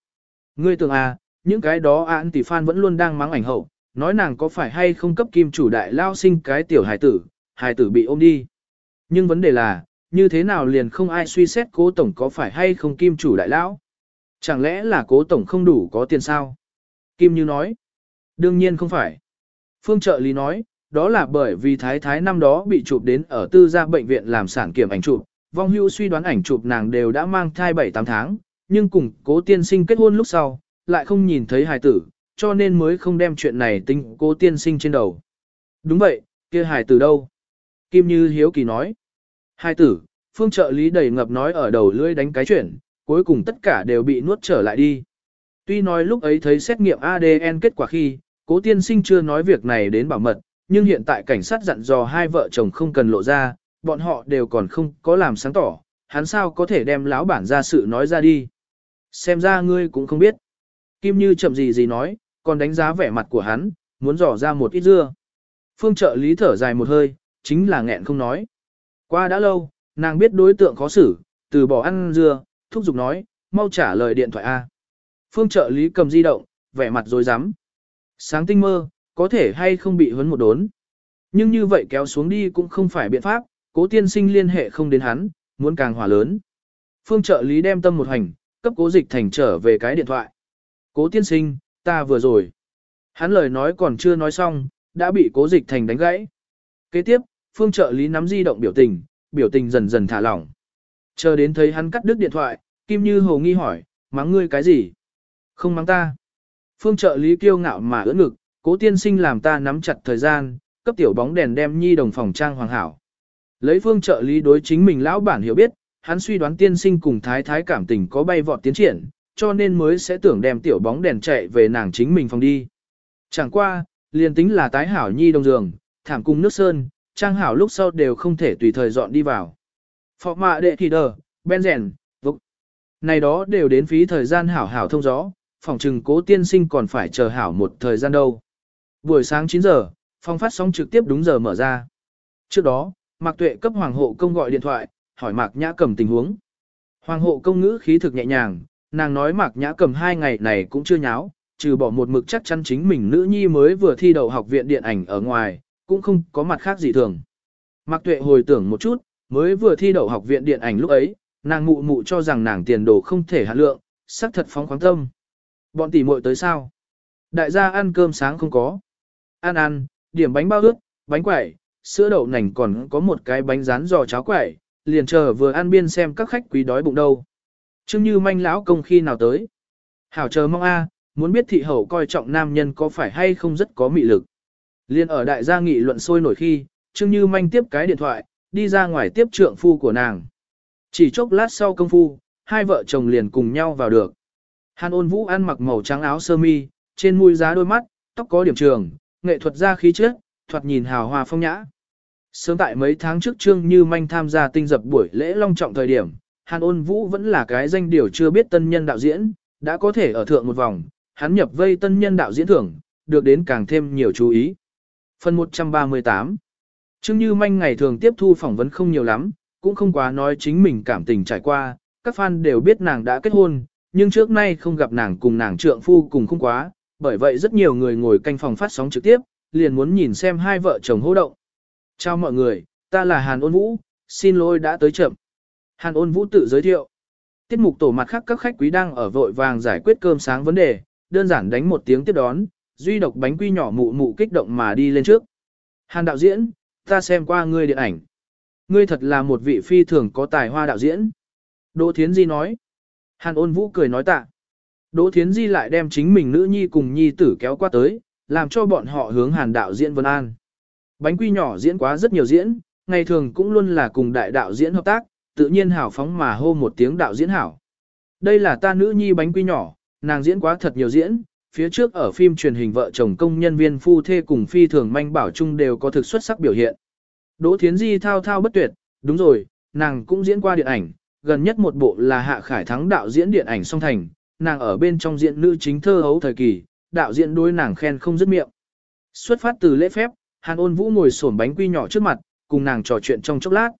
Ngươi tưởng à, những cái đó án tỷ fan vẫn luôn đang mắng ảnh hậu, nói nàng có phải hay không cấp kim chủ đại lao sinh cái tiểu hài tử, hài tử bị ôm đi. Nhưng vấn đề là, như thế nào liền không ai suy xét cố tổng có phải hay không kim chủ đại lão? Chẳng lẽ là cố tổng không đủ có tiền sao? Kim Như nói, đương nhiên không phải. Phương trợ lý nói, đó là bởi vì thái thái năm đó bị chụp đến ở tư gia bệnh viện làm sản kiểm ảnh chụp, vong hưu suy đoán ảnh chụp nàng đều đã mang thai 7-8 tháng, nhưng cùng cố tiên sinh kết hôn lúc sau, lại không nhìn thấy hài tử, cho nên mới không đem chuyện này tính cố tiên sinh trên đầu. Đúng vậy, kia hài tử đâu? Kim Như hiếu kỳ nói. Hài tử, phương trợ lý đầy ngập nói ở đầu lưỡi đánh cái chuyện, cuối cùng tất cả đều bị nuốt trở lại đi. Tuy nói lúc ấy thấy xét nghiệm ADN kết quả khi, cố tiên sinh chưa nói việc này đến bảo mật, nhưng hiện tại cảnh sát dặn dò hai vợ chồng không cần lộ ra, bọn họ đều còn không có làm sáng tỏ, hắn sao có thể đem lão bản ra sự nói ra đi. Xem ra ngươi cũng không biết. Kim Như chậm gì gì nói, còn đánh giá vẻ mặt của hắn, muốn dò ra một ít dưa. Phương trợ lý thở dài một hơi, chính là nghẹn không nói. Qua đã lâu, nàng biết đối tượng khó xử, từ bỏ ăn dưa, thúc giục nói, mau trả lời điện thoại A. Phương trợ lý cầm di động, vẻ mặt rồi rắm Sáng tinh mơ, có thể hay không bị huấn một đốn. Nhưng như vậy kéo xuống đi cũng không phải biện pháp, cố tiên sinh liên hệ không đến hắn, muốn càng hỏa lớn. Phương trợ lý đem tâm một hành, cấp cố dịch thành trở về cái điện thoại. Cố tiên sinh, ta vừa rồi. Hắn lời nói còn chưa nói xong, đã bị cố dịch thành đánh gãy. Kế tiếp, phương trợ lý nắm di động biểu tình, biểu tình dần dần thả lỏng. Chờ đến thấy hắn cắt đứt điện thoại, Kim Như hồ nghi hỏi, mắng ngươi cái gì? Không mắng ta. Phương trợ lý kiêu ngạo mà ưỡn ngực, cố tiên sinh làm ta nắm chặt thời gian, cấp tiểu bóng đèn đem nhi đồng phòng trang hoàng hảo. Lấy phương trợ lý đối chính mình lão bản hiểu biết, hắn suy đoán tiên sinh cùng thái thái cảm tình có bay vọt tiến triển, cho nên mới sẽ tưởng đem tiểu bóng đèn chạy về nàng chính mình phòng đi. Chẳng qua, liền tính là tái hảo nhi đồng giường, thảm cùng nước sơn, trang hảo lúc sau đều không thể tùy thời dọn đi vào. Phọ mạ đệ thì đờ, ben rèn, vục. Này đó đều đến phí thời gian hảo hảo thông gió, phòng trừng cố tiên sinh còn phải chờ hảo một thời gian đâu. Buổi sáng 9 giờ, phòng phát sóng trực tiếp đúng giờ mở ra. Trước đó, Mạc Tuệ cấp Hoàng hộ công gọi điện thoại, hỏi Mạc Nhã cầm tình huống. Hoàng hộ công ngữ khí thực nhẹ nhàng, nàng nói Mạc Nhã cầm hai ngày này cũng chưa nháo, trừ bỏ một mực chắc chắn chính mình nữ nhi mới vừa thi đậu học viện điện ảnh ở ngoài, cũng không có mặt khác gì thường. Mạc Tuệ hồi tưởng một chút, mới vừa thi đậu học viện điện ảnh lúc ấy, nàng mụ mụ cho rằng nàng tiền đồ không thể hạ lượng, sắc thật phóng khoáng tâm. Bọn tỷ muội tới sao? Đại gia ăn cơm sáng không có. Ăn ăn, điểm bánh bao ướt, bánh quẩy, sữa đậu nành còn có một cái bánh rán giò cháo quẩy, liền chờ vừa ăn biên xem các khách quý đói bụng đâu. Trương Như manh lão công khi nào tới. Hảo chờ mong a, muốn biết thị hậu coi trọng nam nhân có phải hay không rất có mị lực. Liên ở đại gia nghị luận sôi nổi khi, Trương Như manh tiếp cái điện thoại, đi ra ngoài tiếp trượng phu của nàng. Chỉ chốc lát sau công phu, hai vợ chồng liền cùng nhau vào được. Hàn ôn vũ ăn mặc màu trắng áo sơ mi, trên mũi giá đôi mắt, tóc có điểm trường, nghệ thuật ra khí chất, thoạt nhìn hào hoa phong nhã. Sớm tại mấy tháng trước Trương Như Manh tham gia tinh dập buổi lễ long trọng thời điểm, Hàn ôn vũ vẫn là cái danh điều chưa biết tân nhân đạo diễn, đã có thể ở thượng một vòng, hắn nhập vây tân nhân đạo diễn thưởng, được đến càng thêm nhiều chú ý. Phần 138 Trương Như Manh ngày thường tiếp thu phỏng vấn không nhiều lắm, cũng không quá nói chính mình cảm tình trải qua, các fan đều biết nàng đã kết hôn, nhưng trước nay không gặp nàng cùng nàng trượng phu cùng không quá, bởi vậy rất nhiều người ngồi canh phòng phát sóng trực tiếp, liền muốn nhìn xem hai vợ chồng hô động. Chào mọi người, ta là Hàn Ôn Vũ, xin lỗi đã tới chậm. Hàn Ôn Vũ tự giới thiệu. Tiết mục tổ mặt khác các khách quý đang ở vội vàng giải quyết cơm sáng vấn đề, đơn giản đánh một tiếng tiếp đón, duy độc bánh quy nhỏ mụ mụ kích động mà đi lên trước. Hàn đạo diễn, ta xem qua ngươi điện ảnh. Ngươi thật là một vị phi thường có tài hoa đạo diễn. Đỗ Thiến Di nói. Hàn ôn vũ cười nói tạ. Đỗ Thiến Di lại đem chính mình nữ nhi cùng nhi tử kéo qua tới, làm cho bọn họ hướng hàn đạo diễn Vân An. Bánh quy nhỏ diễn quá rất nhiều diễn, ngày thường cũng luôn là cùng đại đạo diễn hợp tác, tự nhiên hảo phóng mà hô một tiếng đạo diễn hảo. Đây là ta nữ nhi bánh quy nhỏ, nàng diễn quá thật nhiều diễn, phía trước ở phim truyền hình vợ chồng công nhân viên phu thê cùng phi thường manh bảo chung đều có thực xuất sắc biểu hiện. Đỗ Thiến Di thao thao bất tuyệt, đúng rồi, nàng cũng diễn qua điện ảnh, gần nhất một bộ là Hạ Khải Thắng đạo diễn điện ảnh song thành, nàng ở bên trong diện nữ chính thơ hấu thời kỳ, đạo diễn đối nàng khen không dứt miệng. Xuất phát từ lễ phép, Hàn ôn vũ ngồi xổm bánh quy nhỏ trước mặt, cùng nàng trò chuyện trong chốc lát.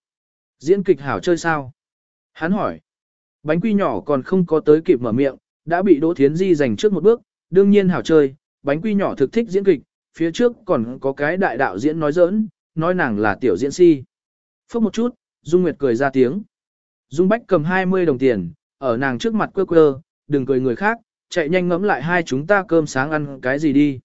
Diễn kịch hảo chơi sao? Hắn hỏi. Bánh quy nhỏ còn không có tới kịp mở miệng, đã bị Đỗ Thiến Di giành trước một bước, đương nhiên hảo chơi, bánh quy nhỏ thực thích diễn kịch, phía trước còn có cái đại đạo diễn nói giỡn, nói nàng là tiểu diễn si. Phước một chút, Dung Nguyệt cười ra tiếng. Dung Bách cầm 20 đồng tiền, ở nàng trước mặt quơ quơ, đừng cười người khác, chạy nhanh ngẫm lại hai chúng ta cơm sáng ăn cái gì đi.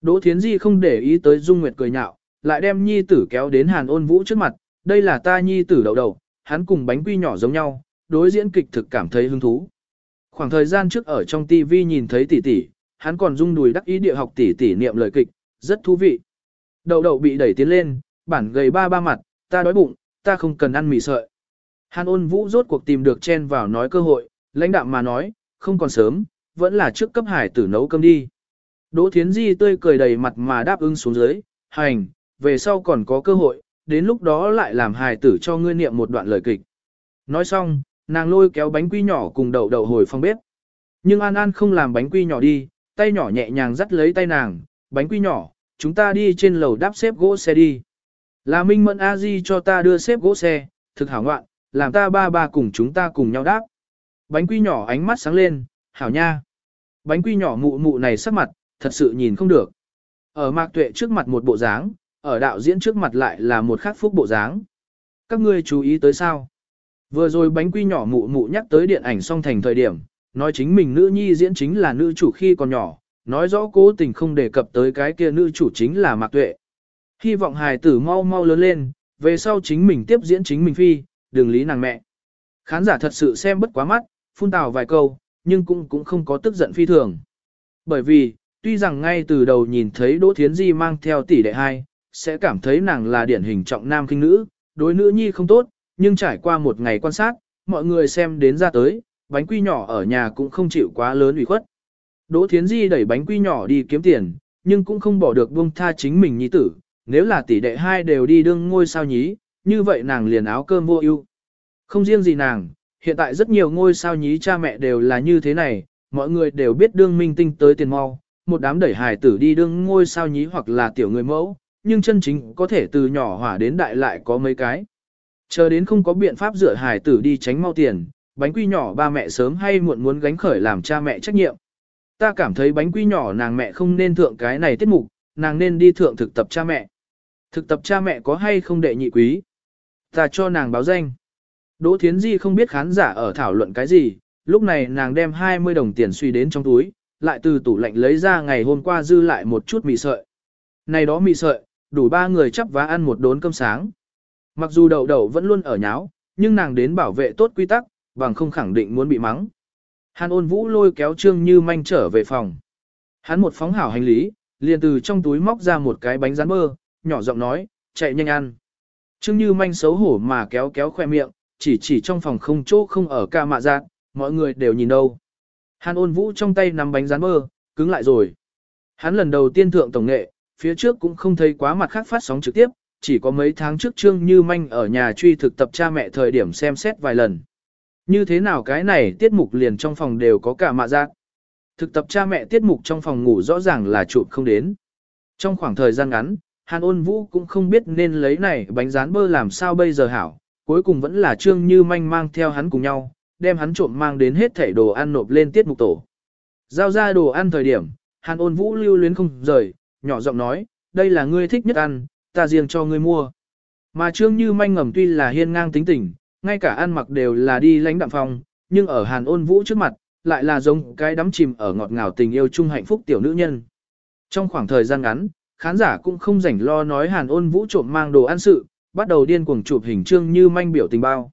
Đỗ Thiến Di không để ý tới Dung Nguyệt cười nhạo, lại đem nhi tử kéo đến Hàn ôn vũ trước mặt, đây là ta nhi tử đầu đầu, hắn cùng bánh quy nhỏ giống nhau, đối diễn kịch thực cảm thấy hứng thú. Khoảng thời gian trước ở trong TV nhìn thấy tỷ tỷ, hắn còn rung đùi đắc ý địa học tỷ tỷ niệm lời kịch, rất thú vị. Đầu đầu bị đẩy tiến lên, bản gầy ba ba mặt, ta đói bụng, ta không cần ăn mì sợi. Hàn ôn vũ rốt cuộc tìm được chen vào nói cơ hội, lãnh đạm mà nói, không còn sớm, vẫn là trước cấp hải tử nấu cơm đi. Đỗ Thiến Di tươi cười đầy mặt mà đáp ứng xuống dưới, hành, về sau còn có cơ hội, đến lúc đó lại làm hài tử cho ngươi niệm một đoạn lời kịch. Nói xong, nàng lôi kéo bánh quy nhỏ cùng đậu đậu hồi phòng bếp. Nhưng An An không làm bánh quy nhỏ đi, tay nhỏ nhẹ nhàng dắt lấy tay nàng, bánh quy nhỏ, chúng ta đi trên lầu đáp xếp gỗ xe đi. Là Minh Mẫn A Di cho ta đưa xếp gỗ xe, thực hảo ngoạn, làm ta ba ba cùng chúng ta cùng nhau đáp. Bánh quy nhỏ ánh mắt sáng lên, hảo nha. Bánh quy nhỏ mụ mụ này sắc mặt, thật sự nhìn không được. Ở mạc tuệ trước mặt một bộ dáng, ở đạo diễn trước mặt lại là một khắc phúc bộ dáng. Các ngươi chú ý tới sao? Vừa rồi bánh quy nhỏ mụ mụ nhắc tới điện ảnh song thành thời điểm, nói chính mình nữ nhi diễn chính là nữ chủ khi còn nhỏ, nói rõ cố tình không đề cập tới cái kia nữ chủ chính là Mạc Tuệ. Hy vọng hài tử mau mau lớn lên, về sau chính mình tiếp diễn chính mình phi, đừng lý nàng mẹ. Khán giả thật sự xem bất quá mắt, phun tào vài câu, nhưng cũng cũng không có tức giận phi thường. Bởi vì, tuy rằng ngay từ đầu nhìn thấy Đỗ Thiến Di mang theo tỷ đệ hai, sẽ cảm thấy nàng là điển hình trọng nam kinh nữ, đối nữ nhi không tốt, nhưng trải qua một ngày quan sát, mọi người xem đến ra tới, bánh quy nhỏ ở nhà cũng không chịu quá lớn ủy khuất. Đỗ Thiến Di đẩy bánh quy nhỏ đi kiếm tiền, nhưng cũng không bỏ được buông tha chính mình nhi tử, nếu là tỷ đệ hai đều đi đương ngôi sao nhí, như vậy nàng liền áo cơm vô ưu. Không riêng gì nàng, hiện tại rất nhiều ngôi sao nhí cha mẹ đều là như thế này, mọi người đều biết đương minh tinh tới tiền mau, một đám đẩy hài tử đi đương ngôi sao nhí hoặc là tiểu người mẫu, nhưng chân chính có thể từ nhỏ hỏa đến đại lại có mấy cái. Chờ đến không có biện pháp rửa hài tử đi tránh mau tiền, bánh quy nhỏ ba mẹ sớm hay muộn muốn gánh khởi làm cha mẹ trách nhiệm. Ta cảm thấy bánh quy nhỏ nàng mẹ không nên thượng cái này tiết mục, nàng nên đi thượng thực tập cha mẹ. Thực tập cha mẹ có hay không đệ nhị quý? Ta cho nàng báo danh. Đỗ Thiến Di không biết khán giả ở thảo luận cái gì, lúc này nàng đem 20 đồng tiền suy đến trong túi, lại từ tủ lạnh lấy ra ngày hôm qua dư lại một chút mì sợi. Này đó mì sợi, đủ ba người chắp vá ăn một đốn cơm sáng. Mặc dù đậu đậu vẫn luôn ở nháo, nhưng nàng đến bảo vệ tốt quy tắc, bằng không khẳng định muốn bị mắng. Hàn ôn vũ lôi kéo trương như manh trở về phòng. Hắn một phóng hảo hành lý, liền từ trong túi móc ra một cái bánh rán bơ, nhỏ giọng nói, chạy nhanh ăn. Trương như manh xấu hổ mà kéo kéo khoe miệng, chỉ chỉ trong phòng không chỗ không ở ca mạ giác, mọi người đều nhìn đâu. Hàn ôn vũ trong tay nắm bánh rán bơ, cứng lại rồi. Hắn lần đầu tiên thượng tổng nghệ, phía trước cũng không thấy quá mặt khác phát sóng trực tiếp, chỉ có mấy tháng trước Trương Như Manh ở nhà truy thực tập cha mẹ thời điểm xem xét vài lần. Như thế nào cái này tiết mục liền trong phòng đều có cả mạ giác. Thực tập cha mẹ tiết mục trong phòng ngủ rõ ràng là chụp không đến. Trong khoảng thời gian ngắn, Hàn ôn vũ cũng không biết nên lấy này bánh rán bơ làm sao bây giờ hảo, cuối cùng vẫn là Trương Như Manh mang theo hắn cùng nhau, đem hắn trộm mang đến hết thảy đồ ăn nộp lên tiết mục tổ. Giao ra đồ ăn thời điểm, Hàn ôn vũ lưu luyến không rời, nhỏ giọng nói, đây là ngươi thích nhất ăn, ta riêng cho ngươi mua. Mà Trương Như Manh ngầm tuy là hiên ngang tính tình, ngay cả ăn mặc đều là đi lãnh đạm phòng, nhưng ở Hàn ôn vũ trước mặt, lại là giống cái đắm chìm ở ngọt ngào tình yêu chung hạnh phúc tiểu nữ nhân. Trong khoảng thời gian ngắn, khán giả cũng không rảnh lo nói Hàn ôn vũ trộm mang đồ ăn sự, bắt đầu điên cuồng chụp hình Trương Như Manh biểu tình bao.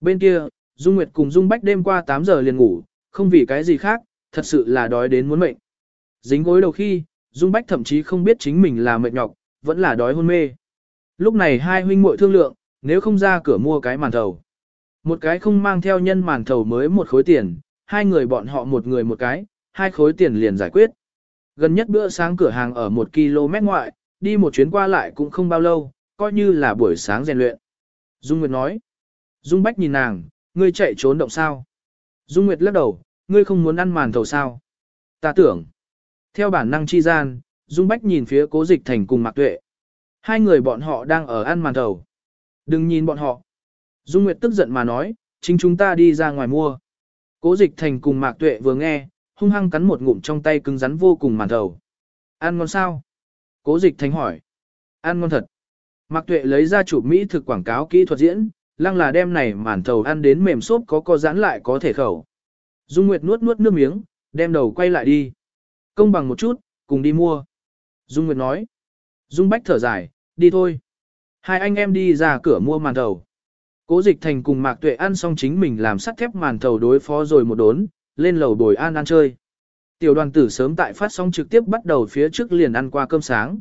Bên kia, Dung Nguyệt cùng Dung Bách đêm qua 8 giờ liền ngủ, không vì cái gì khác, thật sự là đói đến muốn mệnh. Dính gối đầu khi, Dung Bách thậm chí không biết chính mình là mệt nhọc, vẫn là đói hôn mê. Lúc này hai huynh muội thương lượng, nếu không ra cửa mua cái màn thầu. Một cái không mang theo nhân màn thầu mới một khối tiền, hai người bọn họ một người một cái, hai khối tiền liền giải quyết. Gần nhất bữa sáng cửa hàng ở một km ngoại, đi một chuyến qua lại cũng không bao lâu, coi như là buổi sáng rèn luyện. Dung Nguyệt nói. Dung Bách nhìn nàng, ngươi chạy trốn động sao? Dung Nguyệt lắc đầu, ngươi không muốn ăn màn thầu sao? Ta tưởng. Theo bản năng chi gian, Dung Bách nhìn phía cố dịch thành cùng Mạc Tuệ. Hai người bọn họ đang ở ăn màn thầu. Đừng nhìn bọn họ. Dung Nguyệt tức giận mà nói, chính chúng ta đi ra ngoài mua. Cố dịch thành cùng Mạc Tuệ vừa nghe, hung hăng cắn một ngụm trong tay cứng rắn vô cùng màn thầu. Ăn ngon sao? Cố dịch thành hỏi. Ăn ngon thật. Mạc Tuệ lấy ra chụp Mỹ thực quảng cáo kỹ thuật diễn, lăng là đem này màn thầu ăn đến mềm xốp có co giãn lại có thể khẩu. Dung Nguyệt nuốt nuốt nước miếng, đem đầu quay lại đi. Công bằng một chút, cùng đi mua. Dung Nguyệt nói. Dung Bách thở dài, đi thôi. Hai anh em đi ra cửa mua màn thầu. Cố dịch thành cùng Mạc Tuệ ăn xong chính mình làm sắt thép màn thầu đối phó rồi một đốn, lên lầu bồi an ăn chơi. Tiểu đoàn tử sớm tại phát sóng trực tiếp bắt đầu phía trước liền ăn qua cơm sáng.